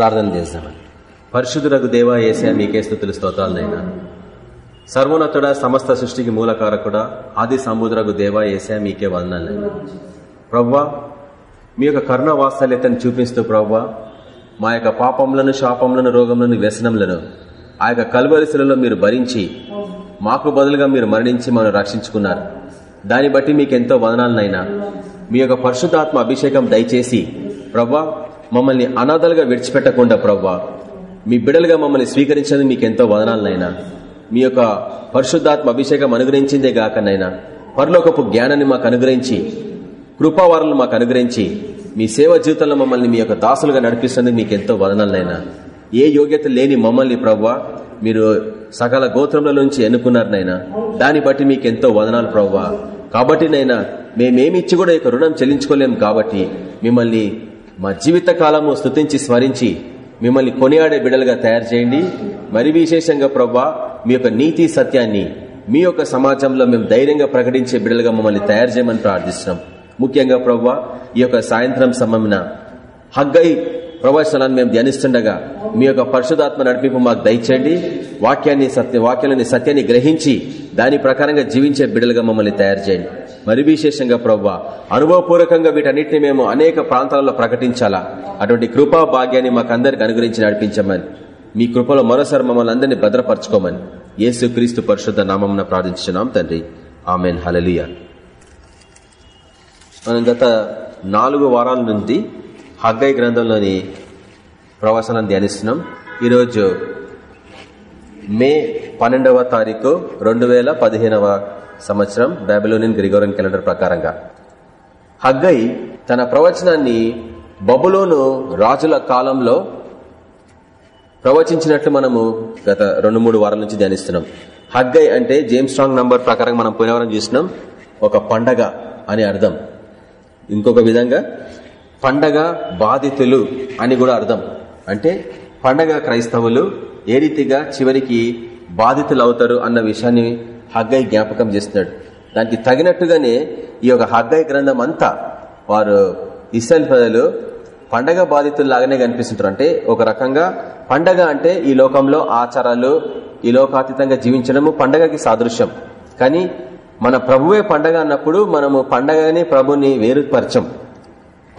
ప్రార్థన చేద్దామని పరిశుద్ధులకు దేవా ఏసా మీకే స్థుతులు స్తోత్రాలనైనా సర్వోన్నతుడ సమస్త సృష్టికి మూలకారకుడ ఆది సముద్రకు దేవా ఏసా మీకే వందనాలైనా ప్రవ్వా మీ యొక్క కరుణ వాత్సల్యతను చూపిస్తూ ప్రవ్వా మా యొక్క పాపంలను శాపములను రోగంలను వ్యసనములను ఆ యొక్క కలువరిశిలలో మీరు భరించి మాకు బదులుగా మీరు మరణించి మనం రక్షించుకున్నారు. దాన్ని బట్టి మీకు ఎంతో వదనాలనైనా మీ యొక్క పరిశుద్ధాత్మ అభిషేకం దయచేసి ప్రవ్వా మమ్మల్ని అనాథలుగా విడిచిపెట్టకుండా ప్రవ్వా. మీ బిడలుగా మమ్మల్ని స్వీకరించేది మీకు ఎంతో వదనాలనైనా. మీ యొక్క పరిశుద్ధాత్మ అభిషేకం అనుగ్రహించిందే గాకనైనా. పరలోకపు జ్ఞానాన్ని మాకు అనుగ్రహించి కృపావారులు మాకు అనుగ్రహించి మీ సేవ జీవితంలో మమ్మల్ని మీ యొక్క దాసులుగా నడిపిస్తుంది మీకు ఎంతో వదనాలనైనా. ఏ యోగ్యత లేని మమ్మల్ని ప్రవ్వా మీరు సకల గోత్రముల నుంచి ఎన్నుకున్నారనైనా. దాన్ని బట్టి మీకు ఎంతో వదనాలు ప్రవ్వా. కాబట్టి నైనా మేమేమిచ్చి కూడా యొక్క రుణం చెల్లించుకోలేము కాబట్టి మిమ్మల్ని మా జీవిత కాలము స్థుతించి స్మరించి మిమ్మల్ని కొనియాడే బిడలుగా తయారు చేయండి. మరి విశేషంగా ప్రవ్వా మీ యొక్క నీతి సత్యాన్ని మీ యొక్క సమాజంలో మేము ధైర్యంగా ప్రకటించే బిడలుగా మమ్మల్ని తయారు చేయమని ప్రార్థిస్తున్నాం. ముఖ్యంగా ప్రవ్వా ఈ యొక్క సాయంత్రం సమయమున హగ్గై ప్రవచనాన్ని మేము ధ్యానిస్తుండగా మీ యొక్క పరిశుధాత్మ నడిపింపు మాకు దయచేయండి. వాక్యాన్ని సత్య వాక్యాలని సత్యాన్ని గ్రహించి దాని ప్రకారంగా జీవించే బిడలుగా మమ్మల్ని తయారు చేయండి. మరి విశేషంగా ప్రవ్వా అనుభవపూర్వకంగా వీటన్నిటిని మేము అనేక ప్రాంతాలలో ప్రకటించాలా? అటువంటి కృపా భాగ్యాన్ని మాకందరికి అనుగ్రహించి నడిపించమని మీ కృపలో మరోసారి మమ్మల్ని అందరినీ భద్రపరచుకోమని యేసు క్రీస్తు పరిశుద్ధ నామం ప్రార్థించున్నాం తండ్రి. ఆమెన్. హలలియా మనం గత నాలుగు వారాల నుండి హగ్గై గ్రంథంలోని ప్రవచనాన్ని ధ్యానిస్తున్నాం. ఈరోజు మే పన్నెండవ తారీఖు రెండు వేల పదిహేనవ సంవత్సరం బాబిలోనియన్ గ్రిగోరియన్ క్యాలెండర్ ప్రకారంగా. హగ్గై తన ప్రవచనాన్ని బబులోను రాజుల కాలంలో ప్రవచించినట్లు మనము గత రెండు మూడు వారాల నుంచి ధ్యానిస్తున్నాం. హగ్గై అంటే జేమ్స్ స్ట్రాంగ్ నంబర్ ప్రకారం మనం పోయినవరం చూసినాం. ఒక పండగ అని అర్థం. ఇంకొక విధంగా పండగ బాధితులు అని కూడా అర్థం. అంటే పండగ క్రైస్తవులు ఏ రీతిగా చివరికి బాధితులు అవుతారు అన్న విషయాన్ని హగ్గై జ్ఞాపకం చేస్తున్నాడు. దానికి తగినట్టుగానే ఈ యొక్క హగ్గై గ్రంథం అంతా వారు ఇస్రాయల్ ప్రజలు పండగ బాధితుల్లాగానే కనిపిస్తుంటారు. అంటే ఒక రకంగా పండగ అంటే ఈ లోకంలో ఆచారాలు ఈ లోకాతీతంగా జీవించడము పండగకి సాదృశ్యం. కానీ మన ప్రభువే పండగ అన్నప్పుడు మనము పండగని ప్రభుని వేరుపరచం.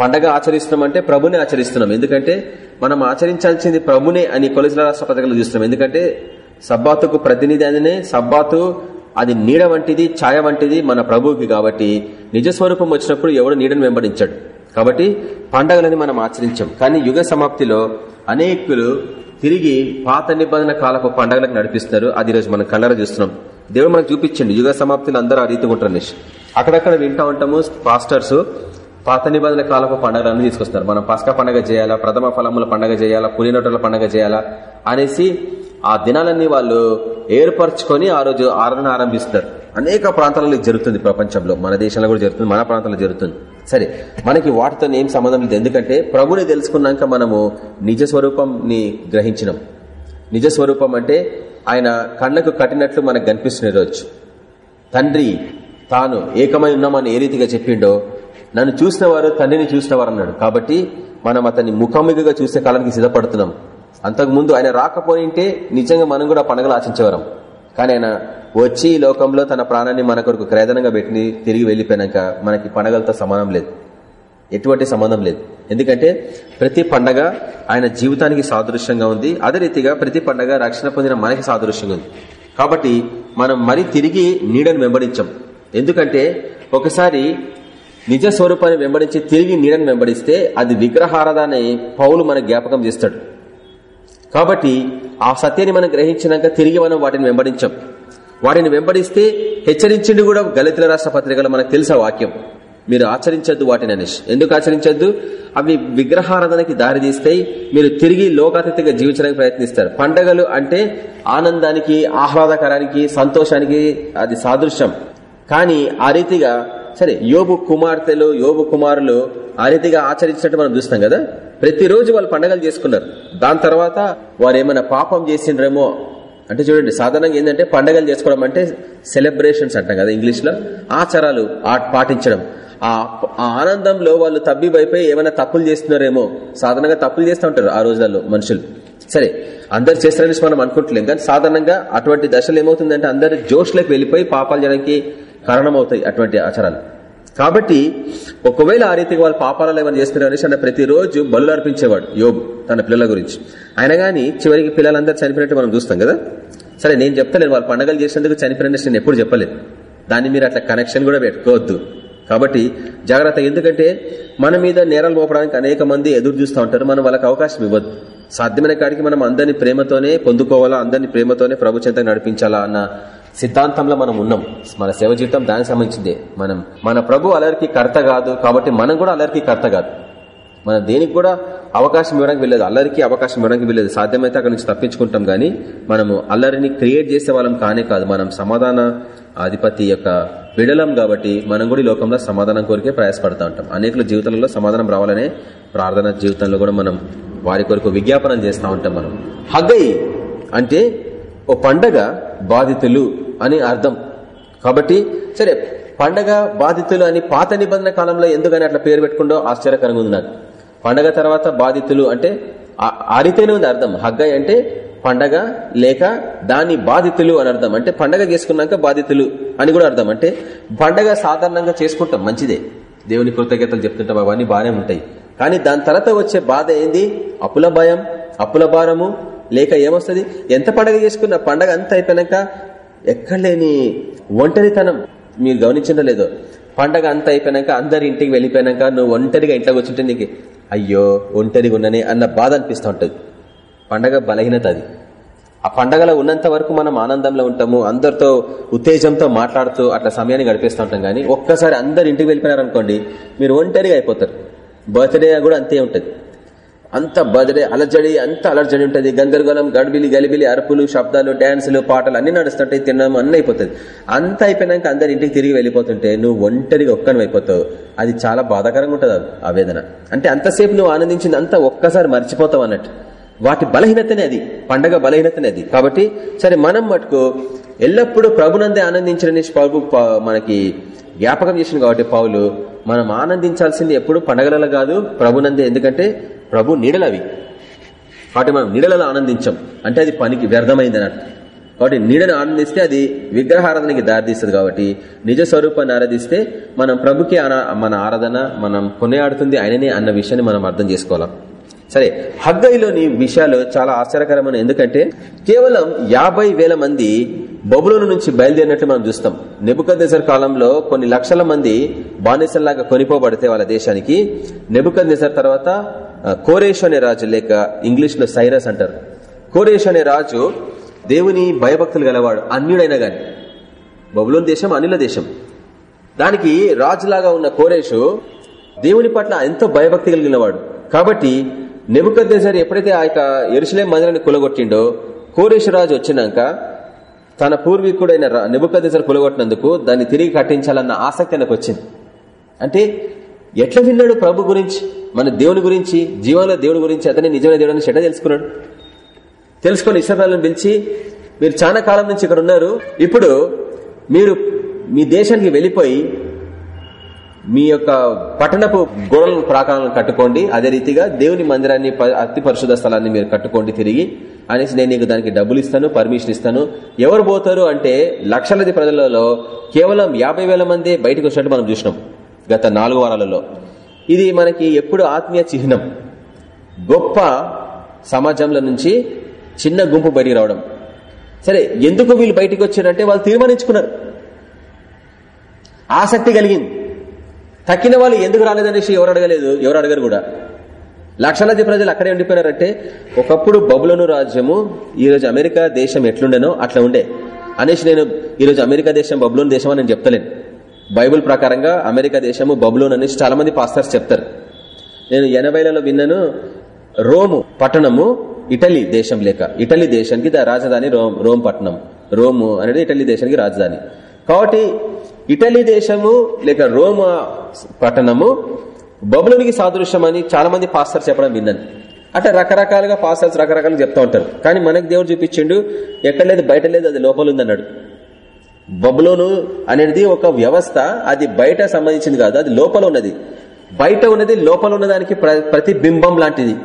పండగ ఆచరిస్తున్నాం అంటే ఆచరిస్తున్నాం. ఎందుకంటే మనం ఆచరించాల్సింది ప్రభునే అని కొలసిన రాష్ట్ర పథకాలు చూస్తున్నాం. ఎందుకంటే సబ్బాతుకు ప్రతినిధి అనే సబ్బాతు అది నీడ వంటిది ఛాయ వంటిది మన ప్రభువుకి కాబట్టి నిజస్వరూపం వచ్చినప్పుడు ఎవడు నీడను వెంబడించాడు. కాబట్టి పండగలని మనం ఆచరించాం. కానీ యుగ సమాప్తిలో అనేకులు తిరిగి పాత నిబంధన కాలపు పండగలకు నడిపిస్తున్నారు. అది రోజు మనం కళ్ళర చూస్తున్నాం. దేవుడు మనకు చూపించండి. యుగ సమాప్తిలో అందరూ ఆ రీతిగా ఉంటారు అక్కడక్కడ వింటా ఉంటాము పాస్టర్స్. పాత నిబంధన కాలపు పండుగలన్నీ తీసుకొస్తారు మనం పసకా పండగ చేయాలా? ప్రథమ ఫలముల పండగ చేయాలా? పులినోటల పండగ చేయాలా? అనేసి ఆ దినాలన్నీ వాళ్ళు ఏర్పరచుకొని ఆ రోజు ఆరాధన ఆరంభిస్తారు అనేక ప్రాంతాలలో జరుగుతుంది ప్రపంచంలో. మన దేశంలో కూడా జరుగుతుంది మన ప్రాంతంలో జరుగుతుంది. సరే మనకి వాటితో ఏం సంబంధం లేదు. ఎందుకంటే ప్రభుని తెలుసుకున్నాక మనము నిజ స్వరూపంని గ్రహించినాం. నిజ స్వరూపం అంటే ఆయన కళ్ళకు కట్టినట్లు మనకు కనిపిస్తున్న రోజు. తండ్రి తాను ఏకమై ఉన్నామని ఏ రీతిగా చెప్పిండో నన్ను చూసిన వారు తండ్రిని చూసిన వారు అన్నాడు కాబట్టి మనం అతన్ని ముఖాముఖిగా చూసే కాలానికి సిద్ధపడుతున్నాం. అంతకుముందు ఆయన రాకపోయింటే నిజంగా మనం కూడా పండుగలు ఆశించేవారం. కానీ ఆయన వచ్చి ఈ లోకంలో తన ప్రాణాన్ని మన కొరకు క్రేదనంగా పెట్టి తిరిగి వెళ్ళిపోయాక మనకి పండగలతో సమానం లేదు. ఎటువంటి సంబంధం లేదు. ఎందుకంటే ప్రతి పండగ ఆయన జీవితానికి సాదృశ్యంగా ఉంది. అదే రీతిగా ప్రతి పండగ రక్షణ పొందిన మనకి సాదృశ్యంగా ఉంది. కాబట్టి మనం మరి తిరిగి నీడను వెంబడించాం. ఎందుకంటే ఒకసారి నిజ స్వరూపాన్ని వెంబడించి తిరిగి నీడని వెంబడిస్తే అది విగ్రహారాధాన్ని పౌలు మన జ్ఞాపకం చేస్తాడు. కాబట్టి ఆ సత్యాన్ని మనం గ్రహించినాక తిరిగి మనం వాటిని వెంబడించాం. వాటిని వెంబడిస్తే హెచ్చరించింది కూడా గలితుల రాష్ట్ర పత్రికలో మనకు తెలుసా వాక్యం? మీరు ఆచరించద్దు వాటిని అనేసి ఎందుకు ఆచరించద్దు? అవి విగ్రహారాధనకి దారితీస్తాయి మీరు తిరిగి లోకాతీతంగా జీవించడానికి ప్రయత్నిస్తారు. పండగలు అంటే ఆనందానికి ఆహ్లాదకరానికి సంతోషానికి అది సాదృశ్యం. కానీ ఆ రీతిగా సరే యోబు కుమార్తెలు యోబు కుమారులు ఆ రీతిగా ఆచరించినట్టు మనం చూస్తాం కదా? ప్రతిరోజు వాళ్ళు పండగలు చేసుకున్నారు. దాని తర్వాత వారు ఏమైనా పాపం చేసిండ్రేమో అంటే చూడండి సాధారణంగా ఏంటంటే పండగలు చేసుకోవడం అంటే సెలబ్రేషన్స్ అంటాం కదా ఇంగ్లీష్లో ఆచారాలు పాటించడం. ఆ ఆ ఆనందంలో వాళ్ళు తబ్బిబైపోయి ఏమైనా తప్పులు చేస్తున్నారేమో. సాధారణంగా తప్పులు చేస్తూ ఉంటారు ఆ రోజులలో మనుషులు. సరే అందరు చేస్తారని మనం అనుకుంటలేం. కానీ సాధారణంగా అటువంటి దశలు ఏమవుతుందంటే అందరు జోష్లోకి వెళ్ళిపోయి పాపాలు చేయడానికి కారణమవుతాయి అటువంటి ఆచారాలు. కాబట్టి ఒకవేళ ఆ రీతిగా వాళ్ళు పాపాలలో ఏమైనా చేస్తున్నారు అనేసి ఆయన ప్రతిరోజు బలు అర్పించేవాడు యోగు తన పిల్లల గురించి. ఆయన గాని చివరికి పిల్లలందరూ చనిపోయినట్టు మనం చూస్తాం కదా? సరే నేను చెప్తలేను వాళ్ళు పండగలు చేసేందుకు చనిపోయినట్టు నేను ఎప్పుడు చెప్పలేదు. దాన్ని మీరు అట్లా కనెక్షన్ కూడా పెట్టుకోవద్దు. కాబట్టి జాగ్రత్త ఎందుకంటే మన మీద నేరాలు మోపడానికి అనేక మంది ఎదురు చూస్తూ ఉంటారు. మనం వాళ్ళకి అవకాశం ఇవ్వద్దు. సాధ్యమైన కాడికి మనం అందరినీ ప్రేమతోనే పొందుకోవాలా అందరినీ ప్రేమతోనే ప్రభు చెంత నడిపించాలా అన్న సిద్ధాంతంలో మనం ఉన్నాం. మన సేవ జీవితం దానికి సంబంధించిందే. మనం మన ప్రభు అలరికి కర్త కాదు కాబట్టి మనం కూడా అలరికి కర్త కాదు. మనం దేనికి కూడా అవకాశం ఇవ్వడానికి వెళ్ళదు అల్లరికి అవకాశం ఇవ్వడానికి వెళ్ళదు సాధ్యమైతే అక్కడ నుంచి తప్పించుకుంటాం గానీ మనము అల్లరిని క్రియేట్ చేసే వాళ్ళం కానే కాదు. మనం సమాధాన అధిపతి యొక్క విడలం కాబట్టి మనం కూడా ఈ లోకంలో సమాధానం కోరికే ప్రయాసపడతా ఉంటాం. అనేకుల జీవితంలో సమాధానం రావాలనే ప్రార్థన జీవితంలో కూడా మనం వారి కొరకు విజ్ఞాపనం చేస్తూ ఉంటాం మనం. హగ్గై అంటే ఓ పండగ బాధితులు అని అర్థం. కాబట్టి సరే పండగ బాధితులు అని పాత నిబంధన కాలంలో ఎందుకని అట్లా పేరు పెట్టుకుండో ఆశ్చర్యకరంగా ఉంది నాకు. పండగ తర్వాత బాధితులు అంటే ఆ రీతినే ఉంది అర్థం. హగ్గై అంటే పండగ లేక దాని బాధితులు అని అర్థం. అంటే పండగ చేసుకున్నాక బాధితులు అని కూడా అర్థం. అంటే పండగ సాధారణంగా చేసుకుంటాం మంచిదే. దేవుని కృతజ్ఞతలు చెప్తుంటాం అవన్నీ బాగానే ఉంటాయి. కానీ దాని తర్వాత వచ్చే బాధ ఏంది? అప్పుల భయం అప్పుల భారము లేక ఏమొస్తుంది? ఎంత పండగ చేసుకున్న పండగ అంతా అయిపోయినాక ఎక్కడలేని ఒంటరితనం. మీరు గమనించడం లేదో? పండగ అంతా అయిపోయినాక అందరి ఇంటికి వెళ్ళిపోయినాక నువ్వు ఒంటరిగా ఇంట్లో కూర్చుంటే నీకు అయ్యో ఒంటరిగా ఉన్ననే అన్న బాధ అనిపిస్తూ ఉంటుంది. పండగ బలహీనత అది. ఆ పండగలో ఉన్నంత వరకు మనం ఆనందంలో ఉంటాము అందరితో ఉత్తేజంతో మాట్లాడుతూ అట్లా సమయాన్ని గడిపేస్తూ ఉంటాం కానీ ఒక్కసారి అందరు ఇంటికి వెళ్ళిపోయినారనుకోండి మీరు ఒంటరిగా అయిపోతారు. బర్త్డే కూడా అంతే ఉంటుంది. అంత బదిలే అలజడి అంత అలర్జడి ఉంటుంది. గందరగోళం గడిబిలి గలిబిలి అరుపులు శబ్దాలు డ్యాన్సులు పాటలు అన్ని నడుస్తుంటాయి తినడం అన్నీ అయిపోతుంది. అంత అయిపోయినాక అందరి ఇంటికి తిరిగి వెళ్ళిపోతుంటే నువ్వు ఒంటరిగా ఒక్కని అయిపోతావు. అది చాలా బాధాకరంగా ఉంటుంది ఆ వేదన. అంటే అంతసేపు నువ్వు ఆనందించింది అంతా ఒక్కసారి మర్చిపోతావు అన్నట్టు. వాటి బలహీనతనే అది పండగ బలహీనతనే అది. కాబట్టి సరే మనం మటుకు ఎల్లప్పుడూ ప్రభునందే ఆనందించడని ప్రభు మనకి జ్ఞాపకం చేసింది కాబట్టి పావులు మనం ఆనందించాల్సింది ఎప్పుడు పండగలలో కాదు ప్రభునందే. ఎందుకంటే ప్రభు నీడలవి. కాబట్టి మనం నీడలలో ఆనందించాం. అంటే అది పనికి వ్యర్థమైంది అన్నట్టు కాబట్టి నీడను ఆనందిస్తే అది విగ్రహారాధనకి దారితీస్తుంది కాబట్టి నిజ స్వరూపాన్ని ఆరాధిస్తే మనం ప్రభుకి మన ఆరాధన మనం కొనియాడుతుంది ఆయననే అన్న విషయాన్ని మనం అర్థం చేసుకోవాలి? సరే హగ్గైలోని విషయాలు చాలా ఆశ్చర్యకరమైన ఎందుకంటే కేవలం యాభై వేల మంది బబులోను నుంచి బయలుదేరినట్లు మనం చూస్తాం. నెబుకద్నెసర్ కాలంలో కొన్ని లక్షల మంది బానిసల్లాగా కొనిపోబడితే వాళ్ళ దేశానికి. నెబుకద్నెసర్ తర్వాత కోరేష్ అనే రాజు లేక ఇంగ్లీష్లో సైరస్ అంటారు. కోరేష్ అనే రాజు దేవుని భయభక్తులు గలవాడు అన్యుడైనా గాని. బబులోని దేశం అనిల దేశం. దానికి రాజులాగా ఉన్న కోరేషు దేవుని పట్ల ఎంతో భయభక్తి కలిగినవాడు. కాబట్టి నెబుకద్దేసరి ఎప్పుడైతే ఆ యొక్క ఎరుసలేం మందిరాన్ని కులగొట్టిండో కోరేశ్వరాజు వచ్చినాక తన పూర్వీకుడైన నెబుకద్దేసరి కులగొట్టినందుకు దాన్ని తిరిగి కట్టించాలన్న ఆసక్తి నాకు వచ్చింది అంటే ఎట్లా విన్నాడు ప్రభు గురించి? మన దేవుని గురించి జీవంలో దేవుడి గురించి అతని నిజమైన దేవుడు అని చెడ్డ తెలుసుకున్నాడు. తెలుసుకొని ఇస్రాయలను పిలిచి మీరు చాలా కాలం నుంచి ఇక్కడ ఉన్నారు. ఇప్పుడు మీరు మీ దేశానికి వెళ్ళిపోయి మీ యొక్క పట్టణపు గోడల ప్రాకారాలను కట్టుకోండి. అదే రీతిగా దేవుని మందిరాన్ని అతి పరిశుధ స్థలాన్ని మీరు కట్టుకోండి తిరిగి. అనేసి నేను నీకు దానికి డబ్బులు ఇస్తాను పర్మిషన్ ఇస్తాను. ఎవరు పోతారు అంటే లక్షలది ప్రజలలో కేవలం యాభై మంది బయటకు వచ్చినట్టు మనం చూసినాం. గత నాలుగు వారాలలో. ఇది మనకి ఎప్పుడు ఆత్మీయ చిహ్నం. గొప్ప సమాజంలో నుంచి చిన్న గుంపు బయటికి రావడం. సరే ఎందుకు వీళ్ళు బయటికి వచ్చారంటే వాళ్ళు తీర్మానించుకున్నారు. ఆసక్తి కలిగింది. తక్కిన వాళ్ళు ఎందుకు రాలేదనేసి ఎవరు అడగలేదు ఎవరు అడగరు కూడా. లక్షలాది ప్రజలు అక్కడే ఉండిపోయినారంటే ఒకప్పుడు బబులను రాజ్యము ఈరోజు అమెరికా దేశం ఎట్లుండేనో అట్లా ఉండే. అనేసి నేను ఈరోజు అమెరికా దేశం బబులోన్ దేశం అని నేను చెప్తలేను. బైబుల్ ప్రకారంగా అమెరికా దేశము బబులోన్ అని చాలా మంది పాస్టర్స్ చెప్తారు. నేను ఎనభైలలో విన్నాను రోము పట్టణము ఇటలీ దేశం లేక. ఇటలీ దేశానికి రాజధాని రోమ్ రోమ్ పట్టణం. రోము అనేది ఇటలీ దేశానికి రాజధాని. కాబట్టి ఇటలీ దేశము లేక రోమ పట్టణము బబులోనికి సాదృశ్యం అని చాలా మంది పాస్టర్స్ చెప్పడం విన్నాను. అంటే రకరకాలుగా పాస్టర్స్ రకరకాలుగా చెప్తా ఉంటారు. కానీ మనకు దేవుడు చూపించిండు ఎక్కడ లేదు బయట లేదు అది లోపల ఉందన్నాడు. బబులోను అనేది ఒక వ్యవస్థ అది బయట సంబంధించింది కాదు అది లోపల ఉన్నది. బయట ఉన్నది లోపల ఉన్నదానికి ప్రతిబింబం లాంటిది.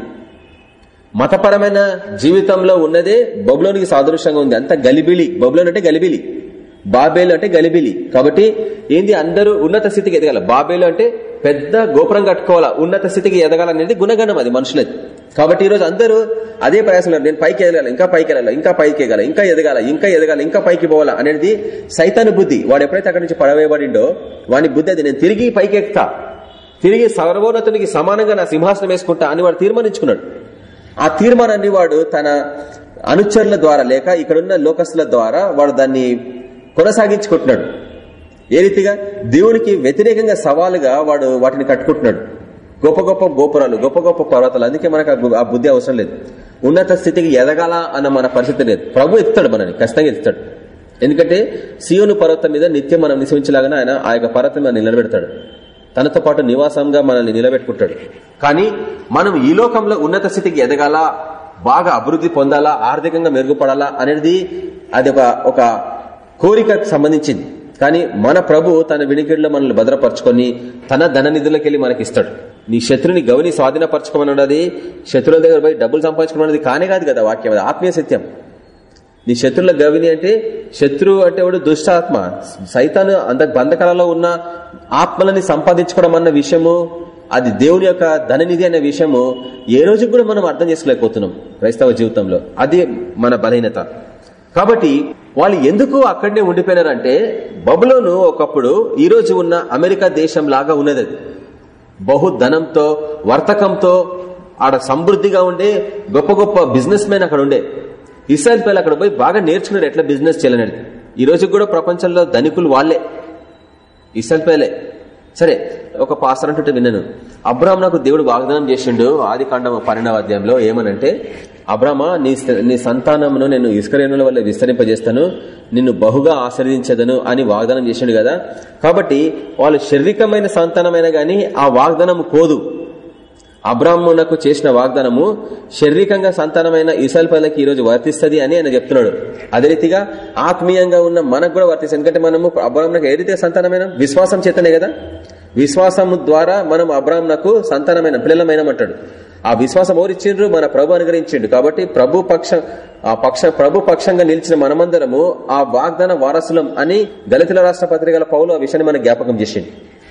మతపరమైన జీవితంలో ఉన్నదే బబులోనికి సాదృశ్యంగా ఉంది. అంత గలిబిలి. బబులోన్ అంటే గలిబిలి. బాబేలు అంటే గలిబిలి. కాబట్టి ఏంది? అందరూ ఉన్నత స్థితికి ఎదగాల. బాబేలు అంటే పెద్ద గోపురం కట్టుకోవాలా? ఉన్నత స్థితికి ఎదగాలనేది గుణగణం అది మనుషులది. కాబట్టి ఈ రోజు అందరూ అదే ప్రయాసంలో నేను పైకి ఎదగాల ఇంకా పైకి వెళ్ళాలి ఇంకా పైకి ఎగాల ఇంకా ఎదగాల ఇంకా ఎదగాల ఇంకా పైకి పోవాలా అనేది సైతాను బుద్ధి. వాడు ఎప్పుడైతే అక్కడి నుంచి పడవేయబడిండో వాని బుద్ధి అది నేను తిరిగి పైకి ఎక్కుతా. తిరిగి సర్వోన్నతునికి సమానంగా నా సింహాసనం వేసుకుంటా అని వాడు తీర్మానించుకున్నాడు. ఆ తీర్మానాన్ని వాడు తన అనుచరుల ద్వారా లేక ఇక్కడున్న లోకస్తుల ద్వారా వాడు దాన్ని కొనసాగించుకుంటున్నాడు. ఏ రీతిగా? దేవునికి వ్యతిరేకంగా సవాలుగా వాడు వాటిని కట్టుకుంటున్నాడు. గొప్ప గొప్ప గోపురాలు గొప్ప గొప్ప పర్వతాలు. అందుకే మనకు ఆ బుద్ధి అవసరం లేదు. ఉన్నత స్థితికి ఎదగాల అన్న మన పరిస్థితి లేదు. ప్రభు ఎత్తాడు మనని ఖచ్చితంగా ఎత్తాడు ఎందుకంటే సీయోను పర్వతం మీద నిత్యం మనం నిశ్చయించలాగానే ఆయన ఆ యొక్క పర్వతం మీద నిలబెడతాడు. తనతో పాటు నివాసంగా మనల్ని నిలబెట్టుకుంటాడు. కానీ మనం ఈ లోకంలో ఉన్నత స్థితికి ఎదగాల బాగా అభివృద్ధి పొందాలా ఆర్థికంగా మెరుగుపడాలా అనేది అది ఒక కోరికకు సంబంధించింది. కానీ మన ప్రభు తన వినికిడిలో మనల్ని భద్రపరచుకొని తన ధన నిధులకెళ్ళి మనకి ఇస్తాడు నీ శత్రుని గౌని స్వాధీనపరచుకోమన్నది శత్రువుల దగ్గర పోయి డబ్బులు సంపాదించుకోమన్నది కానే కాదు కదా వాక్యం అది ఆత్మీయ సత్యం. నీ శత్రుల గవిని అంటే శత్రువు అంటే వాడు దుష్టాత్మ. సైతాను అంత బంధకాలలో ఉన్న ఆత్మలని సంపాదించుకోవడం అన్న విషయము అది దేవుని యొక్క ధననిధి అనే విషయము ఏ రోజు కూడా మనం అర్థం చేసుకోలేకపోతున్నాం క్రైస్తవ జీవితంలో. అది మన బలహీనత. కాబట్టి వాళ్ళు ఎందుకు అక్కడనే ఉండిపోయినారంటే బబులోను ఒకప్పుడు ఈ రోజు ఉన్న అమెరికా దేశం లాగా ఉన్నది అది. బహు ధనంతో వర్తకంతో ఆడ సమృద్ధిగా ఉండే గొప్ప గొప్ప బిజినెస్ మెన్ అక్కడ ఉండే. ఇస్రాయల్ పిల్లలు అక్కడ పోయి బాగా నేర్చుకున్నారు ఎట్లా బిజినెస్ చేయాలనేది. ఈ రోజు కూడా ప్రపంచంలో ధనికులు వాళ్ళే ఇస్రాయల్ పిల్లలే. సరే ఒక పాసర్ అంటుంటే విన్నాను. అబ్రాహ్మ నాకు దేవుడు వాగ్దానం చేసిండు ఆది కాండం పన్నెండవ అధ్యాయంలో ఏమనంటే అబ్రాహ్మ నీ నీ సంతానమును నేను ఇస్కరేణుల వల్ల విస్తరింపజేస్తాను నిన్ను బహుగా ఆశ్రదించదను అని వాగ్దానం చేసిండు కదా. కాబట్టి వాళ్ళు శారీరకమైన సంతానమైన గాని ఆ వాగ్దానం కోదు అబ్రాహ్మణకు చేసిన వాగ్దానము శారీరకంగా సంతానమైన ఇసల్పల్లకి ఈ రోజు వర్తిస్తుంది అని ఆయన చెప్తున్నాడు. అదే రీతిగా ఆత్మీయంగా ఉన్న మనకు కూడా వర్తిస్తుంది. ఎందుకంటే మనము అబ్రాహ్మణకు ఏదైతే సంతానమైన? విశ్వాసం చేతనే కదా. విశ్వాసము ద్వారా మనం అబ్రాహ్మణకు సంతానమైన పిల్లలమైనమంటాడు ఆ విశ్వాసం ఓరిచ్చిండ్రు మన ప్రభు అనుగ్రహించిండు. కాబట్టి ప్రభు పక్ష ఆ పక్ష ప్రభు పక్షంగా నిలిచిన మనమందరము ఆ వాగ్దాన వారసులం అని దళితుల రాష్ట్ర పత్రికల పౌలు ఆ విషయాన్ని మన జ్ఞాపకం చేసిండు.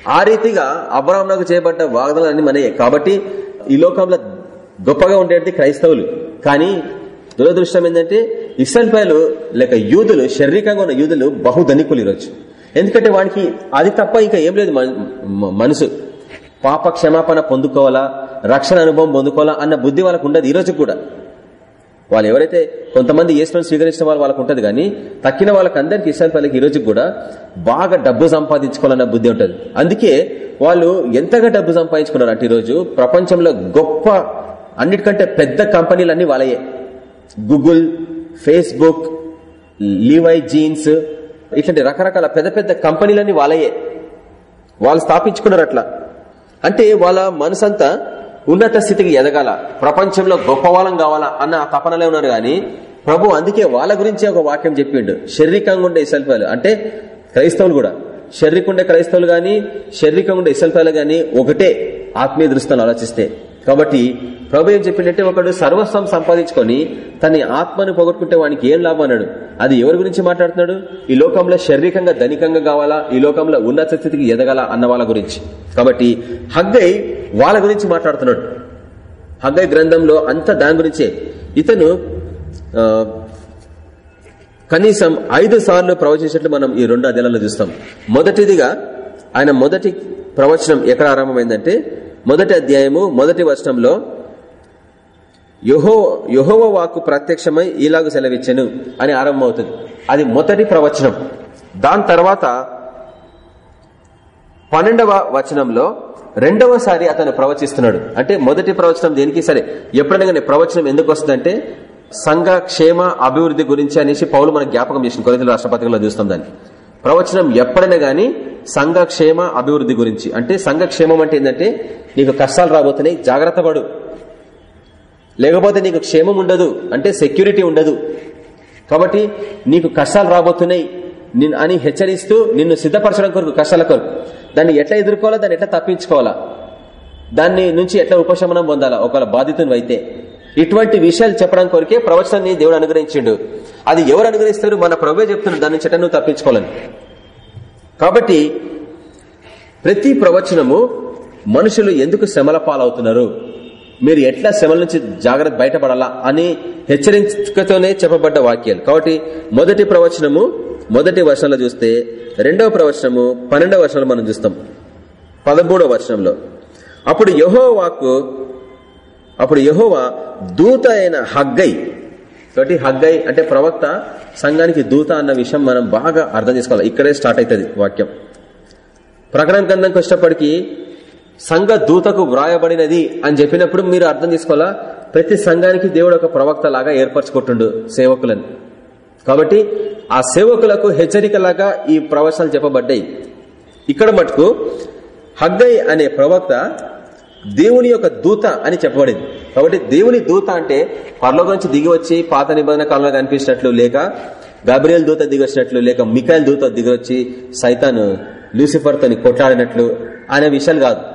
ఆ రీతిగా అబ్రాహ్మణకు చేయబడ్డ వాగ్దానాన్ని మనయే. కాబట్టి ఈ లోకంలో గొప్పగా ఉండేది క్రైస్తవులు. కానీ దురదృష్టం ఏంటంటే ఇస్రాయల్ లేక యూదులు శారీరకంగా ఉన్న యూదులు బహుధనికులు ఈరోజు. ఎందుకంటే వాడికి అది తప్ప ఇంకా ఏం లేదు మనసు. పాప క్షమాపణ పొందుకోవాలా? రక్షణ అనుభవం పొందుకోవాలా? అన్న బుద్ధి వాళ్ళకు ఉండదు ఈ రోజు కూడా. వాళ్ళు ఎవరైతే కొంతమంది ఈశ్వరం స్వీకరించిన వాళ్ళు వాళ్ళకు ఉంటది కానీ తక్కిన వాళ్ళకి అందరికి ఇష్టం పల్లెకి ఈ రోజు కూడా బాగా డబ్బు సంపాదించుకోవాలన్న బుద్ధి ఉంటుంది. అందుకే వాళ్ళు ఎంతగా డబ్బు సంపాదించుకున్నారు అంటే ఈరోజు ప్రపంచంలో గొప్ప అన్నిటికంటే పెద్ద కంపెనీలన్నీ వాళ్ళయే. గూగుల్ ఫేస్బుక్ లీవై జీన్స్ ఇట్లాంటి రకరకాల పెద్ద పెద్ద కంపెనీలన్నీ వాళ్ళయే. వాళ్ళు స్థాపించుకున్నారు అట్లా. అంటే వాళ్ళ మనసంతా ఉన్నత స్థితికి ఎదగాల. ప్రపంచంలో గొప్పవాళ్ళం కావాలా అన్న తపనలే ఉన్నారు గాని ప్రభు అందుకే వాళ్ళ గురించి ఒక వాక్యం చెప్పిండు. శారీరకంగా ఉండే ఇసల్ఫాలు అంటే క్రైస్తవులు కూడా. శారీరకుండే క్రైస్తవులు గాని శారీరకంగా ఉండే ఇసల్ఫాలు గాని ఒకటే ఆత్మీయ దృష్టిని ఆలోచిస్తే. కాబట్టి ప్రభు ఏం చెప్పిందంటే ఒకడు సర్వస్వం సంపాదించుకొని తన ఆత్మను పోగొట్టుకుంటే వానికి ఏం లాభం అన్నాడు? అది ఎవరి గురించి మాట్లాడుతున్నాడు? ఈ లోకంలో శారీరకంగా ధనికంగా కావాలా? ఈ లోకంలో ఉన్నత స్థితికి ఎదగాల అన్న వాళ్ళ గురించి. కాబట్టి హగ్గై వాళ్ళ గురించి మాట్లాడుతున్నాడు. హగ్గై గ్రంథంలో అంత దాని గురించే. ఇతను కనీసం ఐదు సార్లు ప్రవచించినట్లు మనం ఈ రెండు అధ్యాయాలలో చూస్తాం. మొదటిదిగా ఆయన మొదటి ప్రవచనం ఎక్కడ ఆరంభమైందంటే మొదటి అధ్యాయము మొదటి వచనంలో యుహో యుహోవ వాకు ప్రత్యక్షమై ఇలాగ సెలవిచ్చను అని ఆరంభమవుతుంది. అది మొదటి ప్రవచనం. దాని తర్వాత పన్నెండవ వచనంలో రెండవసారి అతను ప్రవచిస్తున్నాడు. అంటే మొదటి ప్రవచనం దేనికి సరే? ఎప్పుడైనా ప్రవచనం ఎందుకు వస్తుందంటే సంఘ క్షేమ అభివృద్ధి గురించి అనేసి పౌలు మనకు జ్ఞాపకం చేసిన కొరతలు రాష్ట్రపతిలో చూస్తాం దాన్ని. ప్రవచనం ఎప్పుడైనా గానీ సంఘ క్షేమ అభివృద్ధి గురించి అంటే సంఘ క్షేమం అంటే ఏంటంటే నీకు కష్టాలు రాబోతున్నాయి జాగ్రత్త పడు. లేకపోతే నీకు క్షేమం ఉండదు అంటే సెక్యూరిటీ ఉండదు. కాబట్టి నీకు కష్టాలు రాబోతున్నాయి. నిన్ను అని హెచ్చరిస్తూ నిన్ను సిద్ధపరచడం కొరకు కష్టాల కొరకు. దాన్ని ఎట్లా ఎదుర్కోవాలా? దాన్ని ఎట్లా తప్పించుకోవాలా? దాన్ని నుంచి ఎట్లా ఉపశమనం పొందాలా? ఒకవేళ బాధితుని అయితే ఇటువంటి విషయాలు చెప్పడం కొరికే ప్రవచనాన్ని దేవుడు అనుగ్రహించిండు. అది ఎవరు అనుగ్రహిస్తారు? మన ప్రభే చెప్తున్నారు దాని నుంచి ఎట్లా నువ్వు తప్పించుకోవాలని. కాబట్టి ప్రతి ప్రవచనము మనుషులు ఎందుకు శ్రమల పాలవుతున్నారు? మీరు ఎట్లా శ్రమల నుంచి జాగ్రత్త బయటపడాలా అని హెచ్చరించుకతోనే చెప్పబడ్డ వాక్యాలు. కాబట్టి మొదటి ప్రవచనము మొదటి వర్షంలో చూస్తే రెండవ ప్రవచనము పన్నెండవ వర్షంలో మనం చూస్తాం. పదమూడవ వర్షంలో అప్పుడు యహో అప్పుడు యహోవా దూత అయిన హగ్గై కాబట్టి హగ్గై అంటే ప్రవక్త సంఘానికి దూత అన్న విషయం మనం బాగా అర్థం చేసుకోవాలి. ఇక్కడే స్టార్ట్ అవుతుంది వాక్యం. ప్రకటన గ్రంథంకి వచ్చేటప్పటికి సంఘ దూతకు వ్రాయబడినది అని చెప్పినప్పుడు మీరు అర్థం చేసుకోవాలా? ప్రతి సంఘానికి దేవుడు ఒక ప్రవక్త లాగా ఏర్పరచుకుంటుండు సేవకులను. కాబట్టి ఆ సేవకులకు హెచ్చరికలాగా ఈ ప్రవచనాలు చెప్పబడ్డాయి. ఇక్కడ మటుకు హగ్గై అనే ప్రవక్త దేవుని యొక్క దూత అని చెప్పబడింది. కాబట్టి దేవుని దూత అంటే పర్లోక నుంచి దిగి వచ్చి పాత నిబంధన కాలంలో కనిపించినట్లు లేక గబ్రియల్ దూత దిగొచ్చినట్లు లేక మికాయల్ దూత దిగొచ్చి వచ్చి సైతాను లూసిఫర్ తోని కొట్లాడినట్లు అనే విషయాలు కాదు.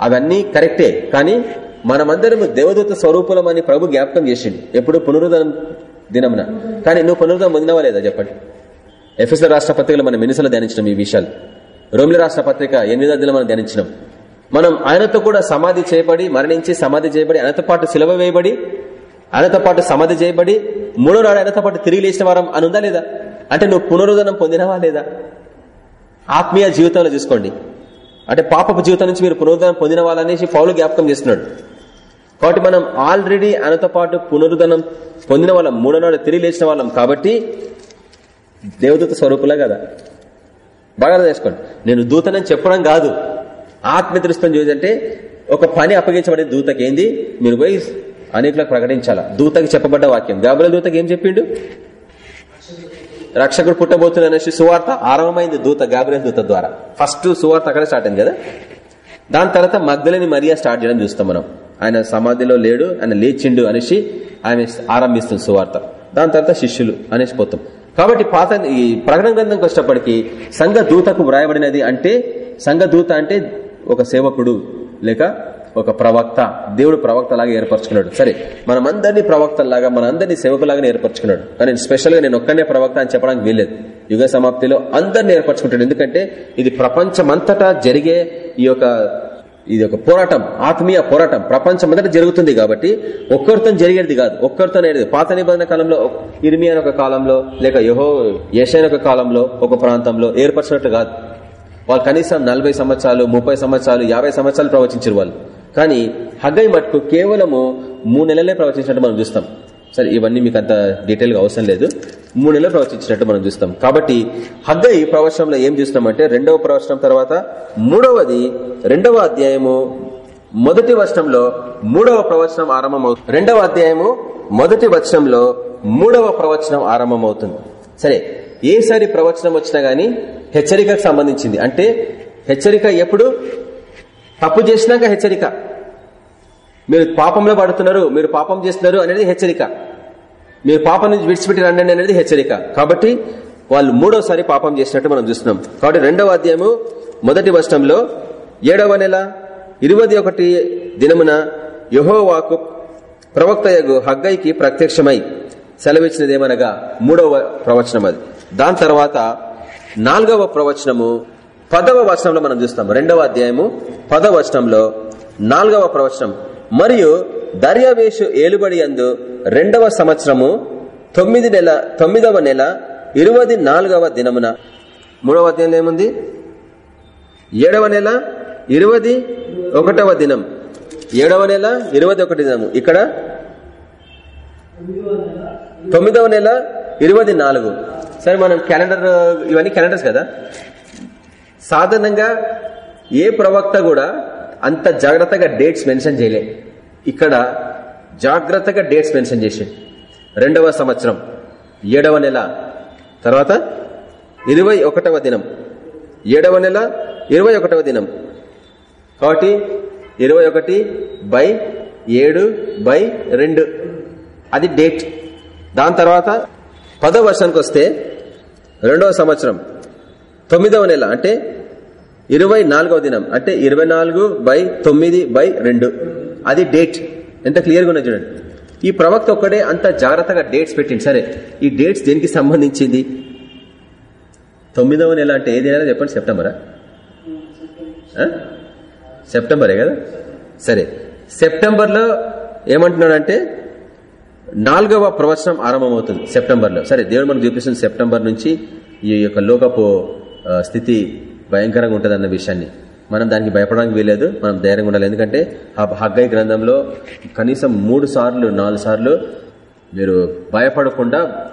అవన్నీ కరెక్టే. కానీ మనమందరం దేవదూత స్వరూపులమని ప్రభు జ్ఞాపకం చేసిండు. ఎప్పుడు పునరుద్ధరణ దినమున. కానీ నువ్వు పునరుద్ధరణ పొందినవా లేదా చెప్పండి. ఎఫ్ఎస్ఎల్ రాష్ట్ర పత్రికలో మనం మినిసలో ధ్యానించడం ఈ విషయాలు. రోమిల రాష్ట్ర పత్రిక ఎనిమిదో దిన మనం ధ్యానించినాం. మనం ఆయనతో కూడా సమాధి చేయబడి మరణించి సమాధి చేయబడి ఆయనతో పాటు సిలవ వేయబడి ఆయనతో పాటు సమాధి చేయబడి మూడో నాడు ఆయనతో పాటు తిరిగి లేచిన వారం అని ఉందా లేదా? అంటే నువ్వు పునరుద్ధరణం పొందినవా లేదా? ఆత్మీయ జీవితంలో చూసుకోండి. అంటే పాపపు జీవితం నుంచి మీరు పునరుద్ధరణ పొందిన వాళ్ళనేసి పౌలు జ్ఞాపకం చేస్తున్నాడు. కాబట్టి మనం ఆల్రెడీ ఆయనతో పాటు పునరుద్ధరణం పొందిన వాళ్ళం మూడో నాడు తిరిగి లేచిన వాళ్ళం కాబట్టి దేవదూత స్వరూపులే కదా. బాగా చేసుకోండి. నేను దూతనని చెప్పడం కాదు. ఆత్మ దృష్టం చూసంటే ఒక పని అప్పగించబడే దూతకి ఏంది మీరు పోయి అనేకులకు ప్రకటించాలా? దూతకి చెప్పబడ్డ వాక్యం. గాబుల దూతకి ఏం చెప్పిండు? రక్షకుడు పుట్టబోతున్న అనేసి సువార్త ఆరంభమైంది దూత గాబుల దూత ద్వారా. ఫస్ట్ సువార్త అక్కడ స్టార్ట్ అయింది కదా? దాని తర్వాత మగ్ధులని మరియా స్టార్ట్ చేయడం చూస్తాం మనం. ఆయన సమాధిలో లేడు ఆయన లేచిండు అనేసి ఆయన ఆరంభిస్తుంది సువార్త. దాని తర్వాత శిష్యులు అనేసి పోతాం. కాబట్టి పాత ఈ ప్రకటన గ్రంథంకి వచ్చేటప్పటికి సంఘ దూతకు వ్రాయబడినది అంటే సంఘ దూత అంటే ఒక సేవకుడు లేక ఒక ప్రవక్త దేవుడు ప్రవక్త లాగా ఏర్పరచుకున్నాడు. సరే మనమందరినీ ప్రవక్తలాగా మనందరినీ సేవకులాగానే ఏర్పరచుకున్నాడు. కానీ స్పెషల్గా నేను ఒక్కనే ప్రవక్త అని చెప్పడానికి వీల్లేదు. యుగ సమాప్తిలో అందరిని ఏర్పరచుకుంటాడు. ఎందుకంటే ఇది ప్రపంచమంతటా జరిగే ఈ యొక్క ఇది ఒక పోరాటం ఆత్మీయ పోరాటం. ప్రపంచమంతటా జరుగుతుంది కాబట్టి ఒక్కరితో జరిగేది కాదు. ఒక్కరితో అనేది పాత నిబంధన కాలంలో ఇర్మియా ఒక కాలంలో లేక యహో యశైన ఒక కాలంలో ఒక ప్రాంతంలో ఏర్పరిచినట్టు కాదు. వాళ్ళు కనీసం నలభై సంవత్సరాలు ముప్పై సంవత్సరాలు యాభై సంవత్సరాలు ప్రవచించారు వాళ్ళు. కానీ హగ్గై మటుకు కేవలము మూడు నెలలే ప్రవచించినట్టు మనం చూస్తాం. సరే ఇవన్నీ మీకు అంత డీటెయిల్గా అవసరం లేదు. మూడు నెలలు ప్రవచించినట్టు మనం చూస్తాం. కాబట్టి హగ్గై ప్రవచనంలో ఏం చూస్తామంటే రెండవ ప్రవచనం తర్వాత మూడవది రెండవ అధ్యాయము మొదటి వర్షంలో మూడవ ప్రవచనం ఆరంభమవుతుంది. రెండవ అధ్యాయము మొదటి వచనంలో మూడవ ప్రవచనం ఆరంభమవుతుంది. సరే ఏసారి ప్రవచనం వచ్చినా గాని హెచ్చరికకు సంబంధించింది. అంటే హెచ్చరిక ఎప్పుడు? తప్పు చేసినాక హెచ్చరిక. మీరు పాపంలో పడుతున్నారు మీరు పాపం చేస్తున్నారు అనేది హెచ్చరిక. మీరు పాపం నుంచి విడిచిపెట్టి రండి అనేది హెచ్చరిక. కాబట్టి వాళ్ళు మూడోసారి పాపం చేసినట్టు మనం చూస్తున్నాం. కాబట్టి రెండవ అధ్యాయము మొదటి వర్షంలో ఏడవ నెల ఇరవై ఒకటి దినమున యహోవాకు ప్రవక్త హగ్గైకి ప్రత్యక్షమై సెలవిచ్చినదేమనగా మూడవ ప్రవచనం అది. దాని తర్వాత నాలుగవ ప్రవచనము పదవ వచనంలో మనం చూస్తాం. రెండవ అధ్యాయము పదవ వచనంలో నాలుగవ ప్రవచనం. మరియు దర్యావేషు ఏలుబడి అందు రెండవ సంవత్సరము తొమ్మిది నెల తొమ్మిదవ నెల ఇరవై నాలుగవ దినమున. మూడవ అధ్యాయంలో ఏముంది? ఏడవ నెల ఇరవై ఒకటవ దినం. ఏడవ నెల ఇరవై ఒకటి దినము. ఇక్కడ? తొమ్మిదవ నెల ఇరవై నాలుగు. సరే మనం క్యాలెండర్ ఇవన్నీ క్యాలెండర్స్ కదా? సాధారణంగా ఏ ప్రవక్త కూడా అంత జాగ్రత్తగా డేట్స్ మెన్షన్ చేయలే. ఇక్కడ జాగ్రత్తగా డేట్స్ మెన్షన్ చేసి రెండవ సంవత్సరం ఏడవ నెల తర్వాత ఇరవై ఒకటవ దినం. ఏడవ నెల ఇరవై ఒకటవ దినం. కాబట్టి ఇరవై ఒకటి బై ఏడు బై రెండు. అది డేట్. దాని తర్వాత పదో వర్షానికి వస్తే రెండవ సంవత్సరం తొమ్మిదవ నెల అంటే ఇరవై దినం. అంటే ఇరవై నాలుగు బై తొమ్మిది బై రెండు. అది డేట్ ఎంత క్లియర్గా ఉన్నది చూడండి. ఈ ప్రవక్త ఒక్కడే అంత జాగ్రత్తగా డేట్స్ పెట్టింది సరే ఈ డేట్స్ దేనికి సంబంధించింది? తొమ్మిదవ నెల అంటే ఏది నెల చెప్పండి? సెప్టెంబరా? సెప్టెంబరే కదా? సరే సెప్టెంబర్లో ఏమంటున్నాడంటే నాలుగవ ప్రవచనం ఆరంభమవుతుంది సెప్టెంబర్లో. సరే దేవుడు మనకు చూపిస్తుంది సెప్టెంబర్ నుంచి ఈ యొక్క లోకపు స్థితి భయంకరంగా ఉంటుంది అన్న విషయాన్ని. మనం దానికి భయపడడానికి వీలేదు మనం ధైర్యంగా ఉండాలి. ఎందుకంటే ఆ హగ్గై గ్రంథంలో కనీసం మూడు సార్లు నాలుగు సార్లు మీరు భయపడకుండా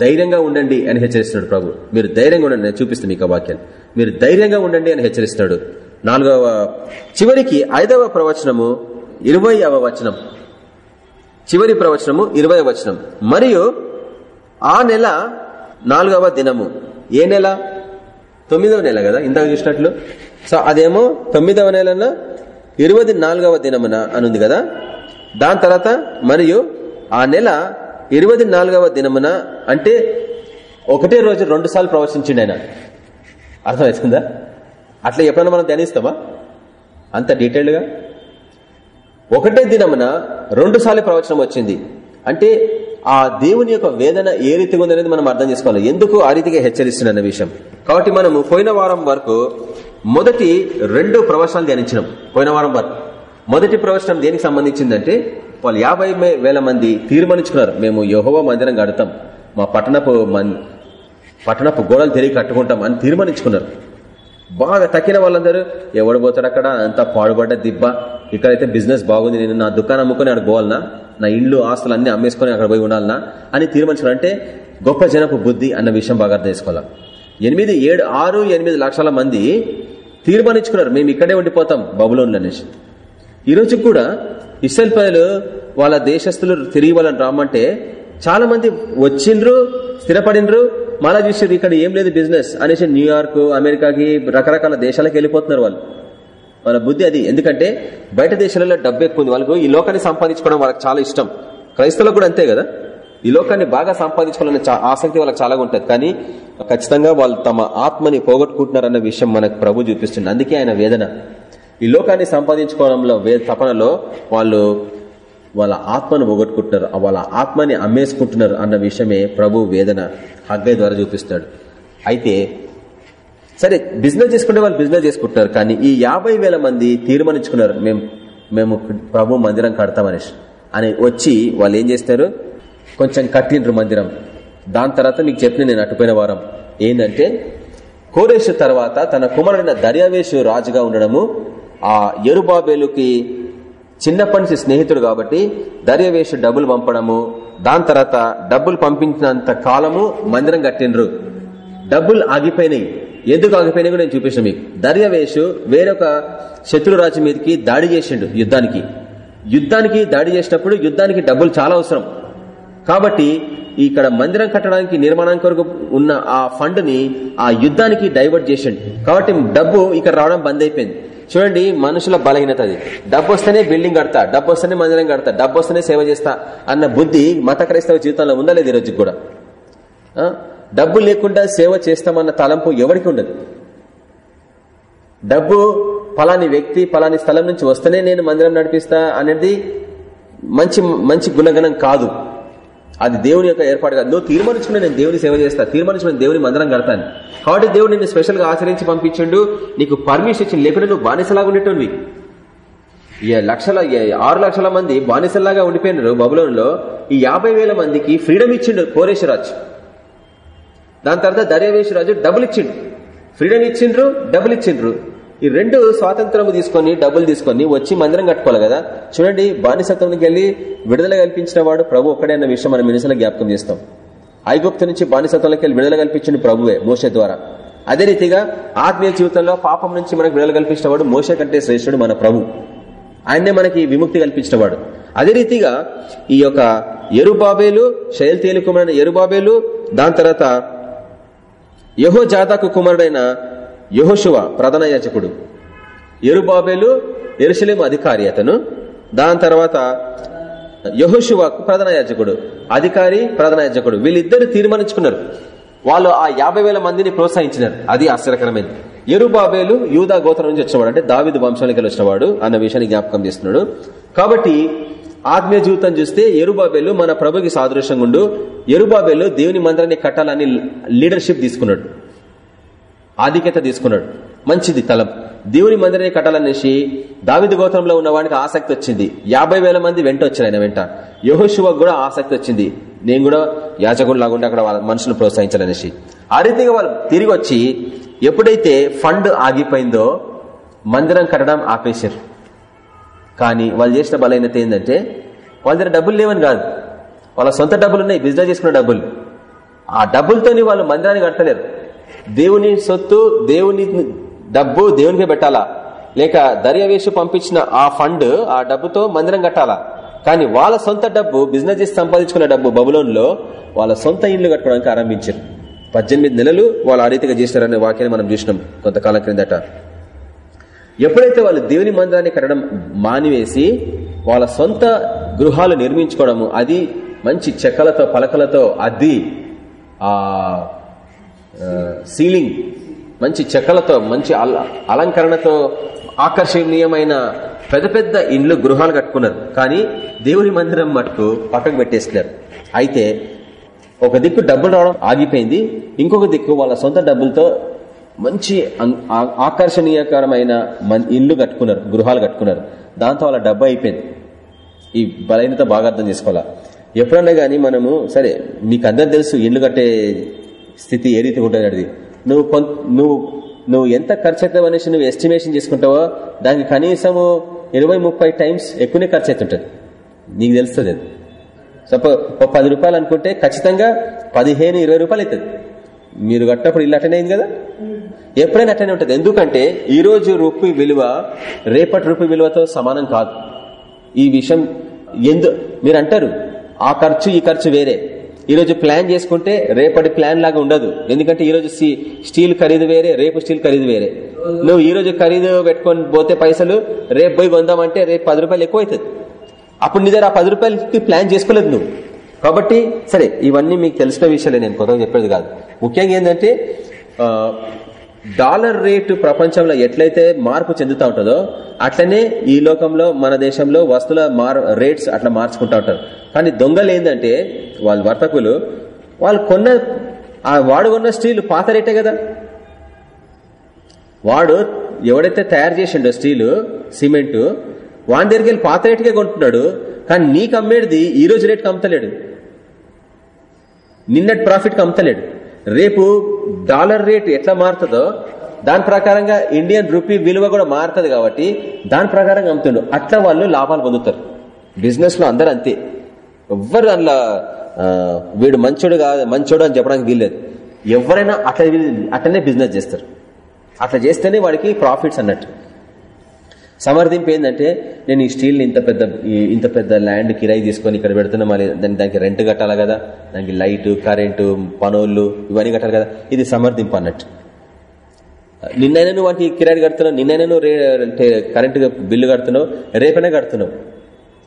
ధైర్యంగా ఉండండి అని హెచ్చరిస్తున్నాడు ప్రభు. మీరు ధైర్యంగా ఉండండి నేను చూపిస్తాను మీకు ఆ వాక్యాన్ని. మీరు ధైర్యంగా ఉండండి అని హెచ్చరిస్తున్నాడు. నాలుగవ చివరికి ఐదవ ప్రవచనము ఇరవైవ వచనం. చివరి ప్రవచనము ఇరవై వచనం. మరియు ఆ నెల నాలుగవ దినము. ఏ నెల? తొమ్మిదవ నెల కదా ఇందాక చూసినట్లు? సో అదేమో తొమ్మిదవ నెలన ఇరవై నాలుగవ దినమున అనుంది కదా? దాని తర్వాత మరియు ఆ నెల ఇరవై నాలుగవ దినమున అంటే ఒకటే రోజు రెండు సార్లు ప్రవచించిండు ఆయన. అర్థమవుతుందా అట్లా ఎప్పుడైనా మనం ధ్యానిస్తామా? అంత డీటెయిల్డ్గా? ఒకటే దినమున రెండు సార్లు ప్రవచనం వచ్చింది. అంటే ఆ దేవుని యొక్క వేదన ఏ రీతిగా ఉందనేది మనం అర్థం చేసుకోవాలి. ఎందుకు ఆ రీతిగా హెచ్చరిస్తున్న విషయం. కాబట్టి మనము పోయిన వారం వరకు మొదటి రెండు ప్రవచనాలు ధ్యానించినాం. పోయిన వారం వరకు. మొదటి ప్రవచనం దేనికి సంబంధించిందంటే వాళ్ళు యాభై వేల మంది తీర్మానించుకున్నారు. మేము యహోవ మందిరం కడతాం. మా పట్టణపు మన్- పట్టణపు గోడలు తిరిగి కట్టుకుంటాం అని తీర్మానించుకున్నారు. బాగా తక్కిన వాళ్ళందరూ ఎవడు పోతాడు అక్కడ? అంతా పాడుబడ్డ దిబ్బ. ఇక్కడైతే బిజినెస్ బాగుంది. నేను నా దుకాణం అమ్ముకొని అక్కడ పోవాలనా? నా ఇల్లు ఆస్తులు అన్ని అమ్మేసుకొని అక్కడ పోయి ఉండాలనా? అని తీర్మానించుకున్నారు గొప్ప జనపు బుద్ధి అన్న విషయం బాగా అర్థం చేసుకోవాలి. ఎనిమిది ఏడు ఆరు ఎనిమిది లక్షల మంది తీర్మానించుకున్నారు. మేము ఇక్కడే ఉండిపోతాం బబులోన్లు అనేసి. ఈరోజు కూడా ఇస్రాయల్ ప్రజలు వాళ్ళ దేశస్తులు తిరిగి వాళ్ళని రామంటే చాలా మంది వచ్చిండ్రు స్థిరపడినరు మళ్ళా చూసారు ఇక్కడ ఏం లేదు బిజినెస్ అనేసి న్యూయార్క్ అమెరికాకి రకరకాల దేశాలకు వెళ్ళిపోతున్నారు వాళ్ళు. వాళ్ళ బుద్ధి అది. ఎందుకంటే బయట దేశాలలో డబ్బు ఎక్కువ ఉంది. వాళ్ళకు ఈ లోకాన్ని సంపాదించుకోవడం వాళ్ళకి చాలా ఇష్టం. క్రైస్తవులకు కూడా అంతే కదా? ఈ లోకాన్ని బాగా సంపాదించుకోవాలనే ఆసక్తి వాళ్ళకి చాలా ఉంటుంది. కానీ ఖచ్చితంగా వాళ్ళు తమ ఆత్మని పోగొట్టుకుంటున్నారన్న విషయం మనకు ప్రభు చూపిస్తుంది. అందుకే ఆయన వేదన. ఈ లోకాన్ని సంపాదించుకోవడంలో వే తపనలో వాళ్ళు వాళ్ళ ఆత్మను పోగొట్టుకుంటున్నారు వాళ్ళ ఆత్మని అమ్మేసుకుంటున్నారు అన్న విషయమే ప్రభు వేదన హగ్గై ద్వారా చూపిస్తాడు. అయితే సరే బిజినెస్ చేసుకుంటే వాళ్ళు బిజినెస్ చేసుకుంటున్నారు కానీ ఈ యాభై వేల మంది తీర్మానించుకున్నారు మేము మేము ప్రభు మందిరం కడతామనేసి అని వచ్చి వాళ్ళు ఏం చేస్తారు? కొంచెం కట్టిండ్రు మందిరం. దాని తర్వాత మీకు చెప్పిన నేను అటుపోయిన వారం. ఏంటంటే కోరేషు తర్వాత తన కుమారుడైన దర్యావేషు రాజుగా ఉండడము ఆ ఎరుబాబేలుకి చిన్నప్పటి నుంచి స్నేహితుడు కాబట్టి దర్యావేషు డబ్బులు పంపడము దాని తర్వాత డబ్బులు పంపించినంత కాలము మందిరం కట్టిండ్రు. డబ్బులు ఆగిపోయినాయి. ఎందుకు ఆగిపోయినాయి కూడా నేను చూపించిన మీకు. దర్యవేషు వేరొక శత్రురాజు మీదకి దాడి చేసిండు యుద్ధానికి. యుద్ధానికి దాడి చేసినప్పుడు యుద్ధానికి డబ్బులు చాలా అవసరం. కాబట్టి ఇక్కడ మందిరం కట్టడానికి నిర్మాణం కొరకు ఉన్న ఆ ఫండ్ని ఆ యుద్ధానికి డైవర్ట్ చేసిండు. కాబట్టి డబ్బు ఇక్కడ రావడం బంద్ అయిపోయింది. చూడండి మనుషుల బలహీనత అది. డబ్బు వస్తేనే బిల్డింగ్ కడతా డబ్బు వస్తేనే మందిరం కడతా డబ్బు వస్తేనే సేవ చేస్తా అన్న బుద్ధి మత క్రైస్తవ జీవితంలో ఉందా లేదు ఈరోజు రోజు కూడా డబ్బు లేకుండా సేవ చేస్తామన్న తలంపు ఎవరికి ఉండదు? డబ్బు పలాని వ్యక్తి పలాని స్థలం నుంచి వస్తేనే నేను మందిరం నడిపిస్తా అనేది మంచి మంచి గుణగణం కాదు. అది దేవుని యొక్క ఏర్పాటు కాదు. నువ్వు తీర్మానించుకుని నేను దేవుని సేవ చేస్తా. తీర్మానించుకుని దేవుని మందిరం కడతాను. కాబట్టి దేవుడు నిన్ను స్పెషల్గా ఆచరించి పంపించిండు. నీకు పర్మిషన్ ఇచ్చింది లేకుంటే నువ్వు బానిసలాగా ఉండేటోనివి. లక్షల ఆరు లక్షల మంది బానిసల్లాగా ఉండిపోయినారు బబులోన్లో. ఈ యాభై వేల మందికి ఫ్రీడమ్ ఇచ్చిండు కోరేశ్వరాజు దాని తర్వాత దర్యావేశ్వరాజు డబ్బులు ఇచ్చిండు. ఫ్రీడమ్ ఇచ్చిండ్రు డబుల్ ఇచ్చిండ్రు. ఈ రెండు స్వాతంత్రం తీసుకొని డబ్బులు తీసుకొని వచ్చి మందిరం కట్టుకోవాలి కదా. చూడండి బానిసత్వంకి వెళ్ళి విడుదల కల్పించిన వాడు ప్రభు ఒక్కడే అన్న విషయం మనం మినిసలో జ్ఞాపకం చేస్తాం. ఐగుప్తు నుంచి బానిసత్వంలోకి వెళ్ళి విడుదల కల్పించింది ప్రభువే మోస ద్వారా. అదే రీతిగా ఆత్మీయ జీవితంలో పాపం నుంచి మనకు విడుదల కల్పించిన వాడు మోస కంటే శ్రేష్ఠుడు మన ప్రభు. ఆయనే మనకి విముక్తి కల్పించిన వాడు. అదే రీతిగా ఈ యొక్క ఎరుబాబేలు శైల్తేలు కుమారుడైన ఎరుబాబేలు దాని తర్వాత యహో జాతాకు కుమారుడైన యహోశువ ప్రధాన యాజకుడు. ఎరుబాబేలు ఎరుసలేం అధికారి అతను. దాని తర్వాత యహోశువకు ప్రధాన యాజకుడు అధికారి ప్రధాన యాజకుడు. వీళ్ళిద్దరు తీర్మానించుకున్నారు. వాళ్ళు ఆ యాభై వేల మందిని ప్రోత్సహించినారు. అది ఆశ్చర్యకరమైంది. ఎరుబాబేలు యూదా గోత్రం నుంచి వచ్చినవాడు. అంటే దావిదు వంశానికి వచ్చినవాడు అన్న విషయాన్ని జ్ఞాపకం చేస్తున్నాడు. కాబట్టి ఆత్మీయ జీవితం చూస్తే ఎరుబాబేలు మన ప్రభుకి సాదృశ్యంగా ఉండు. ఎరుబాబేలు దేవుని మందిరాన్ని కట్టాలని లీడర్షిప్ తీసుకున్నాడు. ఆధిక్యత తీసుకున్నాడు. మంచిది తలం. దేవుని మందిరాన్ని కట్టాలనేసి దావిద గోత్రంలో ఉన్న వాడికి ఆసక్తి వచ్చింది. యాభై వేల మంది వెంట వచ్చారు ఆయన వెంట. యహోశివకు కూడా ఆసక్తి వచ్చింది. నేను కూడా యాచకుడు లాగుండా అక్కడ వాళ్ళ మనుషులు ప్రోత్సహించాలనేసి. ఆ రీతిగా వాళ్ళు తిరిగి వచ్చి ఎప్పుడైతే ఫండ్ ఆగిపోయిందో మందిరం కట్టడం ఆపేశారు. కానీ వాళ్ళు చేసిన బలహీనత ఏంటంటే వాళ్ళ దగ్గర డబ్బులు లేవని కాదు. వాళ్ళ సొంత డబ్బులు ఉన్నాయి. బిజినెస్ చేసుకున్న డబ్బులు. ఆ డబ్బులతోని వాళ్ళు మందిరాన్ని కట్టలేరు. దేవుని సొత్తు దేవుని డబ్బు దేవునికే పెట్టాలా? లేక దర్యావేషు పంపించిన ఆ ఫండ్ ఆ డబ్బుతో మందిరం కట్టాలా? కానీ వాళ్ళ సొంత డబ్బు బిజినెస్ చేసి సంపాదించుకున్న డబ్బు బబులోన్లో వాళ్ళ సొంత ఇండ్లు కట్టుకోవడానికి ఆరంభించారు. పద్దెనిమిది నెలలు వాళ్ళు ఆ రీతిగా వాక్యాన్ని మనం చూసినాం కొంతకాలం క్రిందట. ఎప్పుడైతే వాళ్ళు దేవుని మందిరాన్ని కట్టడం మానివేసి వాళ్ళ సొంత గృహాలు నిర్మించుకోవడము అది మంచి చెక్కలతో పలకలతో అద్ది ఆ సీలింగ్ మంచి చెక్కలతో మంచి అలంకరణతో ఆకర్షణీయమైన పెద్ద పెద్ద ఇండ్లు గృహాలు కట్టుకున్నారు. కానీ దేవుని మందిరం మట్టుకు పక్కకు పెట్టేసినారు. అయితే ఒక దిక్కు డబ్బులు రావడం ఆగిపోయింది. ఇంకొక దిక్కు వాళ్ళ సొంత డబ్బులతో మంచి ఆకర్షణీయకరమైన ఇల్లు కట్టుకున్నారు గృహాలు కట్టుకున్నారు. దాంతో వాళ్ళ డబ్బు అయిపోయింది. ఈ బలహీనత బాగా అర్థం చేసుకోవాలా? ఎప్పుడన్నా గానీ మనము సరే మీకు అందరు తెలుసు ఇల్లు కట్టే స్థితి ఏ రీతి ఉంటుంది అది నువ్వు నువ్వు నువ్వు ఎంత ఖర్చు అవుతావు అనేసి నువ్వు ఎస్టిమేషన్ చేసుకుంటావో దానికి కనీసము ఇరవై ముప్పై టైమ్స్ ఎక్కువనే ఖర్చు అవుతుంటుంది నీకు తెలుస్తుంది అది. సపో ఒక పది రూపాయలు అనుకుంటే ఖచ్చితంగా పదిహేను ఇరవై రూపాయలు అవుతుంది మీరు కట్టినప్పుడు ఇల్లు అటెండ్ అయింది కదా? ఎప్పుడైనా అటెండ్ ఉంటుంది. ఎందుకంటే ఈ రోజు రూపీ విలువ రేపటి రూపీ విలువతో సమానం కాదు. ఈ విషయం ఎందు మీరు అంటారు ఆ ఖర్చు ఈ ఖర్చు వేరే. ఈ రోజు ప్లాన్ చేసుకుంటే రేపటి ప్లాన్ లాగా ఉండదు. ఎందుకంటే ఈ రోజు స్టీల్ ఖరీదు వేరే రేపు స్టీల్ ఖరీదు వేరే. నువ్వు ఈ రోజు ఖరీదు పెట్టుకొని పోతే పైసలు రేపు పోయి కొందామంటే రేపు పది రూపాయలు ఎక్కువ అవుతుంది. అప్పుడు నీ దగ్గర ఆ పది రూపాయలకి ప్లాన్ చేసుకోలేదు నువ్వు. కాబట్టి సరే ఇవన్నీ మీకు తెలిసిన విషయాలే నేను కొత్తగా చెప్పేది కాదు. ముఖ్యంగా ఏంటంటే డాలర్ రేటు ప్రపంచంలో ఎట్లయితే మార్పు చెందుతూ ఉంటుందో అట్లనే ఈ లోకంలో మన దేశంలో వస్తువుల రేట్స్ అట్లా మార్చుకుంటా ఉంటారు. కానీ దొంగలు ఏంటంటే వాళ్ళ వర్తకులు వాళ్ళు కొన్న ఆ వాడు కొన్న స్టీల్ పాత రేటే కదా. వాడు ఎవడైతే తయారు చేసిండో స్టీలు సిమెంట్ వాని దగ్గరికి వెళ్ళి పాత రేటుకే కొంటున్నాడు కానీ నీకు అమ్మేది ఈ రోజు రేటుకి అమ్ముతలేడు. నిన్నటి ప్రాఫిట్కి అమ్ముతలేడు. రేపు డాలర్ రేట్ ఎట్లా మారుతుందో దాని ప్రకారంగా ఇండియన్ రూపీ విలువ కూడా మారుతుంది కాబట్టి దాని ప్రకారంగా అమ్ముతుండు. అట్లా వాళ్ళు లాభాలు పొందుతారు. బిజినెస్లో అందరు అంతే. ఎవ్వరు అందులో వీడు మంచోడు కాదు మంచోడు అని చెప్పడానికి వీల్లేదు. ఎవరైనా అట్లా అట్లనే బిజినెస్ చేస్తారు. అట్లా చేస్తేనే వాడికి ప్రాఫిట్స్ అన్నట్టు. సమర్థింపు ఏంటంటే నేను ఈ స్టీల్ ఇంత పెద్ద ఇంత పెద్ద ల్యాండ్ కిరాయి తీసుకొని ఇక్కడ పెడుతున్నా మళ్ళీ దానికి దానికి రెంట్ కట్టాలి కదా? దానికి లైట్ కరెంటు పనులు ఇవన్నీ కట్టాలి కదా? ఇది సమర్థింపు అన్నట్టు. నిన్నైనా నువ్వు వాటికి కిరాయి కడుతున్నావు నిన్నైనా నువ్వు కరెంటు బిల్లు కడుతున్నావు రేపైనా కడుతున్నావు.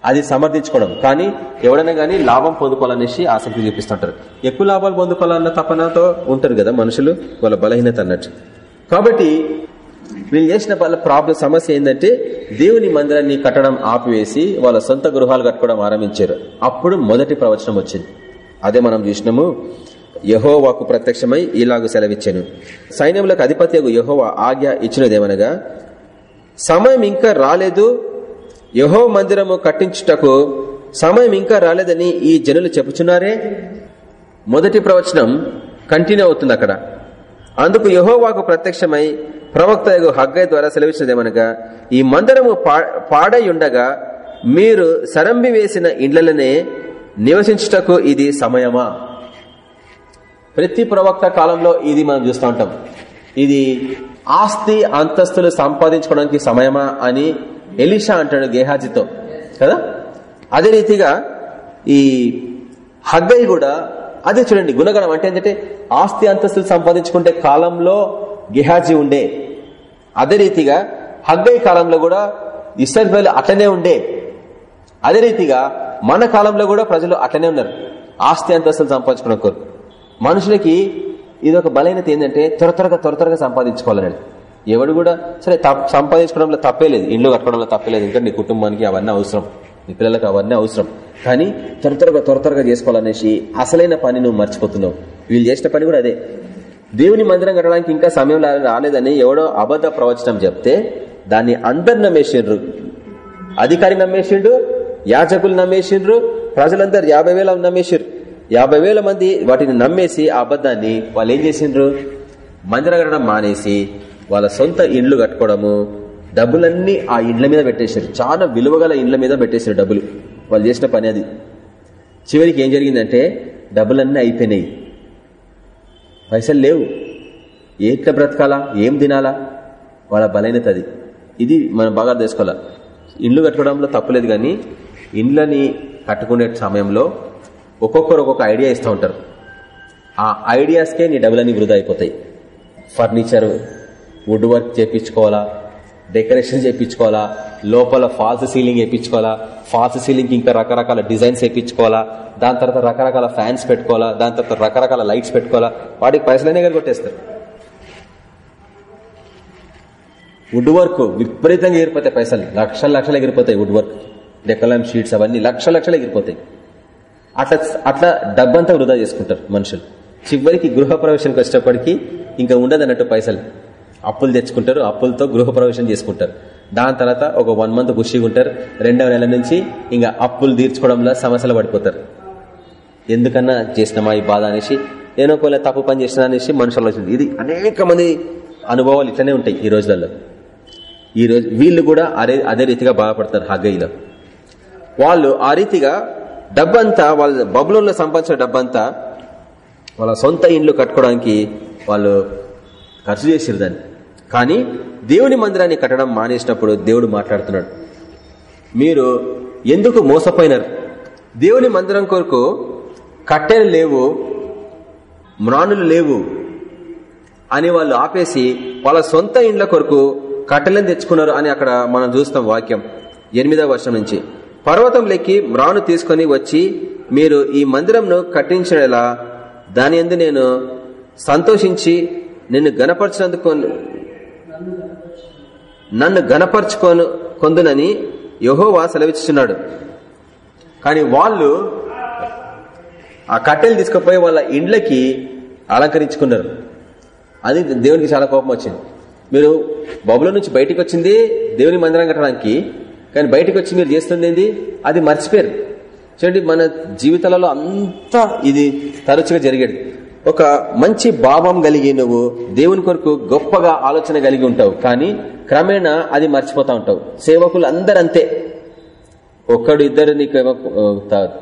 అది సమర్థించుకోవడం. కానీ ఎవడైనా కానీ లాభం పొందుకోవాలనేసి ఆసక్తి చూపిస్తుంటారు. ఎక్కువ లాభాలు పొందుకోవాలన్న తపనతో ఉంటారు కదా మనుషులు వాళ్ళ బలహీనత అన్నట్టు. కాబట్టి వీళ్ళు చేసిన వాళ్ళ ప్రాబ్లం సమస్య ఏంటంటే దేవుని మందిరాన్ని కట్టడం ఆపివేసి వాళ్ళ సొంత గృహాలు కట్టుకోవడం ఆరంభించారు. అప్పుడు మొదటి ప్రవచనం వచ్చింది. అదే మనం చూసినాము యహోవాకు ప్రత్యక్షమై ఇలాగ సెలవిచ్చాను. సైన్యములకు అధిపతి యహోవా ఆజ్ఞ ఇచ్చినదేమనగా సమయం ఇంకా రాలేదు యహో మందిరము కట్టించుటకు సమయం ఇంకా రాలేదని ఈ జనులు చెప్పుచున్నారే? మొదటి ప్రవచనం కంటిన్యూ అవుతుంది అక్కడ. అందుకు యహోవాకు ప్రత్యక్షమై ప్రవక్త హగ్గై ద్వారా సెలవిచ్చినదేమనగా ఈ మందిరము పాడై ఉండగా మీరు సరంబి వేసిన ఇండ్లనే నివసించుటకు ఇది సమయమా? ప్రతి ప్రవక్త కాలంలో ఇది మనం చూస్తూ ఉంటాం. ఇది ఆస్తి అంతస్తులు సంపాదించుకోవడానికి సమయమా అని ఎలిషా అంటాడు గేహాజీతో. కదా? అదే రీతిగా ఈ హగ్గై కూడా అదే చూడండి గుణగణం అంటే ఏంటంటే ఆస్తి అంతస్తులు సంపాదించుకుంటే కాలంలో గిహాజీ ఉండే. అదే రీతిగా హగ్గై కాలంలో కూడా ఇస్రాయల్ అట్లనే ఉండే. అదే రీతిగా మన కాలంలో కూడా ప్రజలు అట్లనే ఉన్నారు. ఆస్తి అంతస్తులు సంపాదించుకున్న కోరు. మనుషులకి ఇది ఒక బలహీనత ఏంటంటే త్వర త్వరగా త్వర త్వరగా సంపాదించుకోవాలని. ఎవడు కూడా సరే సంపాదించుకోవడంలో తప్పే లేదు. ఇండ్లు కట్టుకోవడంలో తప్పే లేదు. ఇంకా నీ కుటుంబానికి అవన్నీ అవసరం. నీ పిల్లలకు అవన్నీ అవసరం. కానీ త్వర త్వరగా త్వర త్వరగా చేసుకోవాలనేసి అసలైన పని నువ్వు మర్చిపోతున్నావు. వీళ్ళు చేసిన పని కూడా అదే. దేవుని మందిరం కట్టడానికి ఇంకా సమయం రాలేదని ఎవడో అబద్ధ ప్రవచనం చెప్తే దాన్ని అందరు నమ్మేసిండ్రు. అధికారి నమ్మేసిండు యాజకులు నమ్మేసిండ్రు ప్రజలందరూ యాభై వేల నమ్మేసారు యాభై వేల మంది వాటిని నమ్మేసి ఆ అబద్ధాన్ని వాళ్ళు ఏం చేసిండ్రు? మందిరం కట్టడం మానేసి వాళ్ళ సొంత ఇండ్లు కట్టుకోవడము డబ్బులన్నీ ఆ ఇండ్ల మీద పెట్టేశారు చాలా విలువగల ఇండ్ల మీద పెట్టేశారు డబ్బులు. వాళ్ళు చేసిన పని అది. చివరికి ఏం జరిగిందంటే డబ్బులన్నీ అయిపోయినాయి. పైసలు లేవు. ఎట్లా బ్రతకాలా? ఏం తినాలా? వాళ్ళ బలైనది అది. ఇది మనం బాగా తెలుసుకోవాలా. ఇండ్లు కట్టుకోవడంలో తప్పులేదు కానీ ఇండ్లని కట్టుకునే సమయంలో ఒక్కొక్కరు ఒక్కొక్క ఐడియా ఇస్తూ ఉంటారు. ఆ ఐడియాస్కే నీ డబ్బులన్నీ వృధా అయిపోతాయి. ఫర్నిచర్ వుడ్ వర్క్ చేపించుకోవాలా? డెకరేషన్ చేయించుకోవాలా? లోపల ఫాల్స్ సీలింగ్ వేయించుకోవాలా ఫాల్స్ సీలింగ్ ఇంకా రకరకాల డిజైన్స్ వేయించుకోవాలా దాని తర్వాత రకరకాల ఫ్యాన్స్ పెట్టుకోవాలా? దాని తర్వాత రకరకాల లైట్స్ పెట్టుకోవాలా? వాటికి పైసలనే కానీ కొట్టేస్తారు. వుడ్ వర్క్ విపరీతంగా ఎగిరిపోతాయి పైసలు. లక్షల లక్షలు ఎగిరిపోతాయి వుడ్ వర్క్. డెకలం షీట్స్ అవన్నీ లక్ష లక్షలు ఎగిరిపోతాయి. అట్లా అట్లా డబ్బంతా వృధా చేసుకుంటారు మనుషులు. చివరికి గృహ ప్రవేశానికి వచ్చేటప్పటికి ఇంకా ఉండదు అన్నట్టు పైసలు. అప్పులు తెచ్చుకుంటారు అప్పులతో గృహప్రవేశం చేసుకుంటారు. దాని తర్వాత ఒక వన్ మంత్ ఖుషిగా ఉంటారు. రెండవ నెల నుంచి ఇంకా అప్పులు తీర్చుకోవడంలో సమస్యలు పడిపోతారు. ఎందుకన్నా చేసినామా ఈ బాధ అనేసి నేను ఒకవేళ తప్పు పని చేసిన అనేసి మనుషులు వచ్చింది ఇది అనేక మంది అనుభవాలు ఇట్లనే ఉంటాయి ఈ రోజులలో. ఈ రోజు వీళ్ళు కూడా అదే అదే రీతిగా బాధపడతారు హగ్గయిలో వాళ్ళు ఆ రీతిగా డబ్బంతా వాళ్ళ బబులంలో సంపాదించిన డబ్బంతా వాళ్ళ సొంత ఇండ్లు కట్టుకోవడానికి వాళ్ళు ఖర్చు చేసిరు దాన్ని. కానీ దేవుని మందిరాన్ని కట్టడం మానేసినప్పుడు దేవుడు మాట్లాడుతున్నాడు. మీరు ఎందుకు మోసపోయినారు? దేవుని మందిరం కొరకు కట్టెలు లేవు మ్రాణులు లేవు అని వాళ్ళు ఆపేసి వాళ్ళ సొంత ఇండ్ల కొరకు కట్టెలను తెచ్చుకున్నారు అని అక్కడ మనం చూస్తాం వాక్యం ఎనిమిదవ వర్షం నుంచి. పర్వతం లెక్కి మ్రాను తీసుకుని వచ్చి మీరు ఈ మందిరంను కట్టించడలా దాని ఎందు నేను సంతోషించి నిన్ను గనపరచినందుకు నన్ను గనపరచుకోను కొందునని యహోవా సెలవిస్తున్నాడు కానీ వాళ్ళు ఆ కట్టెలు తీసుకుపోయి వాళ్ళ ఇండ్లకి అలంకరించుకున్నారు. అది దేవునికి చాలా కోపం వచ్చింది. మీరు బబుల నుంచి బయటికి వచ్చింది దేవుని మందిరం కట్టడానికి. కానీ బయటకు వచ్చి మీరు చేస్తుంది ఏంది? అది మర్చిపోయారు. చూడండి మన జీవితాలలో అంతా ఇది తరచుగా జరిగేది. ఒక మంచి భావం కలిగి నువ్వు దేవుని కొరకు గొప్పగా ఆలోచన కలిగి ఉంటావు. కానీ క్రమేణా అది మర్చిపోతా ఉంటావు. సేవకులు అందరంతే ఒక్కడు ఇద్దరు నీకు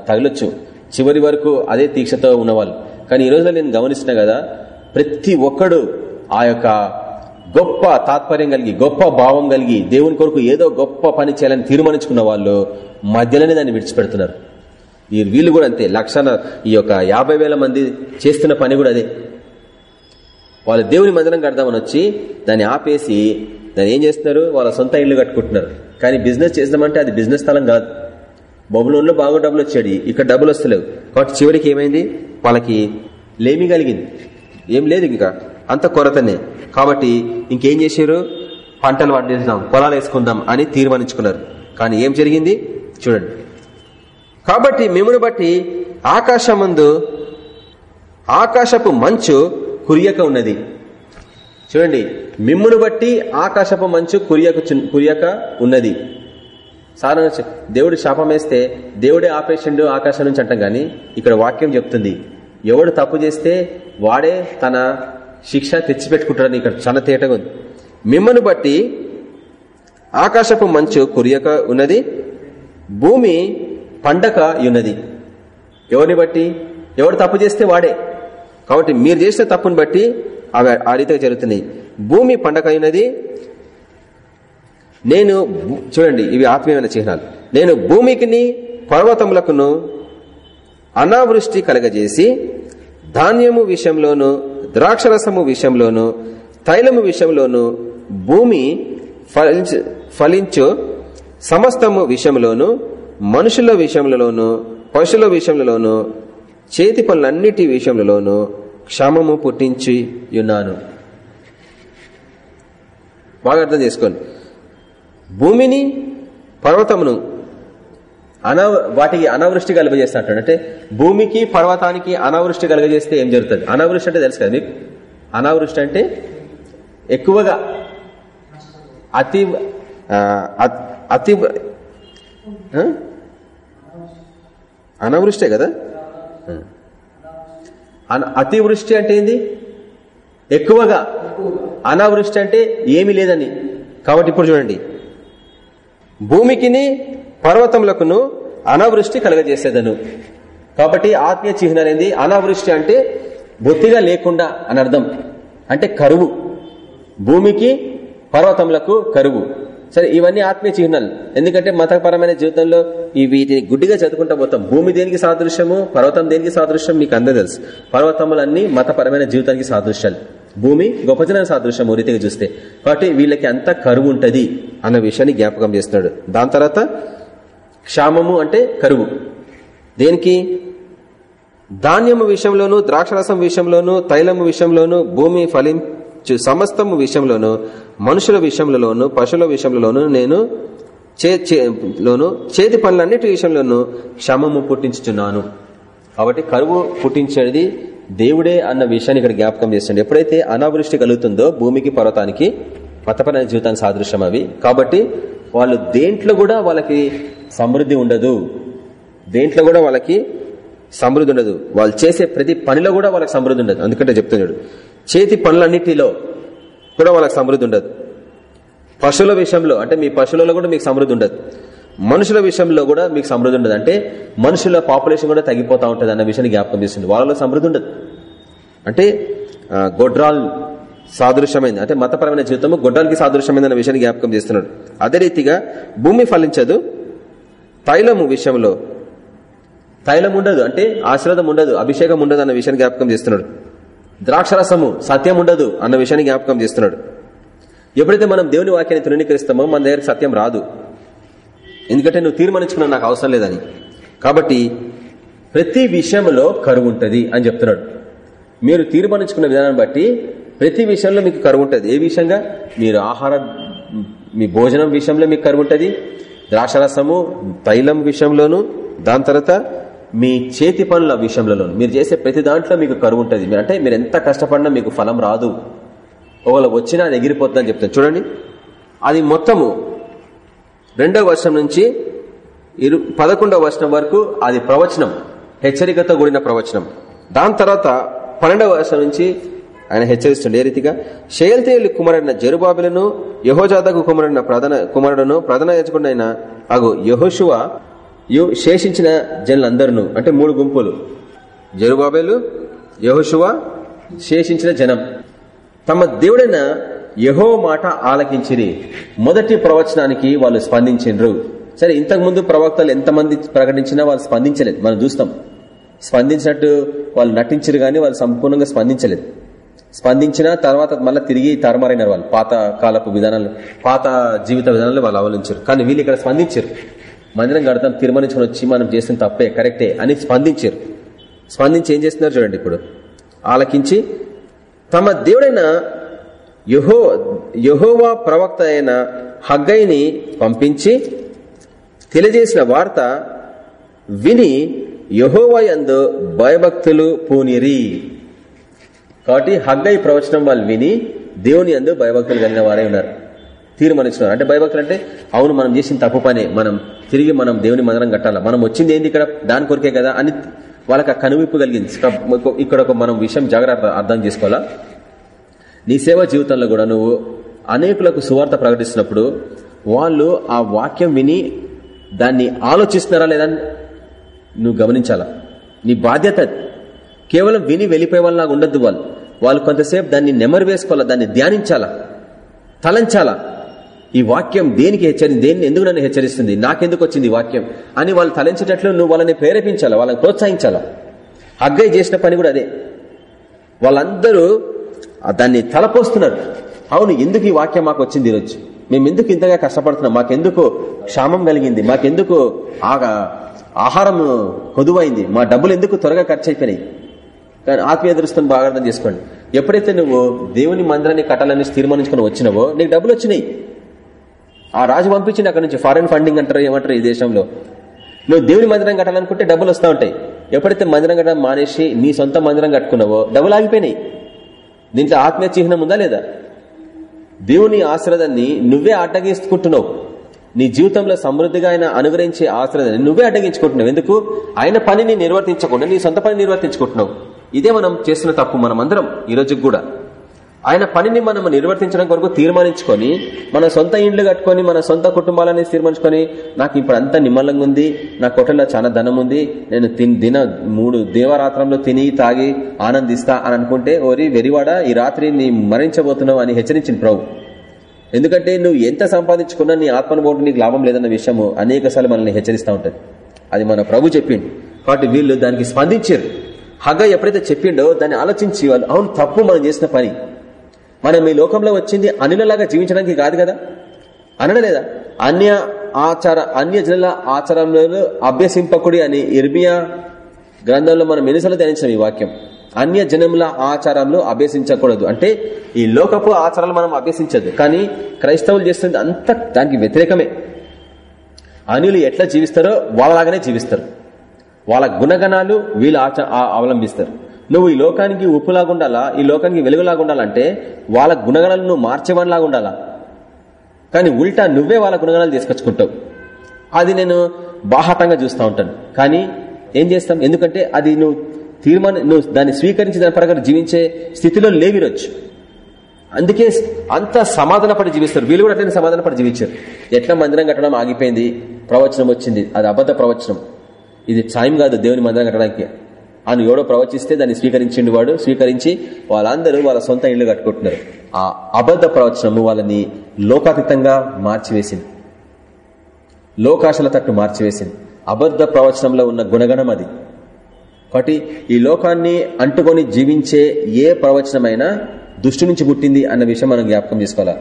తగలొచ్చు. చివరి వరకు అదే దీక్షతో ఉన్నవాళ్ళు. కానీ ఈ రోజులో నేను గమనిస్తున్నా కదా ప్రతి ఒక్కడు ఆ యొక్క గొప్ప తాత్పర్యం కలిగి గొప్ప భావం కలిగి దేవుని కొరకు ఏదో గొప్ప పని చేయాలని తీర్మానించుకున్న వాళ్ళు మధ్యలోనే దాన్ని విడిచిపెడుతున్నారు. వీళ్ళు కూడా అంతే. లక్షల ఈ యొక్క యాభై మంది చేస్తున్న పని కూడా అదే. వాళ్ళు దేవుని మందిరం కడదామని వచ్చి దాన్ని ఆపేసి దాన్ని ఏం చేస్తున్నారు? వాళ్ళ సొంత ఇల్లు కట్టుకుంటున్నారు. కానీ బిజినెస్ చేద్దామంటే అది బిజినెస్ స్థలం కాదు. బొబులంలో బాగా డబ్బులు వచ్చాడు. ఇక్కడ డబ్బులు వస్తలేవు. కాబట్టి చివరికి ఏమైంది? వాళ్ళకి లేమి కలిగింది. ఏం లేదు ఇంకా. అంత కొరతనే. కాబట్టి ఇంకేం చేశారు? పంటలు పండిద్దాం పొలాలు వేసుకుందాం అని తీర్మానించుకున్నారు. కానీ ఏం జరిగింది? చూడండి. కాబట్టి మిమ్మను బట్టి ఆకాశమందు ఆకాశపు మంచు కురియక ఉన్నది. చూడండి మిమ్మును బట్టి ఆకాశపు మంచు కురియక కురియక ఉన్నది. సాధారణ దేవుడు శాపం వేస్తే దేవుడే ఆపేషండు ఆకాశం నుంచి అంటాం గాని ఇక్కడ వాక్యం చెప్తుంది. ఎవడు తప్పు చేస్తే వాడే తన శిక్ష తెచ్చిపెట్టుకుంటాడని ఇక్కడ చాలా తేటగా ఉంది. మిమ్మను బట్టి ఆకాశపు మంచు కురియక ఉన్నది. భూమి పండక ఉన్నది ఎవరిని బట్టి? ఎవరు తప్పు చేస్తే వాడే. కాబట్టి మీరు చేసిన తప్పుని బట్టి అవి ఆ రీతిగా జరుగుతున్నాయి. భూమి పండగ అయినది నేను చూడండి ఇవి ఆత్మీయమైన చిహ్నాలు. నేను భూమికిని పర్వతములకును అనావృష్టి కలగజేసి ధాన్యము విషయంలోను ద్రాక్షరసము విషయంలోను తైలము విషయంలోను భూమి ఫలించు సమస్తము విషయంలోను మనుషుల విషయంలోనూ పశువుల విషయంలోనూ చేతి పనులన్నిటి విషయంలోనూ క్షమము పుట్టించి ఉన్నాను. బాగా అర్థం చేసుకోండి. భూమిని పర్వతమును అనా వాటికి అనావృష్టి కలుగజేస్తాడు అంటే భూమికి పర్వతానికి అనావృష్టి కలుగజేస్తే ఏం జరుగుతుంది? అనావృష్టి అంటే తెలుసు కదా మీకు? అనావృష్టి అంటే ఎక్కువగా అతి అతి అనావృష్టే కదా? అన- అతివృష్టి అంటే ఏంది? ఎక్కువగా. అనావృష్టి అంటే ఏమీ లేదని. కాబట్టి ఇప్పుడు చూడండి. భూమికిని పర్వతములకును అనావృష్టి కలగజేసేదను. కాబట్టి ఆత్మీయ చిహ్నం అనేది అనావృష్టి అంటే బొత్తిగా లేకుండా అని అర్థం. అంటే కరువు. భూమికి పర్వతములకు కరువు. సరే ఇవన్నీ ఆత్మీయ చిహ్నాలు. ఎందుకంటే మతపరమైన జీవితంలో ఈ వీటిని గుడ్డిగా చదువుకుంటా పోతాం భూమి దేనికి సాదృశ్యము పర్వతం దేనికి సాదృశ్యం మీకు అందరూ తెలుసు. పర్వతములన్నీ మతపరమైన జీవితానికి సాదృశ్యాలు. భూమి గొప్పజన సాదృశ్యం రీతిగా చూస్తే. కాబట్టి వీళ్ళకి అంత కరువు ఉంటది అన్న విషయాన్ని జ్ఞాపకం చేస్తున్నాడు. దాని తర్వాత క్షామము అంటే కరువు. దేనికి? ధాన్యము విషయంలోను ద్రాక్షరసం విషయంలోను తైలము విషయంలోను భూమి ఫలిం సమస్తము విషయంలోను మనుషుల విషయంలోను పశువుల విషయంలోను నేను చే- లోను చేతి పనులన్నిటి విషయంలోనూ క్షమము పుట్టించుచున్నాను. కాబట్టి కరువు పుట్టించేది దేవుడే అన్న విషయాన్ని ఇక్కడ జ్ఞాపకం చేస్తుంది ఎప్పుడైతే అనావృష్టి కలుగుతుందో భూమికి పర్వతానికి మతపరమైన జీవితానికి సాదృశ్యం అవి. కాబట్టి వాళ్ళు దేంట్లో కూడా వాళ్ళకి సమృద్ధి ఉండదు. దేంట్లో కూడా వాళ్ళకి సమృద్ధి ఉండదు. వాళ్ళు చేసే ప్రతి పనిలో కూడా వాళ్ళకి సమృద్ధి ఉండదు. అందుకంటే చెప్తున్నాడు. చేతి పనులన్నిటిలో కూడా వాళ్ళకి సమృద్ధి ఉండదు. పశువుల విషయంలో అంటే మీ పశువులలో కూడా మీకు సమృద్ధి ఉండదు. మనుషుల విషయంలో కూడా మీకు సమృద్ధి ఉండదు. అంటే మనుషుల పాపులేషన్ కూడా తగ్గిపోతా ఉంటుంది అన్న విషయాన్ని జ్ఞాపకం చేస్తుంది. వాళ్ళలో సమృద్ధి ఉండదు. అంటే గొడ్రాల్ సాదృశ్యమైంది. అంటే మతపరమైన జీవితము గొడ్రాలకి సాదృశ్యమైంది అన్న విషయాన్ని జ్ఞాపకం చేస్తున్నాడు. అదే రీతిగా భూమి ఫలించదు. తైలము విషయంలో తైలం ఉండదు. అంటే ఆశీర్వాదం ఉండదు అభిషేకం ఉండదు అన్న విషయాన్ని జ్ఞాపకం చేస్తున్నాడు. ద్రాక్షరసము సత్యం ఉండదు అన్న విషయాన్ని జ్ఞాపకం చేస్తున్నాడు. ఎప్పుడైతే మనం దేవుని వాక్యాన్ని తృణీకరిస్తామో మన దగ్గరికి సత్యం రాదు. ఎందుకంటే నువ్వు తీర్మానించుకున్నా నాకు అవసరం లేదని. కాబట్టి ప్రతి విషయంలో కరువు ఉంటుంది అని చెప్తున్నాడు. మీరు తీర్మానించుకున్న విధానాన్ని బట్టి ప్రతి విషయంలో మీకు కరువు ఉంటుంది. ఏ విషయంగా? మీరు ఆహార మీ భోజనం విషయంలో మీకు కరువు ఉంటుంది. ద్రాక్షరసము తైలం విషయంలోను దాని తర్వాత మీ చేతి పనుల విషయంలో మీరు చేసే ప్రతి దాంట్లో మీకు కరువు ఉంటుంది. అంటే మీరు ఎంత కష్టపడినా మీకు ఫలం రాదు. ఒకవేళ వచ్చినా అది ఎగిరిపోతుందని చెప్తాను. చూడండి. అది మొత్తము రెండవ వర్షం నుంచి ఇరు పదకొండవ వర్షం వరకు అది ప్రవచనం హెచ్చరికతో కూడిన ప్రవచనం. దాని తర్వాత పన్నెండవ వర్షం నుంచి ఆయన హెచ్చరిస్తుండే రీతిగా షేల్తేలు కుమారుడిన జరుబాబులను యహోజాతకు కుమారుడిన ప్రధాన కుమారుడును ప్రధాన యజకుడైన అగు యహోశువ శేషించిన జనులందరూ అంటే మూడు గుంపులు. జరుబాబేలు యహోశువ శేషించిన జనం. తమ దేవుడైన యహో మాట ఆలకించిరి. మొదటి ప్రవచనానికి వాళ్ళు స్పందించిండ్రు సరే ఇంతకు ముందు ప్రవక్తలు ఎంతమంది ప్రకటించినా వాళ్ళు స్పందించలేదు. మనం చూస్తాం. స్పందించినట్టు వాళ్ళు నటించరు కానీ వాళ్ళు సంపూర్ణంగా స్పందించలేదు. స్పందించిన తర్వాత మళ్ళీ తిరిగి తరమారైనారు వాళ్ళు. పాత కాలపు విధానాలు పాత జీవిత విధానాలు వాళ్ళు అవలంచారు కానీ వీళ్ళు ఇక్కడ స్పందించారు మందిరం కడతాం తీర్మానించుకొని వచ్చి మనం చేసిన తప్పే కరెక్టే అని స్పందించారు. స్పందించి ఏం చేస్తున్నారు చూడండి ఇప్పుడు. ఆలకించి తమ దేవుడైన యహో యహోవా ప్రవక్త అయిన హగ్గైని పంపించి తెలియజేసిన వార్త విని యహోవా యందు భయభక్తులు పూనిరి. కాబట్టి హగ్గై ప్రవచనం వాళ్ళు విని దేవుని అందు భయభక్తులు కలిగిన వారే ఉన్నారు. తీర్మానించినారు అంటే భయభక్తులు అంటే అవును మనం చేసిన తప్పు పనే. మనం తిరిగి మనం దేవుని మందిరం కట్టాలా? మనం వచ్చింది ఏంది ఇక్కడ? దాని కొరికే కదా అని వాళ్ళకి ఆ కనువిప్పు కలిగింది. ఇక్కడ ఒక మనం విషయం జాగ్రత్త అర్థం చేసుకోవాలా? నీ సేవ జీవితంలో కూడా నువ్వు అనేకులకు సువార్త ప్రకటిస్తున్నప్పుడు వాళ్ళు ఆ వాక్యం విని దాన్ని ఆలోచిస్తున్నారా లేదా నువ్వు గమనించాలా? నీ బాధ్యత కేవలం విని వెళ్ళిపోయే వాళ్ళలాగా ఉండద్దు వాళ్ళు. వాళ్ళు కొంతసేపు దాన్ని నెమరు వేసుకోవాలా? దాన్ని ధ్యానించాలా? తలంచాలా? ఈ వాక్యం దేనికి హెచ్చరి దేన్ని ఎందుకు నన్ను హెచ్చరిస్తుంది? నాకెందుకు వచ్చింది ఈ వాక్యం? అని వాళ్ళు తలంచేటట్లు నువ్వు వాళ్ళని ప్రేరేపించాలా? వాళ్ళని ప్రోత్సహించాలా? అగ్గై చేసిన పని కూడా అదే. వాళ్ళందరూ దాన్ని తలపోస్తున్నారు. అవును ఎందుకు ఈ వాక్యం మాకు వచ్చింది ఈరోజు? మేము ఎందుకు ఇంతగా కష్టపడుతున్నాం? మాకెందుకు క్షామం కలిగింది? మాకెందుకు ఆహారం కొదువైంది? మా డబ్బులు ఎందుకు త్వరగా ఖర్చు అయిపోయినాయి కానీ ఆత్మీయ దృష్టిని బాగా అర్థం చేసుకోండి. ఎప్పుడైతే నువ్వు దేవుని మందిరాన్ని కట్టాలని తీర్మానించుకుని వచ్చినావో నీకు డబ్బులు వచ్చినాయి. ఆ రాజు పంపించింది అక్కడ నుంచి. ఫారెన్ ఫండింగ్ అంటారు ఏమంటారు ఈ దేశంలో. నువ్వు దేవుని మందిరం కట్టాలనుకుంటే డబ్బులు వస్తూ ఉంటాయి. ఎప్పుడైతే మందిరం కట్టడం మానేసి నీ సొంత మందిరం కట్టుకున్నావో డబ్బులు ఆగిపోయినాయి. దీంట్లో ఆత్మీయ చిహ్నం ఉందా లేదా? దేవుని ఆశ్రదాన్ని నువ్వే అడ్డగించుకుంటున్నావు. నీ జీవితంలో సమృద్ధిగా ఆయన అనుగ్రహించే ఆశ్రదాన్ని నువ్వే అడ్డగించుకుంటున్నావు. ఎందుకు? ఆయన పనిని నిర్వర్తించకుండా నీ సొంత పని నిర్వర్తించుకుంటున్నావు. ఇదే మనం చేస్తున్న తప్పు మనం అందరం ఈ రోజుకి కూడా. ఆయన పనిని మనం నిర్వర్తించడం కొరకు తీర్మానించుకొని మన సొంత ఇండ్లు కట్టుకొని మన సొంత కుటుంబాలని తీర్మానించుకొని నాకు ఇప్పుడు అంతా నిమ్మలంగా ఉంది నా కొట్టలో చాలా ధనం ఉంది నేను దిన మూడు దేవరాత్రంలో తిని తాగి ఆనందిస్తా అని అనుకుంటే ఓరి వెరివాడ ఈ రాత్రి నీ మరణించబోతున్నావు అని హెచ్చరించింది ప్రభు. ఎందుకంటే నువ్వు ఎంత సంపాదించుకున్నా నీ ఆత్మనుభవం నీకు లాభం లేదన్న విషయము అనేక మనల్ని హెచ్చరిస్తూ ఉంటుంది. అది మన ప్రభు చెప్పిండు. కాబట్టి వీళ్ళు దానికి స్పందించారు. హగ ఎప్పుడైతే చెప్పిండో దాన్ని ఆలోచించి వాళ్ళు అవును తప్పు మనం చేసిన పని. మనం ఈ లోకంలో వచ్చింది అనిలలాగా జీవించడానికి కాదు కదా? అనడలేదా అన్య ఆచార అన్య జనుల ఆచారంలో అభ్యసింపకుడి అని ఇర్మియా గ్రంథంలో మనం ఎన్నిసార్లు ధ్యానించాం ఈ వాక్యం. అన్య జనముల ఆచారంలో అభ్యసించకూడదు. అంటే ఈ లోకపు ఆచారాలు మనం అభ్యసించదు. కానీ క్రైస్తవులు చేస్తుంది అంత దానికి వ్యతిరేకమే. అనిలు ఎట్లా జీవిస్తారో వాళ్ళలాగానే జీవిస్తారు. వాళ్ళ గుణగణాలు వీళ్ళు అవలంబిస్తారు. నువ్వు ఈ లోకానికి ఉప్పులాగా ఉండాలా ఈ లోకానికి వెలుగులాగా ఉండాలంటే వాళ్ళ గుణగణాలు నువ్వు మార్చేవాడిలాగా ఉండాలా కానీ ఉల్టా నువ్వే వాళ్ళ గుణగణాలు తీసుకొచ్చుకుంటావు. అది నేను బాహాటంగా చూస్తూ ఉంటాను. కానీ ఏం చేస్తాం? ఎందుకంటే అది నువ్వు తీర్మానం నువ్వు దాన్ని స్వీకరించి దాని ప్రకారం జీవించే స్థితిలో లేవిరొచ్చు అందుకే అంత సమాధాన పడి జీవిస్తారు. వీళ్ళు కూడా అట్లనే సమాధాన పడి జీవించారు. ఎట్లా మందిరం కట్టడం ఆగిపోయింది? ప్రవచనం వచ్చింది. అది అబద్ధ ప్రవచనం. ఇది సాయం కాదు దేవుని మందిరం కట్టడానికి. అని ఎవడో ప్రవచిస్తే దాన్ని స్వీకరించిండు వాడు. స్వీకరించి వాళ్ళందరూ వాళ్ళ సొంత ఇళ్ళు కట్టుకుంటున్నారు. ఆ అబద్ధ ప్రవచనము వాళ్ళని లోకాతీతంగా మార్చివేసింది. లోకాశల తట్టు మార్చివేసింది. అబద్ధ ప్రవచనంలో ఉన్న గుణగణం అది. కాబట్టి ఈ లోకాన్ని అంటుకొని జీవించే ఏ ప్రవచనమైనా దుష్టి నుంచి పుట్టింది అన్న విషయం మనం జ్ఞాపకం చేసుకోవాలా?